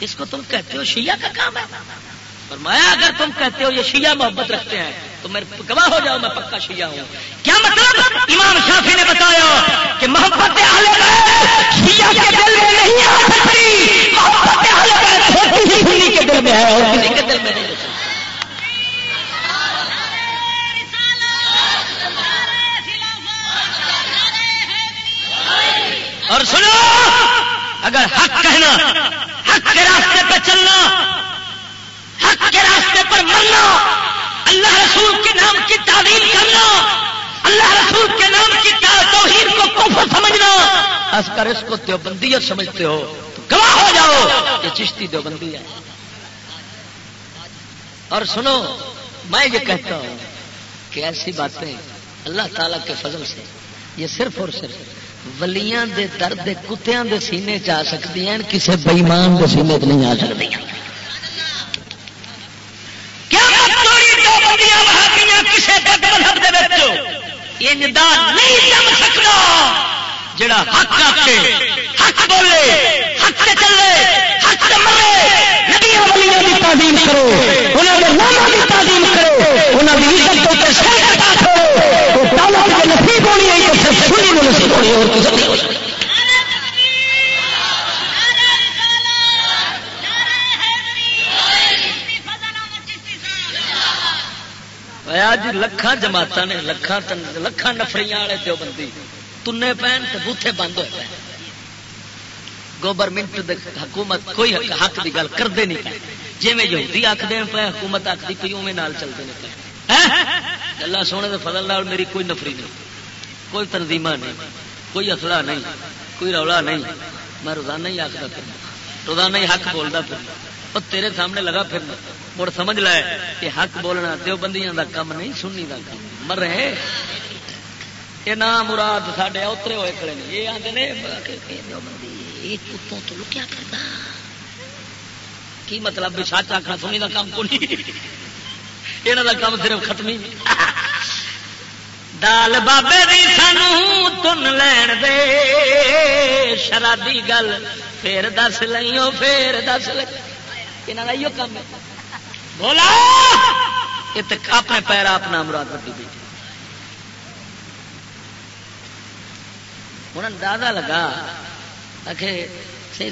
A: اس کو تم کہتے ہو شیعہ کا کام ہے؟ فرمایا، اگر تم کہتے ہو یہ شیعہ محبت رکھتے ہیں تو میں گواہ ہو جاؤ میں پکا شیعہ ہوں۔ کیا مطلب؟ امام شافی نے بتایا کہ محبت شیعہ کے دل میں نہیں آ سکتی۔ محبت کے دل میں ہے اور کسی کے دل میں نہیں اور سنو، اگر حق کہنا، حق کے راستے پہ چلنا حق کے راستے پر مرنا، اللہ رسول کے نام کی تعلیم کرنا، اللہ رسول کے نام کی توحید کو کفر سمجھنا۔ اس کر اس کو دیوبندیت سمجھتے ہو، تو گواہ ہو جاؤ یہ چشتی دیوبندی ہے۔ اور سنو، میں یہ کہتا ہوں کہ ایسی باتیں اللہ تعالی کے فضل سے، یہ صرف اور صرف ولیاں دے درد کتیاں دے سینے چ سکتی ہیں کسی بئیمان دے سینے چ نہیں آ سکتی۔ کسی نہیں جم سکتا، جڑا حق آکے حق بولے، حق تے چلے، حق تے مرے، نبیاں ولیاں کی تعظیم کرو انہوں نے ناموں کی تعظیم کرو انہوں کی عزت تے کو شہر کرو تعالیٰ کے نصیب ہونی ہے کہ سنی نصیب ہونی اور کسی نہیں۔ ہو اج لکھان جماعت نے لکھان لکھان نفری والے جو بندی تنے پہن تو بوتھے بند ہوئے پہ گورنمنٹ حکومت کوئی حق کی گل کرتے نہیں پہ جی میں یہودی آخر پہ حکومت آخری پی اوے نال چلتے نہیں پہ اللہ سونے کے فضل نال میری کوئی نفری نہیں کوئی تنظیم نہیں کوئی اصلہ نہیں کوئی رولا نہیں میں روزانہ ہی آخر پھرنا روزانہ ہی حق بولتا پھرنا اور تیرے سامنے لگا پھرنا مڑ سمجھ لے کہ حق بولنا دو بندیاں دا کم نہیں سننی دا کم۔ مر رہے یہ نام مراد ساڈے اترے ہوئے کھڑے نے۔ یہ آتے نے تو لکیا کرتا کی مطلب سچ آخنا سنی دا کام کو نہیں یہاں دا کام صرف ختم ہی دال بابے دی سانو تن لین دے۔ شرابی گل، پھر دس لئیوں، پھر دس لئی یہاں کا کام ہے۔ بولا! اپنے پیر اپنا مراد وڈی بیٹھی ہوں اندازہ لگا۔ کہ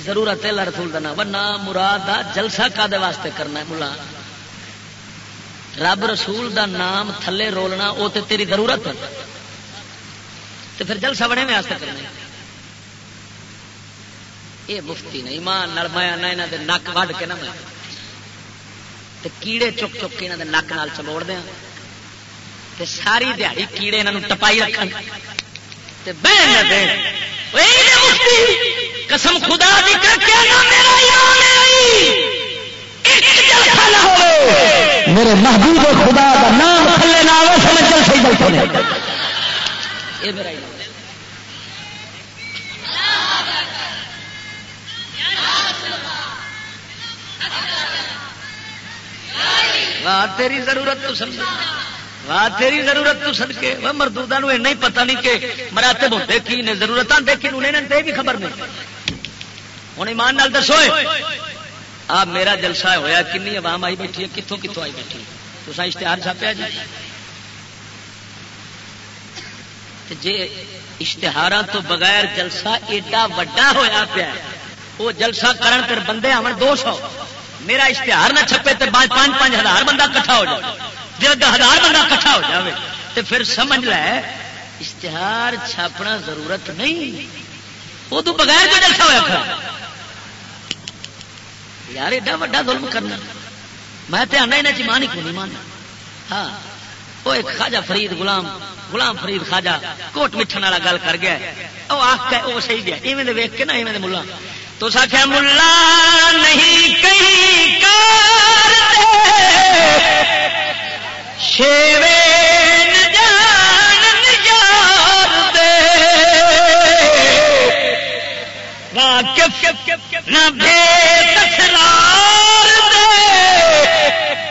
A: ضرورت ہے رسول کا نام۔ نام مراد آ جلسہ کا واسطے کرنا ہے ملا رب رسول دا نام تھلے رولنا وہ تو تیری ضرورت ہے۔ تو پھر جلسہ بنے میں واسطے کرنا ہے۔ یہ مفتی نہیں ماں نرمایا نہ نک وڈ کے نہ میں۔ تے کیڑے چک چک کے یہاں نک نال چموڑ دیا۔ تے ساری دیہی کیڑے یہاں ٹپائی رکھ بہن دے۔ قسم خدا دی کر کے
B: میرے محبوب خدا نام تھلے نہ آئے سمجھ صحیح گل
A: یہ میرا واہ تیری ضرورت تو سمجھ واہ تیری ضرورت تو سد وہ مردودا نہیں پتا نہیں کہ مراتب ہوتے کی نے ضرورت دیکھی انہیں بھی خبر نہیں۔ ہوں ایمان نال دسو آ میرا جلسہ ہویا کنی عوام آئی بیٹھی ہے؟ کتوں کتوں آئی بیٹھی؟ تو اشتہار چھاپیا جی؟ جی اشتہار تو بغیر جلسہ ایڈا وڈا ہویا پیا وہ جلسہ کرن پھر بندے آن دو سو۔ میرا اشتہار نہ چھپے تو پانچ پانچ ہزار بندہ کٹھا ہو جائے۔ جب ہزار بندہ کٹھا ہو جائے تو پھر سمجھ لے، اشتہار چھاپنا ضرورت نہیں۔ وہ تو بغیر جو جلسہ ہوا یار ایڈا وا ظلم کرنا۔ میں تو آنا یہاں چمان ہی کو نہیں ماننا؟ ہاں وہ ایک خواجہ فرید غلام غلام فرید خواجہ کوٹ مٹھن والا گل کر گیا۔ وہ آخ وہ صحیح گیا۔ ایویں ویک کے نا، ایویں ملا تو سکھا ملا نہیں کہیں شیوے نہ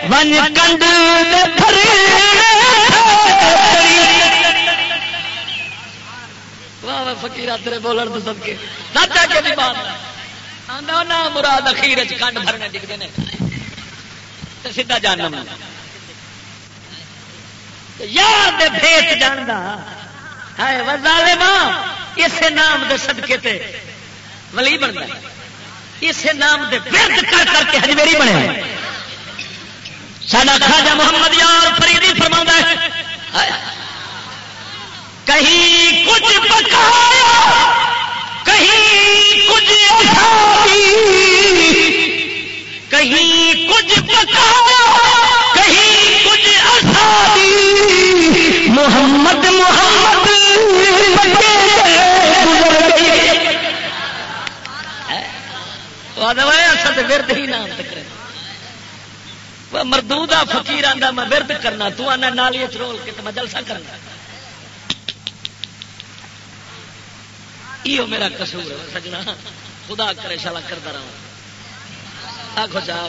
A: ون کنڈ فکیر تیرے بولن تو سب کے۔ سچا کے بھی بات نہ مراد اخیر کنڈ بھرنے ڈگتے ہیں سیدا جانا یاد بھیت جانا ہے وزالے ماں اسے نام دے صدقے تے ولی بنتا اسے نام دے ورد کر کر کے ہجمیری بنے ساڈا خاجا محمد یار فریدی فرما ہے کہیں کچھ پکایا کہیں کچھ کہیں کچھ پکایا، کہیں کچھ اصابی محمد محمد ورد ہی نام تک مردو فکیر آتا میں ورد کرنا، تو آنا نالی چرول کے تو میں جلسہ کرنا۔ یہ میرا قصور ہے؟ سجنا۔ خدا کرے شالا کرتا رہا آخو چاہ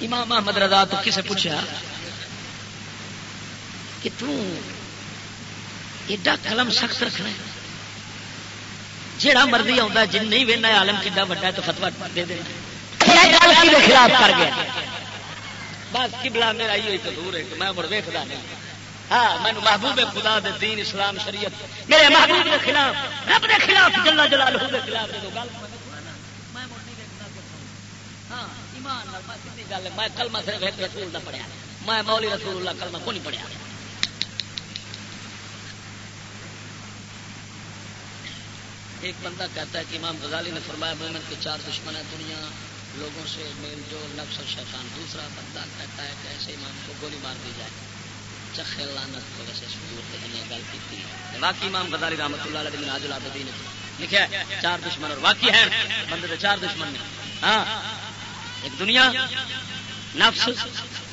A: امام محمد رضا تو کسے پوچھا کہ تو ایڈا قلم سخت رکھنا ہے۔ جہاں مرضی آتا جن نہیں وہنا عالم کھا وا تو فتوا دے دینا۔ خلاف کر گیا۔ بس کبلا میرا یہ دور ہے میں مڑ ویکتا نہیں۔ ہاں مینو محبوب خدا دے دین اسلام شریعت، میرے محبوب کے خلاف، رب دے خلاف جلا جلال دے خلاف ہاں، میں کلمہ صرف ایک رسول کا پڑھیا میں مولی رسول اللہ کلمہ کو نہیں پڑھیا ایک بندہ کہتا ہے کہ امام غزالی نے فرمایا، مومن کے چار دشمن ہیں دنیا، لوگوں سے میل جول، نفس اور شیطان۔ دوسرا بندہ کہتا ہے کہ ایسے امام کو گولی مار دی جائے۔ چخے لانت کو ویسے سجور کے دنیا گل کی واقعی امام غزالی رحمۃ اللہ علیہ ناج العابدین لکھا ہے، چار دشمن اور واقعی ہے بندے کے چار دشمن نے۔ ہاں۔ ایک دنیا، نفس،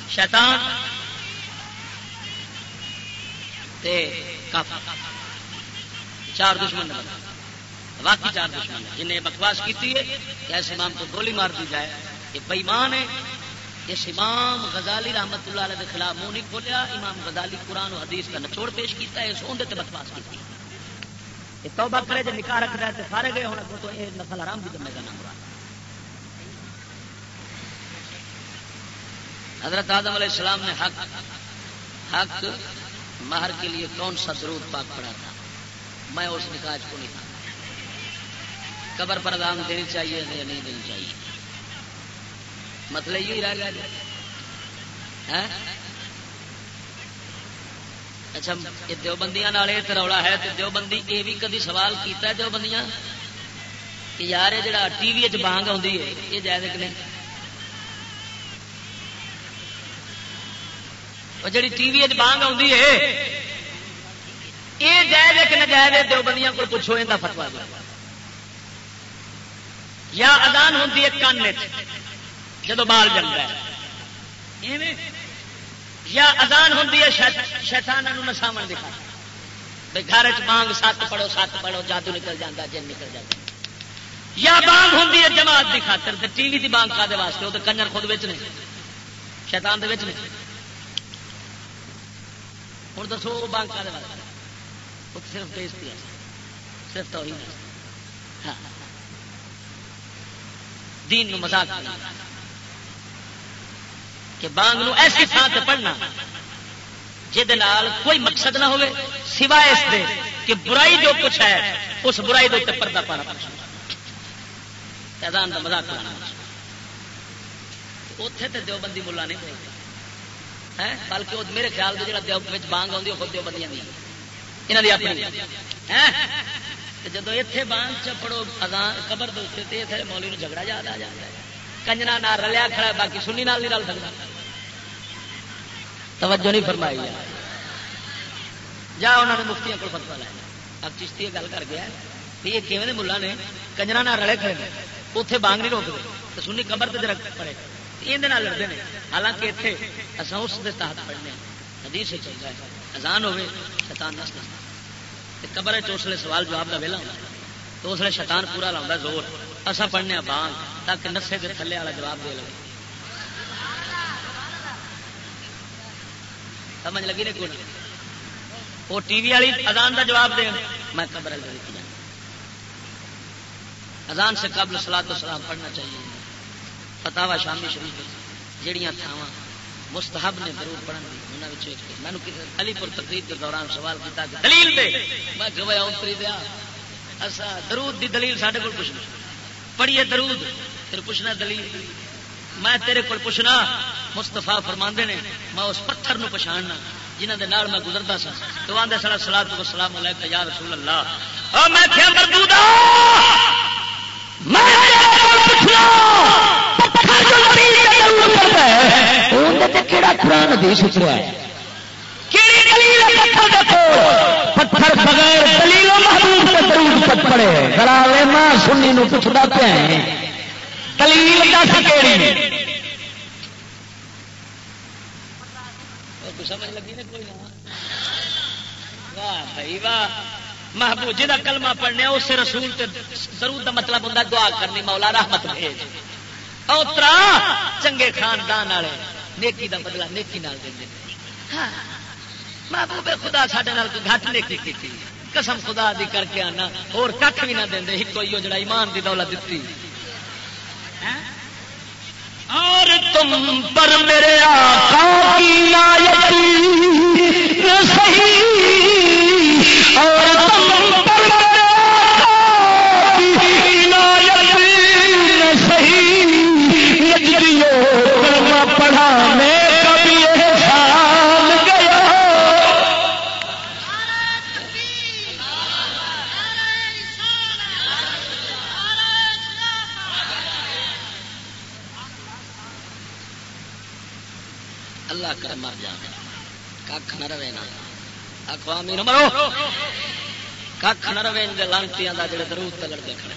A: شیطان تے کافر چار دشمن نے۔ واقعی چار دشمن نے۔ جنہیں بکواس کی ہے کہ ایسے امام کو گولی مار دی جائے، یہ بےمان ہے اس امام غزالی رحمت اللہ علیہ کے خلاف منہ نہیں کھولیا، امام غزالی قرآن و حدیث کا نچوڑ پیش کیتا ہے، اس اندر بکواس کی توبہ کرے جب نکاح رکھ رہا ہے تو سارے گئے ہونا تو یہ نسل آرام بھی جمے گا نام حضرت آدم علیہ السلام نے حق حق مہر کے لیے کون سا درود پاک پڑا تھا؟ میں اس نکاح کو نہیں تھا قبر پر اذان دینی چاہیے یا نہیں دینی چاہیے؟ مطلب یہی رہ گیا۔ اچھا دیوبندیاں رولا ہے تو دیوبندی یہ بھی کدی سوال کیتا ہے دیوبندیاں؟ کہ یار یہ جڑا ٹی وی بانگ آتی ہے یہ جائز کہ نہیں؟ جڑی ٹی وی بانگ آتی ہے یہ جائز کہ نجائز ہے؟ دیوبندیاں کو پوچھو یہ فتوا یا ادان ہوتی ہے کان جب بال جلتا ہے۔ یا ادان ہوتی ہے شیتان نساو دکھا۔ گھر چانگ سات پڑھو سات پڑھو، جادو نکل جاتا جن نکل جاتا یا بانگ ہوتی ہے جماعت کی خاطر ٹی وی کی بانگ کا واسطے وہ کنجر خود نہیں شیطان دے ہوں دسو بانگ کا صرف بےزتی صرف تو ہاں۔ دین مزاق کہ بانگ نو ایسی تھان سے پڑھنا کوئی مقصد نہ ہوئے، سوائے اس دے کہ برائی جو کچھ ہے، اس برائی دے پردہ پانا اذان کا مزاق کرنا اتے تو دو بندی ملا نہیں بولتے بلکہ وہ میرے خیال سے جا بانگ آتی وہ خود دو بندیاں یہاں کی اپنی۔ جب اتنے بانگ چپڑو ازان قبر دے مولی جھگڑا یاد آ جاتا ہے۔ کنجنا نہ رلیا کھڑا باقی سنی نال نہیں رل سکتا توجہ نہیں فرمائی جا انہوں نے مفتیاں کو فتوا لایا اب چشتی گل کر گیا یہ کیون ملا نے کنجرا نہ رلے کھڑے اتنے بانگ نہیں روکتے تو سنی قبر سے رکھ پڑے یہ لڑتے ہیں حالانکہ اتنے اصا اس کے تحت پڑھنے حدیث سے چلتا ہے ازان ہوے شیطان نس قبر چوسلے سوال جواب کا ویلا ہوتا تو اس لیے شیطان پورا لاؤں زور اصا پڑھنے بانگ، تاکہ نسے کے تھلے والا جواب دے لگے۔ سمجھ لگی نہیں کون وہ ٹی وی والی ازان کا جواب دے۔ میں قبر ازان سے قبل سلاد و سلام پڑھنا چاہیے۔ فتوا شامی شریف جہیا تھاواں مستحب نے ضرور پڑھن دی انہوں نے میں علی پور تقریب کے دوران سوال کیا دلیل دے؟ میں گویا اتری دیا۔ اچھا درود دی دلیل سارے کو پوچھنا پڑھیے درود پھر پوچھنا دلیل۔ میں تیرے کو پوچھنا مستفا فرما نے، میں اس پتھر نو پچھاڑنا جنہ دے نال میں گزرتا سا تو آدھے سلا سلا تو سلام علیکم یا رسول اللہ۔ میں کیا مردودا
B: پتھر بغیر پڑے ماں سنی نو پوچھتا پیا دلیل دس کیڑی
A: سمجھ لگی نا کوئی واہ بھائی واہ۔ محبوب جی جا کلمہ پڑھنے اس رسول تے ضرور دا مطلب ہوں دعا کرنی، مولا رحمت بھیج۔ اوترا چنگے خاندان والے، نیکی دا بدلا نیکی نال دیں ہاں، محبوب خدا سڈے گھٹ نیکی کی قسم خدا دی کر کے آنا، اور کھ بھی نہ دیں ایک جڑا ایمان دی دولت دیتی۔ اور تم پر میرے آقا کی نایتی صحیح۔ اور تم اقوامی نہ مرو. کھ نہ رہے لانتی جڑے درود تے لڑتے کھڑے۔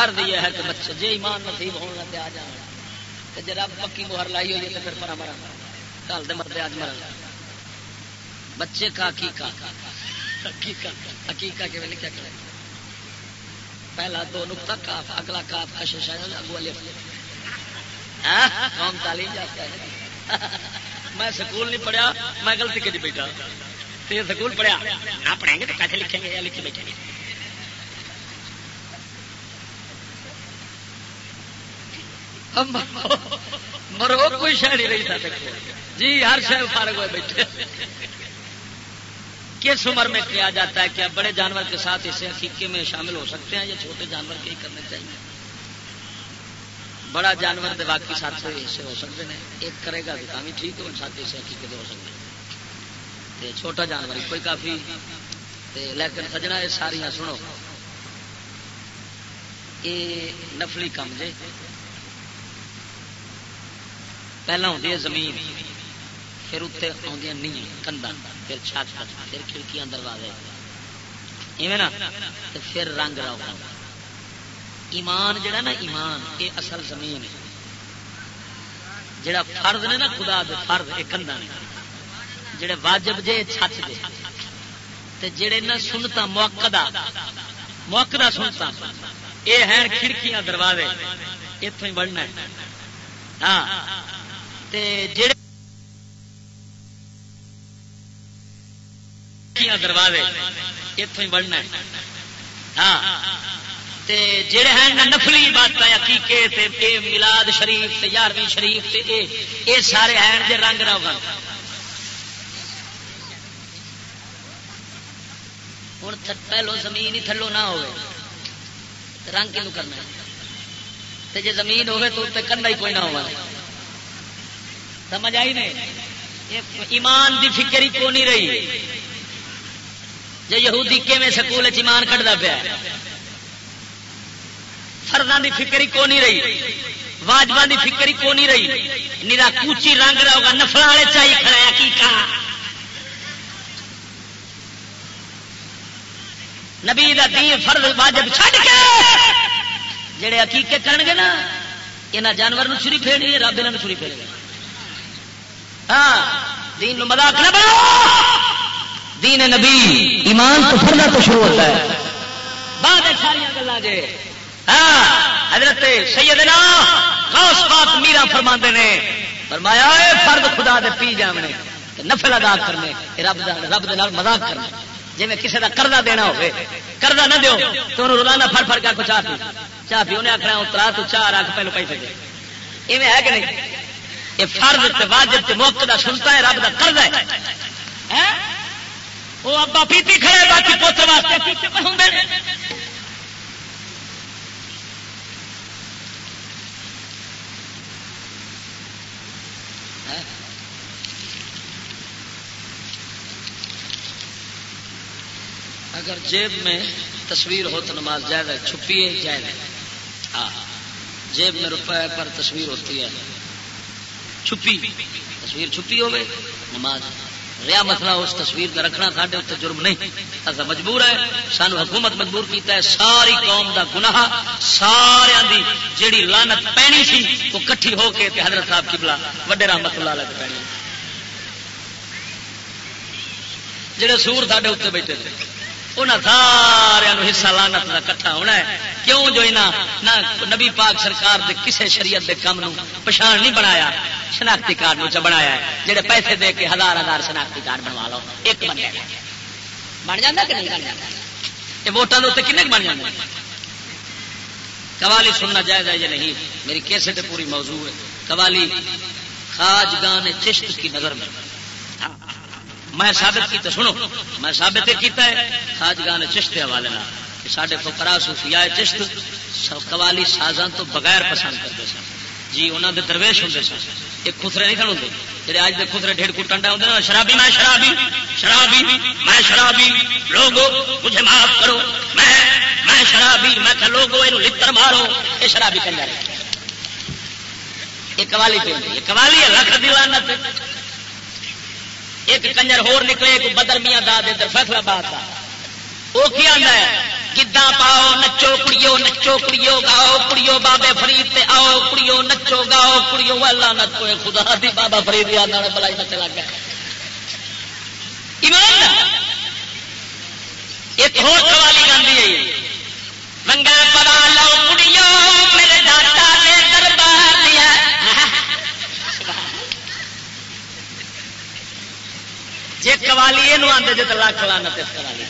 A: ارد یہ ہے کہ بچے جی ایمان نصیب ہونا تے آ جانا تے جب رب پکی مہر لائی ہوئی تو پھر پرا مرا۔ کل دے مرتے آج مرا بچے کا عقیقہ عقیقہ کے لکھا کرے پہلا دو نقطہ، کاف، اگلا کاف کشش ہے اگو الف قوم تعلیم جاتا ہے۔ میں سکول نہیں پڑھیا، میں گلتی کے بیٹھا تو سکول پڑھیا۔ آپ پڑھیں گے تو کیسے لکھیں گے یا لکھے بیٹھیں گے مرو، کوئی شہ نہیں رہی تھا جی ہر شہر فارغ ہوئے بیٹھے۔ کس عمر میں کیا جاتا ہے؟ کیا بڑے جانور کے ساتھ اسے عقیقے میں شامل ہو سکتے ہیں یا چھوٹے جانور کے ہی کرنے چاہیے؟ بڑا جانور دے باقی سات حصے ہو سکتے ہیں۔ ایک کرے گا تو بھی ٹھیک ہو سات حصے حقیقت ہو سکتے ہیں۔ چھوٹا جانور کوئی کافی۔ لیکن سجنا یہ ساریا سنو۔ یہ نفلی کام جے۔ پہلا ہوتی ہے زمین، پھر اتنے آدی نہیں کندا پھر چھت پھر کھڑکیاں، دروازے۔ ایویں نا؟ پھر رنگ رو ایمان جڑا نا ایمان، یہ اصل زمین ہے۔ جڑا فرد نے نا خدا دے فرد یہ کندا نے۔ جڑے واجب جے چھت جے۔ تے جڑے نہ سنتا موقع موقع سنتا یہ ہیں کھڑکیاں، دروازے۔ اتوں ہی بڑھنا ہاں۔ جڑے دروازے اتوں ہی بڑھنا ہاں۔ تے جڑے ہیں نفلی بات عقیقے تے اے ملاد شریف تے یارویں شریف یہ سارے ہیں جی رنگ نہ روگ ہوں پہلو زمین ہی تھلو نہ ہو رنگ کیوں کرنا جی زمین ہوگی تو تے کرنا ہی کوئی نہ ہوا سمجھ آئی نہیں ایمان دی فکر ہی کو نہیں رہی؟ جی یہودی کیویں سکول ایمان کٹتا پیا؟ فرداں دی فکر ہی کو نہیں رہی؟ واجبان دی فکر ہی کو نہیں رہی نیرا کوچی رنگ رہا ہوگا، نفل والے چاہیے کھڑا کی کہا نبی دا دین فرض واجب چھڈ کے جڑے عقیقے کرن گے نا یہاں جانور چھری پھیڑی رب یہاں چھری پھیڑے گا ہاں دین مذاق نہ بنو دین نبی ایمان تو فرض تو شروع ہوتا ہے۔ بعد ساری گلا جے ہاں حضرت سیدنا غوث پاک میرا فرما نے، فرمایا، اے فرد خدا دے پی جامنے نفل ادا کرنے رب رب دے مذاق کرنے۔ جی میں کسی کا کردہ دینا ہوگی کردہ نہ دو تو روزانہ فر فر کر چاہ پی۔ چاہ پی، انہیں آخنا اترا تو چار آخ پہلو پیسے دے۔ ایویں ہے کہ نہیں؟ یہ فرض واجب تے موقع کا سنتا ہے، رب کا کرد ہے۔ ہاں؟ وہ ابا پیتی کھڑے باقی پوتر واسطے ہوں اگر جیب میں تصویر ہو تو نماز جائز ہے، چھپی ہے، جائز ہے۔ ہاں جیب میں روپے پر تصویر ہوتی ہے۔ چھپی، تصویر چھپی ہوگی، نماز۔ ریا مسئلہ، اس تصویر کا رکھنا سارے اتنے جرم نہیں۔ ایسا مجبور ہے، سانو حکومت مجبور کیتا ہے، ساری قوم دا گناہ سارا دی جیڑی لانت پینی سی، وہ کٹھی ہو کے حضرت صاحب کی بلا وڈے رحمت اللہ علیہ پینی۔ جڑے سور ساڈے اتنے بیٹھے تھے۔ انہوں سارا حصہ لانت کا کٹھا ہونا ہے۔ کیوں جو نہ نبی پاک سرکار دے کسے شریعت دے کام نو پچھان نہیں بنایا، شناختی کارڈ بنایا ہے۔ جہے پیسے دے کے ہزار ہزار شناختی کارڈ بنوا لو، ایک بندے بن جاتا کہ نہیں بن جاتا یہ ووٹان کے اتنے کن بن جاتا قوالی سننا جائز ہے یا نہیں؟ میری کیسے پوری موضوع ہے۔ قوالی خاج گان چشت کی نظر میں۔ میں ثابت کیتا سنو، میں ثابت کیتا ہے، خاجگان چشت کے حوالے سارے فکرا سوفیا چشت قوالی سازاں تو بغیر پسند کرتے سن۔ جی انہوں دے درویش ہوں سن۔ ایک خسرے نہیں کھڑے جی اج دے خسرے ڈیڑھ کو ٹنڈا ہوں شرابی، میں شرابی شرابی، میں شرابی۔ لوگو، مجھے معاف کرو۔ میں میں شرابی، میں کہ لوگو یہ لڑ مارو۔ یہ شرابی کنجا یہ قوالی پہ یہ قوالی ہے، لکھ دیوانہ ایک کنجر ہور نکلے، ایک بدر میاں دا دے در فیصلہ بات دا۔ وہ کی آندا ہے؟ گدا پاؤ؟ نچو کڑیو نچو کڑیو، گاؤ کڑیو، بابے فرید تے آؤ کڑیو، نچو، گاؤ کڑیو۔ والا نت کوئی خدا دی بابا فرید یاد نال بلائی نچ لگ گیا۔ ایمان؟ ایک ہور قوالی گاندی ہے۔ منگا پڑا لو کڑیو۔ جی کوالی یہ آتے جی تو لاکھ لانا کوالی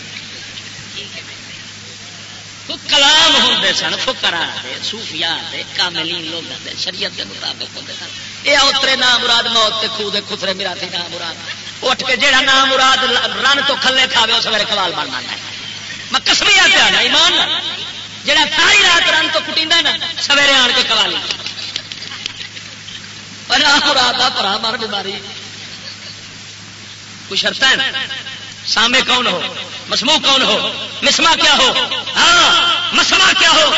A: کلام ہوں سن فکرا سوفیا کاملین لوگ شریعت کے مطابق ہوتے سن۔ یہ اترے نام مراد، موت کے خو خسرے میرا تھی نام مراد۔ اٹھ کے جہاں نام مراد رن تو کھلے کھاوے اس ویلے کلال بن جانا میں کسمی آ کے ایمان جہاں ساری رات رن تو کٹی نا، سویرے آن کے کوالی مراد آ پرا مر بیماری۔ کوئی شرط ہے؟ سامے کون ہو؟ مسمو کون ہو؟ مسما کیا ہو؟ ہاں مسما کیا ہو؟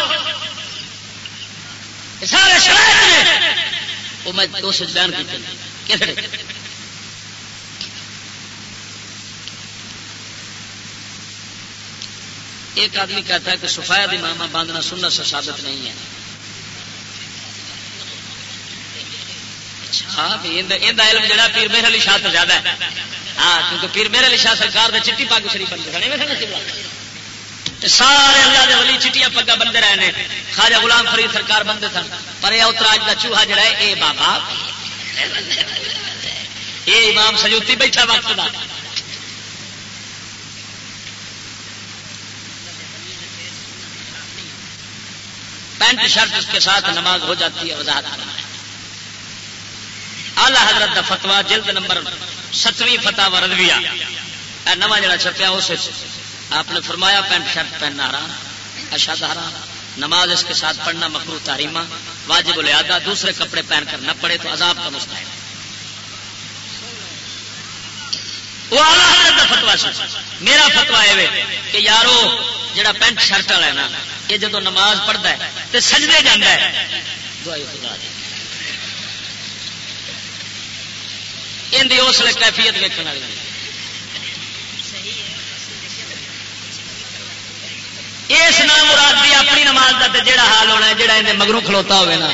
A: سارے شرائط وہ میں اس بیان کی ایک آدمی کہتا ہے کہ سفید امامہ باندھنا سننا سے ثابت نہیں ہے۔ اچھا علم جڑا پیر میرے علی شاہ تو زیادہ ہے۔ ہاں کیونکہ پیر میرے علی شاہ سرکار دے چٹی پاگ شریف بنتے سارے اللہ دے ولی چٹیاں پگا بندے رہے ہیں خواجہ غلام فرید سرکار بندے سن۔ پر یہ اتراج کا چوہا جڑا ہے، اے بابا۔ یہ امام سجوتی بیٹھا وقت کا پینٹ شرٹ اس کے ساتھ نماز ہو جاتی ہے، وضاحت آلہ حضرت کا فتوا جلد نمبر ستویں فتح و رضویہ نواں جڑا چھپیا اس آپ نے فرمایا پینٹ شرٹ پہننا حرام اشد حرام نماز اس کے ساتھ پڑھنا مکرو تاریمہ واجب الادا دوسرے کپڑے پہن کر نہ پڑے تو عذاب کا مستحق۔ وہ آلہ حضرت کا فتوا میرا فتوا ہے کہ یارو، جڑا پینٹ شرٹ والا ہے نا، یہ جدو نماز پڑھتا ہے تو سجدے جانا ہے اندی اس لیے کیفیت ویکن والی اس نام مراد دی اپنی نماز کا جڑا حال ہونا ہے جڑا اندر مگروں کھلوتا ہوئے نا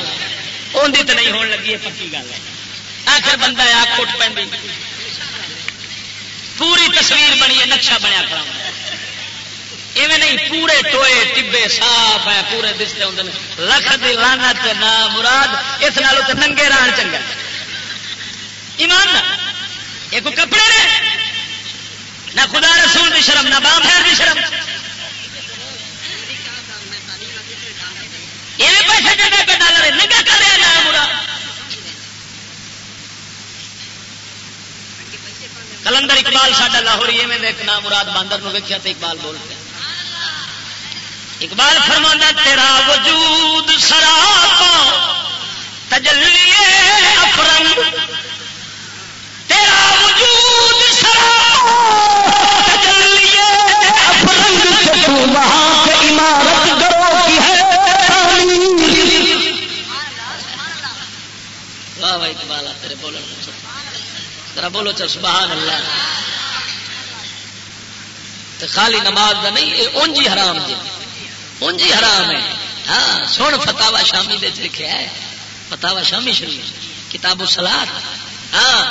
A: اندی تو نہیں ہون لگی ہے پکی گل ہے۔ آخر بندہ ہے آ کٹ پہ پوری تصویر بنی ہے، نقشہ بنیا کھڑا ایویں نہیں، پورے ٹوئے، ٹبے صاف ہے پورے دستے ہوں لکھ دی لانت نہ مراد اس نال تو ننگے ران چنگا ایمان یہ کوئی کپڑے نے؟ نہ خدا رسول کی شرم، نہ بام خیر کی شرم۔ یہ پیسے دے پہ ڈالر ننگا کر رہا نہ مراد کلندر اقبال ساڈا لاہور میں دیکھ نام مراد باندر ویکیا تو اقبال بولتے ہیں۔ اقبال فرمانا تیرا وجود سرا تجلی افرنگ بولو تیرا بولو سبحان اللہ۔ خالی نماز کا نہیں اونجی حرام جی۔ انجی حرام ہے۔ ہاں سن فتوا شامی دے لکھا ہے۔ فتوا شامی شریف، کتاب و سلاد ہاں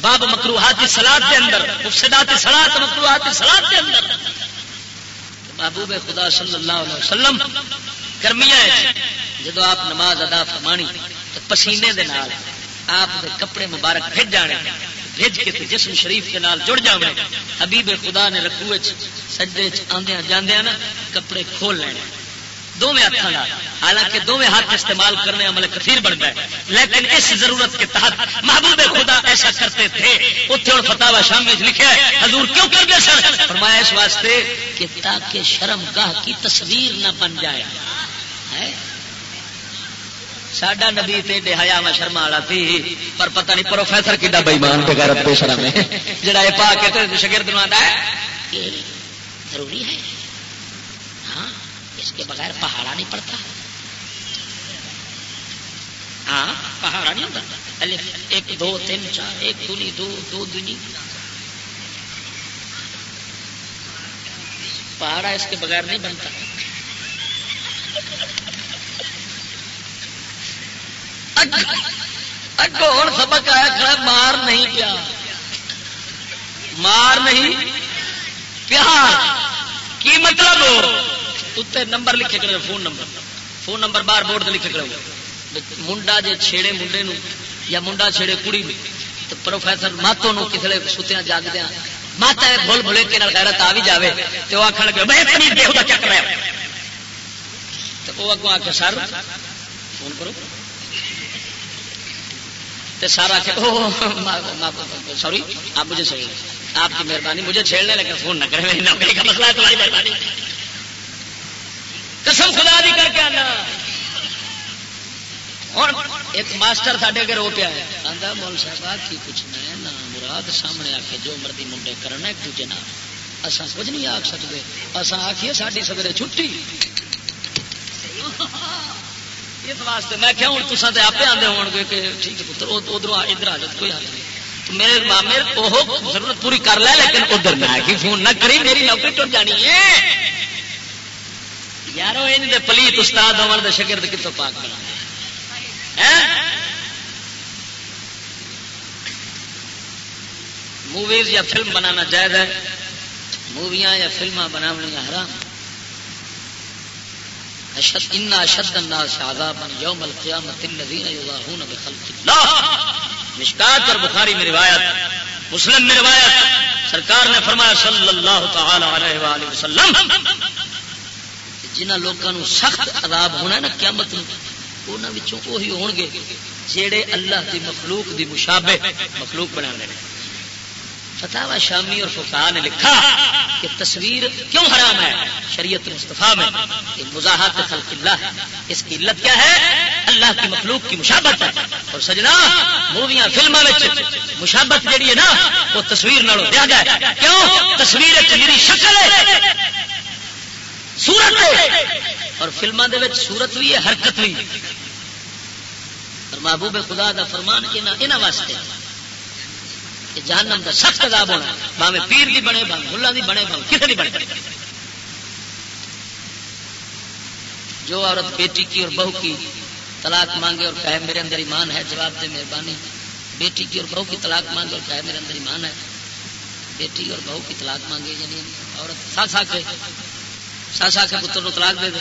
A: باب مکروہات سلاد کے اندر مفسدات سلاد مکروہات سلاد کے اندر۔ محبوب خدا صلی اللہ علیہ وسلم گرمیا جدو آپ نماز ادا فرمانی، تو پسینے دے نال آپ دے کپڑے مبارک بھیج جانے، بھیج کے جسم شریف کے نال جڑ جاوے۔ حبیب خدا نے رکھو سجدے آدھے جانے نا، کپڑے کھول لینے۔ دونوں ہاتھوں حالانکہ دونوں ہاتھ استعمال کرنے عمل کثیر بنتا ہے۔ لیکن اس ضرورت کے تحت محبوب خدا ایسا کرتے تھے۔ اتنے اور فتح شام میں لکھا ہے، حضور کیوں کرتے سر فرمایا اس واسطے کہ تاکہ شرم گاہ کی تصویر نہ بن جائے۔ ساڈا نبی تے حیا میں شرما والا تھی، پر پتہ نہیں پروفیسر کڈا بےمان پہ غیرت شرم ہے۔ جڑا یہ پا کے شگرد ہے ضروری ہے۔ کے بغیر پہاڑا نہیں پڑتا۔ ہاں پہاڑا نہیں ہوتا۔ ایک، دو، تین، چار، ایک، دونی، دو دو دنی پہاڑا اس کے بغیر نہیں بنتا۔ اگو ہوں سبق آیا کھڑا مار نہیں پیا۔ مار نہیں پیار کی مطلب اتنے نمبر لکھے کرے فون نمبر فون نمبر باہر بورڈ سے لکھے کرو منڈا جے چھیڑے منڈے نو یا منڈا چھیڑے کڑی نو تو پروفیسر ماتوں نو کسی ستیا جاگدیا ماتا بھول بھولے کے غیرت آ بھی جائے تو وہ آخر لگے بھائی چک رہا تو وہ اگوں آ کے سر فون کرو سارا سوری آپ مجھے صحیح آپ کی مہربانی، مجھے چھیڑنے لگے، فون نہ کرے نوکری کا مسئلہ ہے، تمہاری مہربانی۔ قسم خدا دی کر کے آنا۔ ایک ماسٹر ساڈے کے رو پیا ہے۔ آدھا مول صاحب کی کچھ میں نہ مراد سامنے آ کے جو مرضی منڈے کرنا ایک دوجے نال۔ اصا کچھ نہیں آخ سکتے اصا آخیے ساری سویرے چھٹی۔ اس واسطے میں کیا ہوں تصا تو آپ آتے ہو گے کہ ٹھیک ہے پتر ادھر ادھر آ جائے کوئی حل نہیں۔ میرے مامے وہ ضرورت پوری کر لے، لیکن ادھر میں کہ فون نہ کری، میری نوکری ٹوٹ جانی ہے۔ یارو یہ پلیت استاد ہون شگرد کتوں پاک بنا موویز یا فلم بنانا جائز ہے؟ موویاں یا فلم بنانا حرام۔ اشد ان اشد الناس عذابا يوم القيامه الذين يضاهون بخلق الله. مشکات اور بخاری میں روایت، مسلم میں روایت، سرکار نے فرمایا صلی اللہ تعالی علیہ وآلہ وسلم جنہ لوگوں سخت عذاب ہونا ہے نا قیامت وہی ہون گے جیڑے اللہ دی مخلوق دی مشابہ مخلوق بنا لے فتح شامی اور فقہ نے لکھا کہ تصویر کیوں حرام ہے؟ شریعت مصطفیٰ میں۔ مزاحت خلق اللہ ہے۔ اس کی علت کیا ہے؟ اللہ کی مخلوق کی مشابت ہے۔ اور سجنا، موویاں فلموں میں مشابت جہی ہے نا، وہ تصویر نہ دیا گیا کیوں؟ تصویر میری شکل ہے۔ سورت ہے۔ اور فلموں کے سورت بھی ہے، حرکت بھی۔ اور محبوب خدا دا فرمان یہاں واسطے۔ کہ جہنم کا سخت عذاب ہونا باوے پیر دی بنے باوے ملا دی بنے باوے کسی دی بنے۔ جو عورت بیٹی کی اور بہو کی طلاق مانگے اور کہے میرے اندر ایمان ہے، جواب دے مہربانی۔ بیٹی کی اور بہو کی طلاق مانگے اور کہے میرے اندر ایمان ہے۔ بیٹی اور بہو کی طلاق مانگے یعنی عورت سا سا کے سا سا کے پتر کو طلاق دے دے۔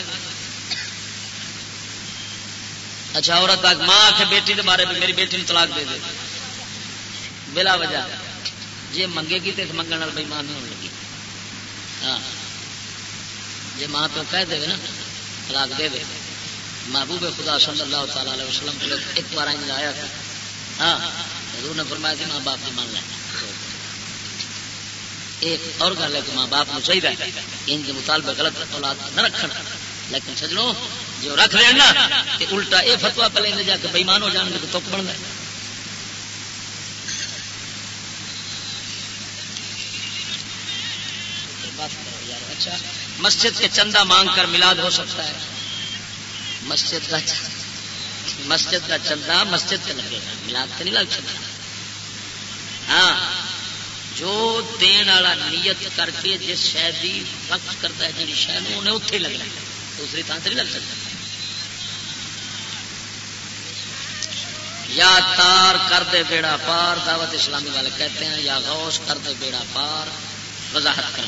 A: اچھا عورت ماں آ بیٹی کے بارے میں، میری بیٹی نے طلاق دے دے۔ بلا وجہ۔ جی منگے گی تو منگنے بھائی ماں نہیں ہونے لگی ہاں۔ جی ماں پیو کہہ دے نا طلاق دے دے محبوب خدا صلی اللہ تعالی علیہ وسلم کو ایک بار آئیں آیا تھا۔ ہاں۔ حضور نے فرمایا تھی ماں باپ کی مان لینا ایک اور گل ہے کہ ماں باپ کو چاہیے ان کے مطالبے غلط اولاد نہ رکھنا لیکن سجنوں، جو رکھ لینا کہ الٹا یہ فتوا پہ لیں جا کے بےمان ہو جان گے تو تک بن گئے۔ اچھا مسجد کے چندہ مانگ کر ملاد ہو سکتا ہے۔ مسجد کا مسجد کا چندہ مسجد کا لگے گا۔ ملاد کا نہیں لگ سکتا۔ ہاں جو دین والا نیت کر کے جس شہر کی وقت کرتا ہے جی شہر انہیں اتے لگنا دوسری تھان سے نہیں لگ سکتا۔ یا تار کر دے بیڑا پار، دعوت اسلامی والے کہتے ہیں، یا غوث کر دے بیڑا پار، وضاحت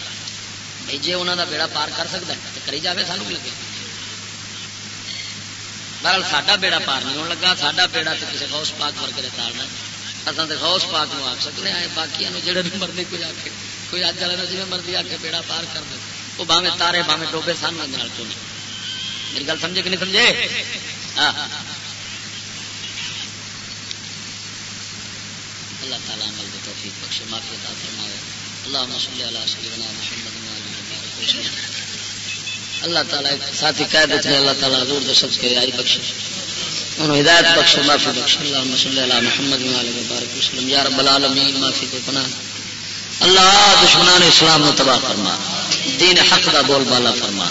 A: کرنا جی انہوں کا بیڑا پار کر سکتا ہے تو کری جائے سانو بھی لگے بہرحال ساڈا بیڑا پار نہیں ہونے لگا ساڈا بیڑا تو کسی غوث پاک ورگے تارنا اصل تو غوث پاک نو آخ سکتے ہیں باقی جڑے بھی مرضی کوئی آ کے کوئی اج والے جی مرضی آ کے بیڑا پار کر دے وہ باوے تارے باوے ڈوبے سان کیوں نہیں میری گل سمجھے کہ نہیں سمجھے ہاں اللہ تعالیٰ عمل دے توفیق بخشے معافی عطا فرمائے اللہ صلی علی سیدنا محمد اللہ تعالیٰ ساتھی کہہ دیتے اللہ تعالیٰ حضور دے سچ کے آئی بخش انہوں ہدایت بخش معافی بخش اللہ صلی اللہ محمد علیہ مبارک وسلم۔ یا رب العالمین، معافی کو پناہ۔ اللہ دشمنان اسلام نے تباہ فرما۔ دین حق دا بول بالا فرما۔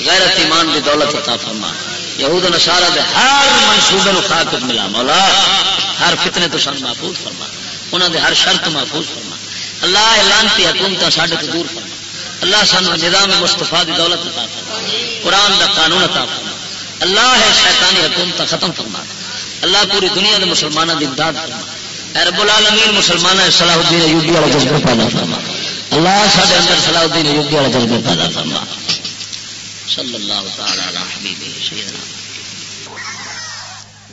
A: غیرت ایمان دی دولت عطا فرما۔ یہود نصارہ دے ہر منصوبے نو خاک ملا۔ مولا، ہر فتنے تو سن محفوظ فرما۔ انہوں دے ہر شرط محفوظ فرما۔ اللہ لانتی حکومت ساڈے تو دور فرما۔ اللہ سان نظام مستفا کی دولت عطا فرما قرآن کا قانون عطا فرما اللہ ہے شیطانی حکومت ختم فرما اللہ پوری دنیا کے مسلمانوں کی امداد فرما رب العالمین مسلمان صلاح الدین ایوبی والا جذبہ پیدا فرما اللہ سارے اندر صلاح الدین ایوبی والا جذبہ پیدا فرما صلی اللہ تعالی علی حبیب سیدنا۔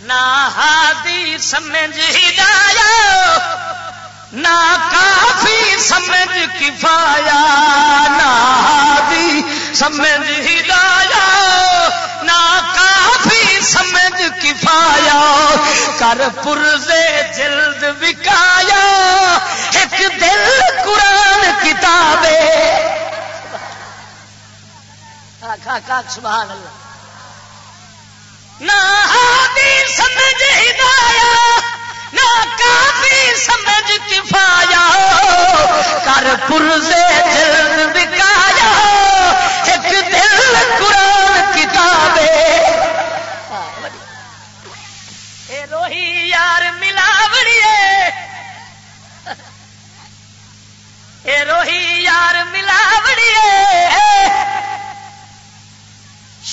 B: نہ ہادی سمجھ ہدایت نہ کافی سمجھ کفایا نہ سمجھ ہدایا نہ کافی سمجھ کفایا کر پرزے جلد ایک دل قرآن کتابیں سبحان اللہ۔ نہ سمجھ ہدایا کافی سمجھ کفایا کر پرزے جلد بکایا ایک دل قرآن کتابے۔
A: روہی یار ملاوڑی اے۔ روہی یار ملاوڑی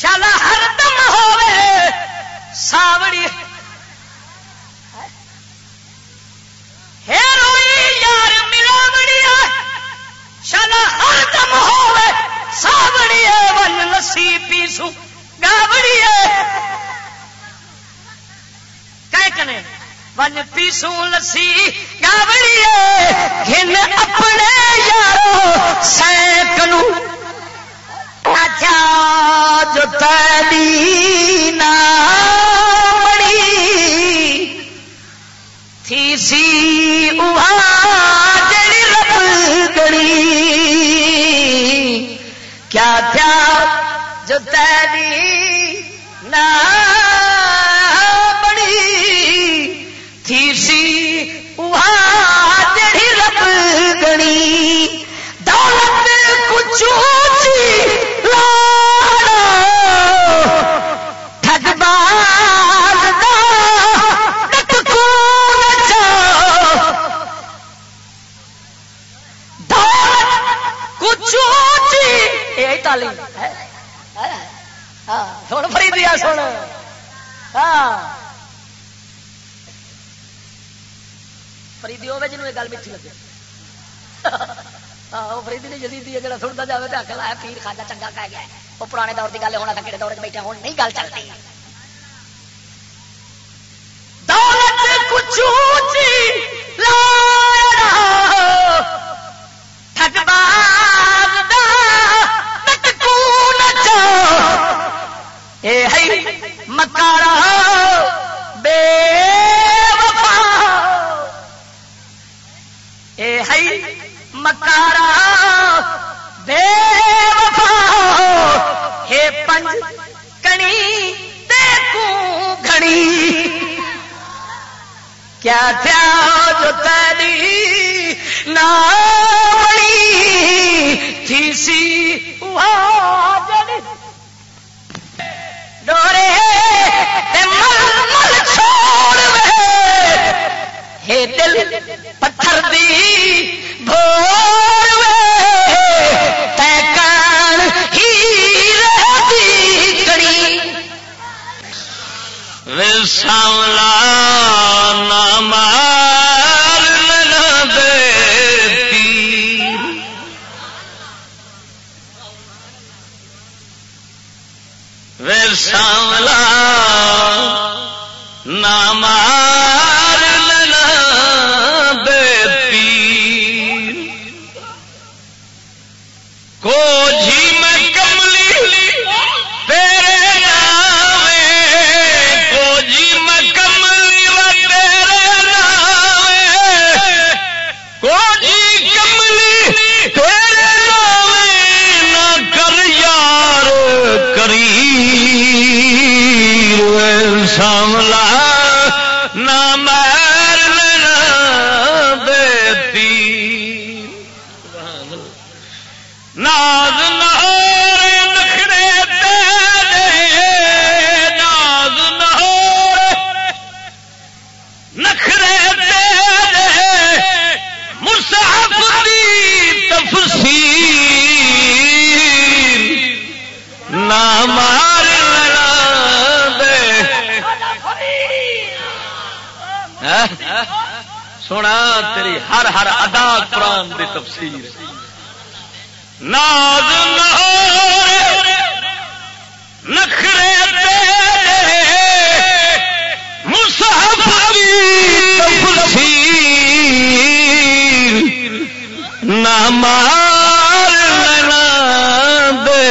A: شالا ہر دم ون پیسو لسی گاوڑی گھن اپنے یارو سینکلو اچھا جو تیری فریدی نے جدید ہے، جڑا سنتا جائے تو آخر ہے پیر خاجا چنگا کہہ گیا وہ پرانے دور کی گل ہونا تھا کہڑے دور چ بیٹھے ہوں نہیں گل چلتی۔
C: سونا، تیری ہر ہر ادا قرآن دی تفسیر۔ ناز نخرے مصحف تفسیر۔ نامار لنا دے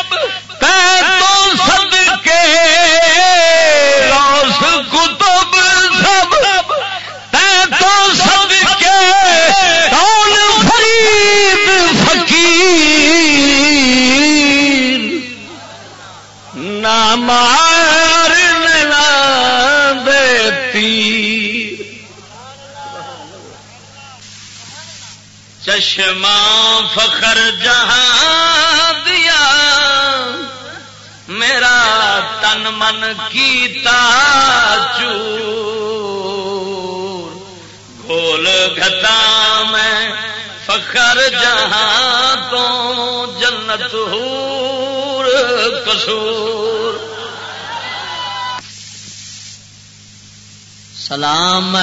C: ہمار دیتی
D: چشمہ فخر جہاں دیا، میرا تن من کیتا چور۔ گول گھتا میں فخر جہاں تو جنت ہوں کسور
A: سلام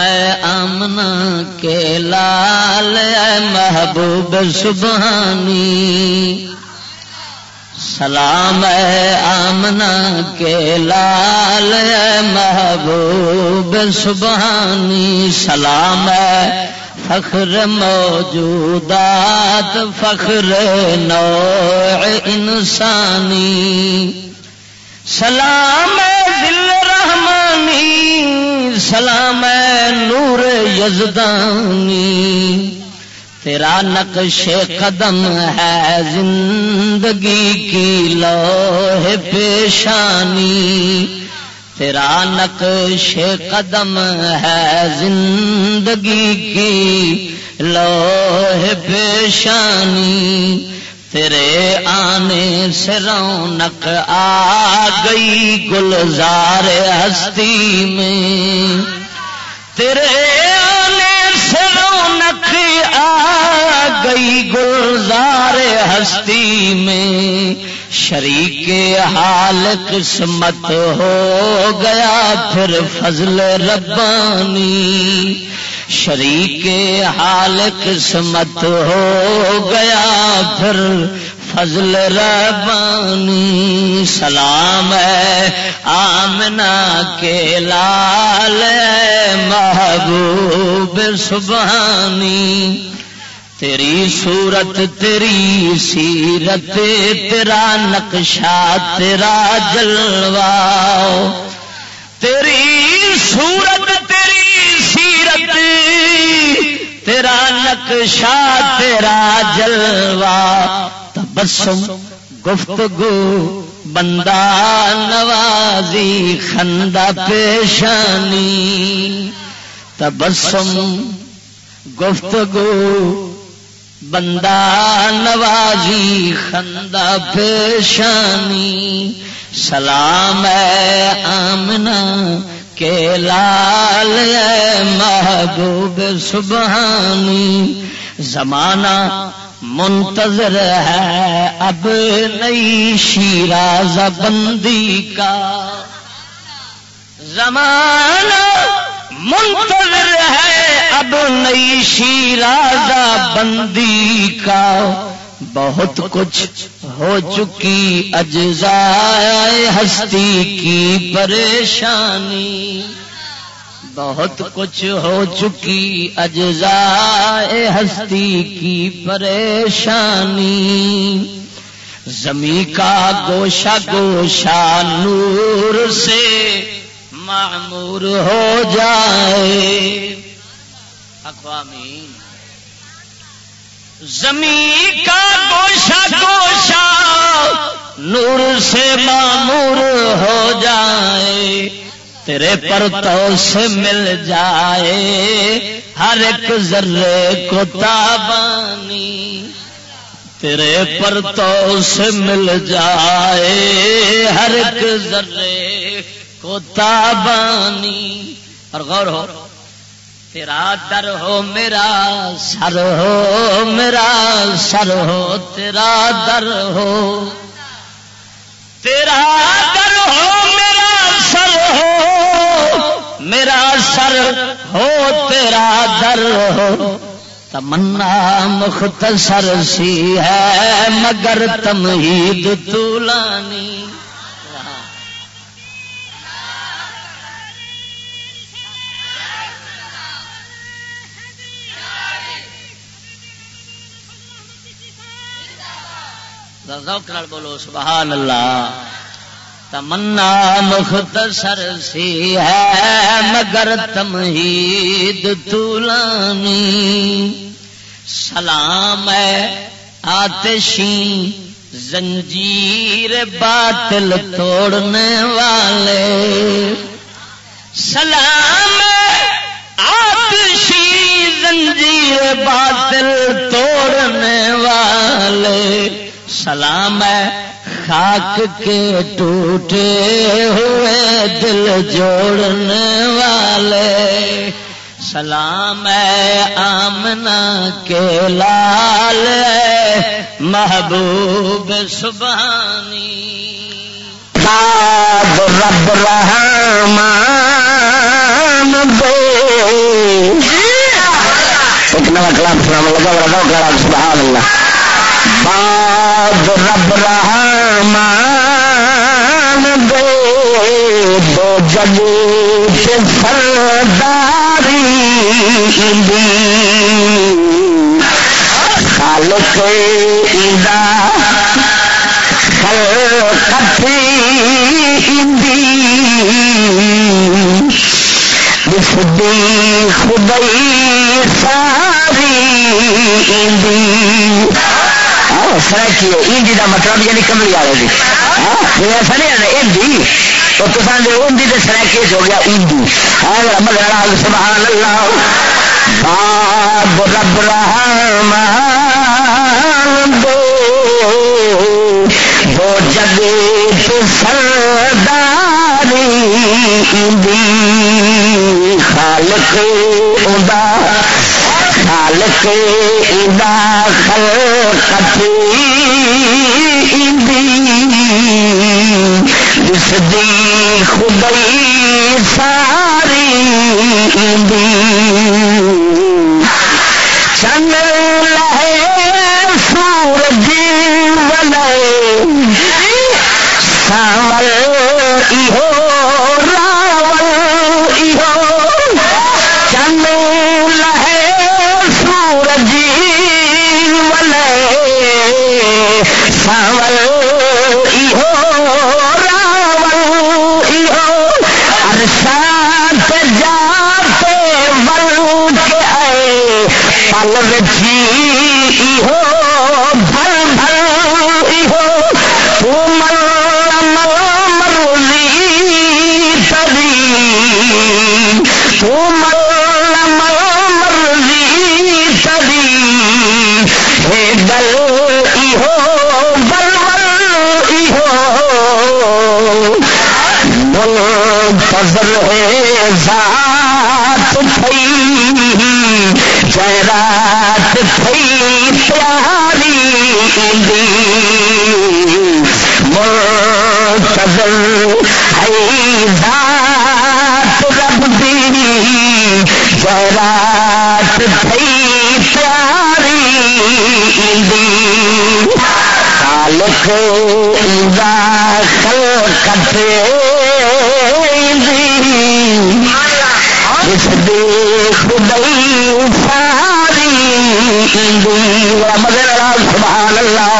A: امنا کے لال محبوب سبحانی۔ سلام آمنا کے لال محبوب سبحانی۔ سلام فخر موجودات، فخر نوع انسانی۔ سلام دل رحمانی، سلام نور یزدانی۔ تیرا نقش قدم ہے زندگی کی لوہ پیشانی۔ تیرا نقش قدم ہے زندگی کی لوہ پیشانی تیرے آنے سے رونق آ گئی گلزار ہستی میں۔ تیرے آنے سے رونق آ گئی گلزار ہستی میں۔ شریک حال قسمت ہو گیا پھر فضل ربانی شریک حال قسمت ہو گیا پھر فضل ربانی سلام ہے آمنا کے لال محبوب سبحانی تیری صورت، تیری سیرت، تیرا نقشہ، تیرا جلوا تیری صورت، تیری سیرت، تیرا نقشہ، تیرا جلوا تبسم، گفتگو، بندہ نوازی، خندہ پیشانی۔ تبسم، گفتگو بندہ نوازی خندہ پیشانی، سلام ہے آمنا کے لال محبوب سبحانی، زمانہ منتظر ہے اب نئی شیراز بندی کا۔ زمانہ منتظر ہے اب نئی شیراز بندی کا۔ بہت کچھ ہو چکی اجزائے ہستی کی پریشانی۔ بہت کچھ ہو چکی اجزائے ہستی کی پریشانی۔ زمیں کا گوشا گوشا نور سے معمور ہو جائے۔ اقوامی زمین کا گوشا گوشا نور سے معمور ہو جائے۔ تیرے پر تو سے مل جائے۔ ہر ایک ذرے کو تابانی۔ تیرے پر تو سے مل جائے۔ ہر ایک ذرے کو تابانی اور غور ہو، تیرا در ہو، میرا سر ہو، میرا سر ہو، تیرا در ہو۔ تیرا در ہو، میرا سر ہو، میرا سر ہو، تیرا در ہو۔ تمنا مختصر سی ہے، مگر تمہید تولانی بولو سبحان اللہ تمنا مختصر سی ہے، مگر تمہید تولانی سلام ہے آتشی، زنجیر باطل توڑنے والے۔ سلام آتشی، زنجیر باطل
E: توڑنے والے۔ سلام ہے خاک کے ٹوٹے ہوئے دل جوڑنے والے۔ سلام ہے آمنا کے لال محبوب سبحانی۔
F: رب رحمان دے ایک نوا کلام سنا لگا بڑا کلام سبحان اللہ۔ باد رب رحمان دے دو جگی سرداری خالق دا خلقتی دی۔ خدائی ساری سرکی اینڈی کا مطلب یعنی کملی والے کی ہاں، ایسا نہیں ہے اینڈی تو تصا جو اندی تو سرکی ہو گیا ایندی ہاں، مگر سبحان اللہ۔ باب رب رحمان دو۔ دو جگہ سرداری خالق ادا خالق ادا خلقتی جس دی خدائی ساری دی خالق خلقت اس خدائی ساری مگر سبحان اللہ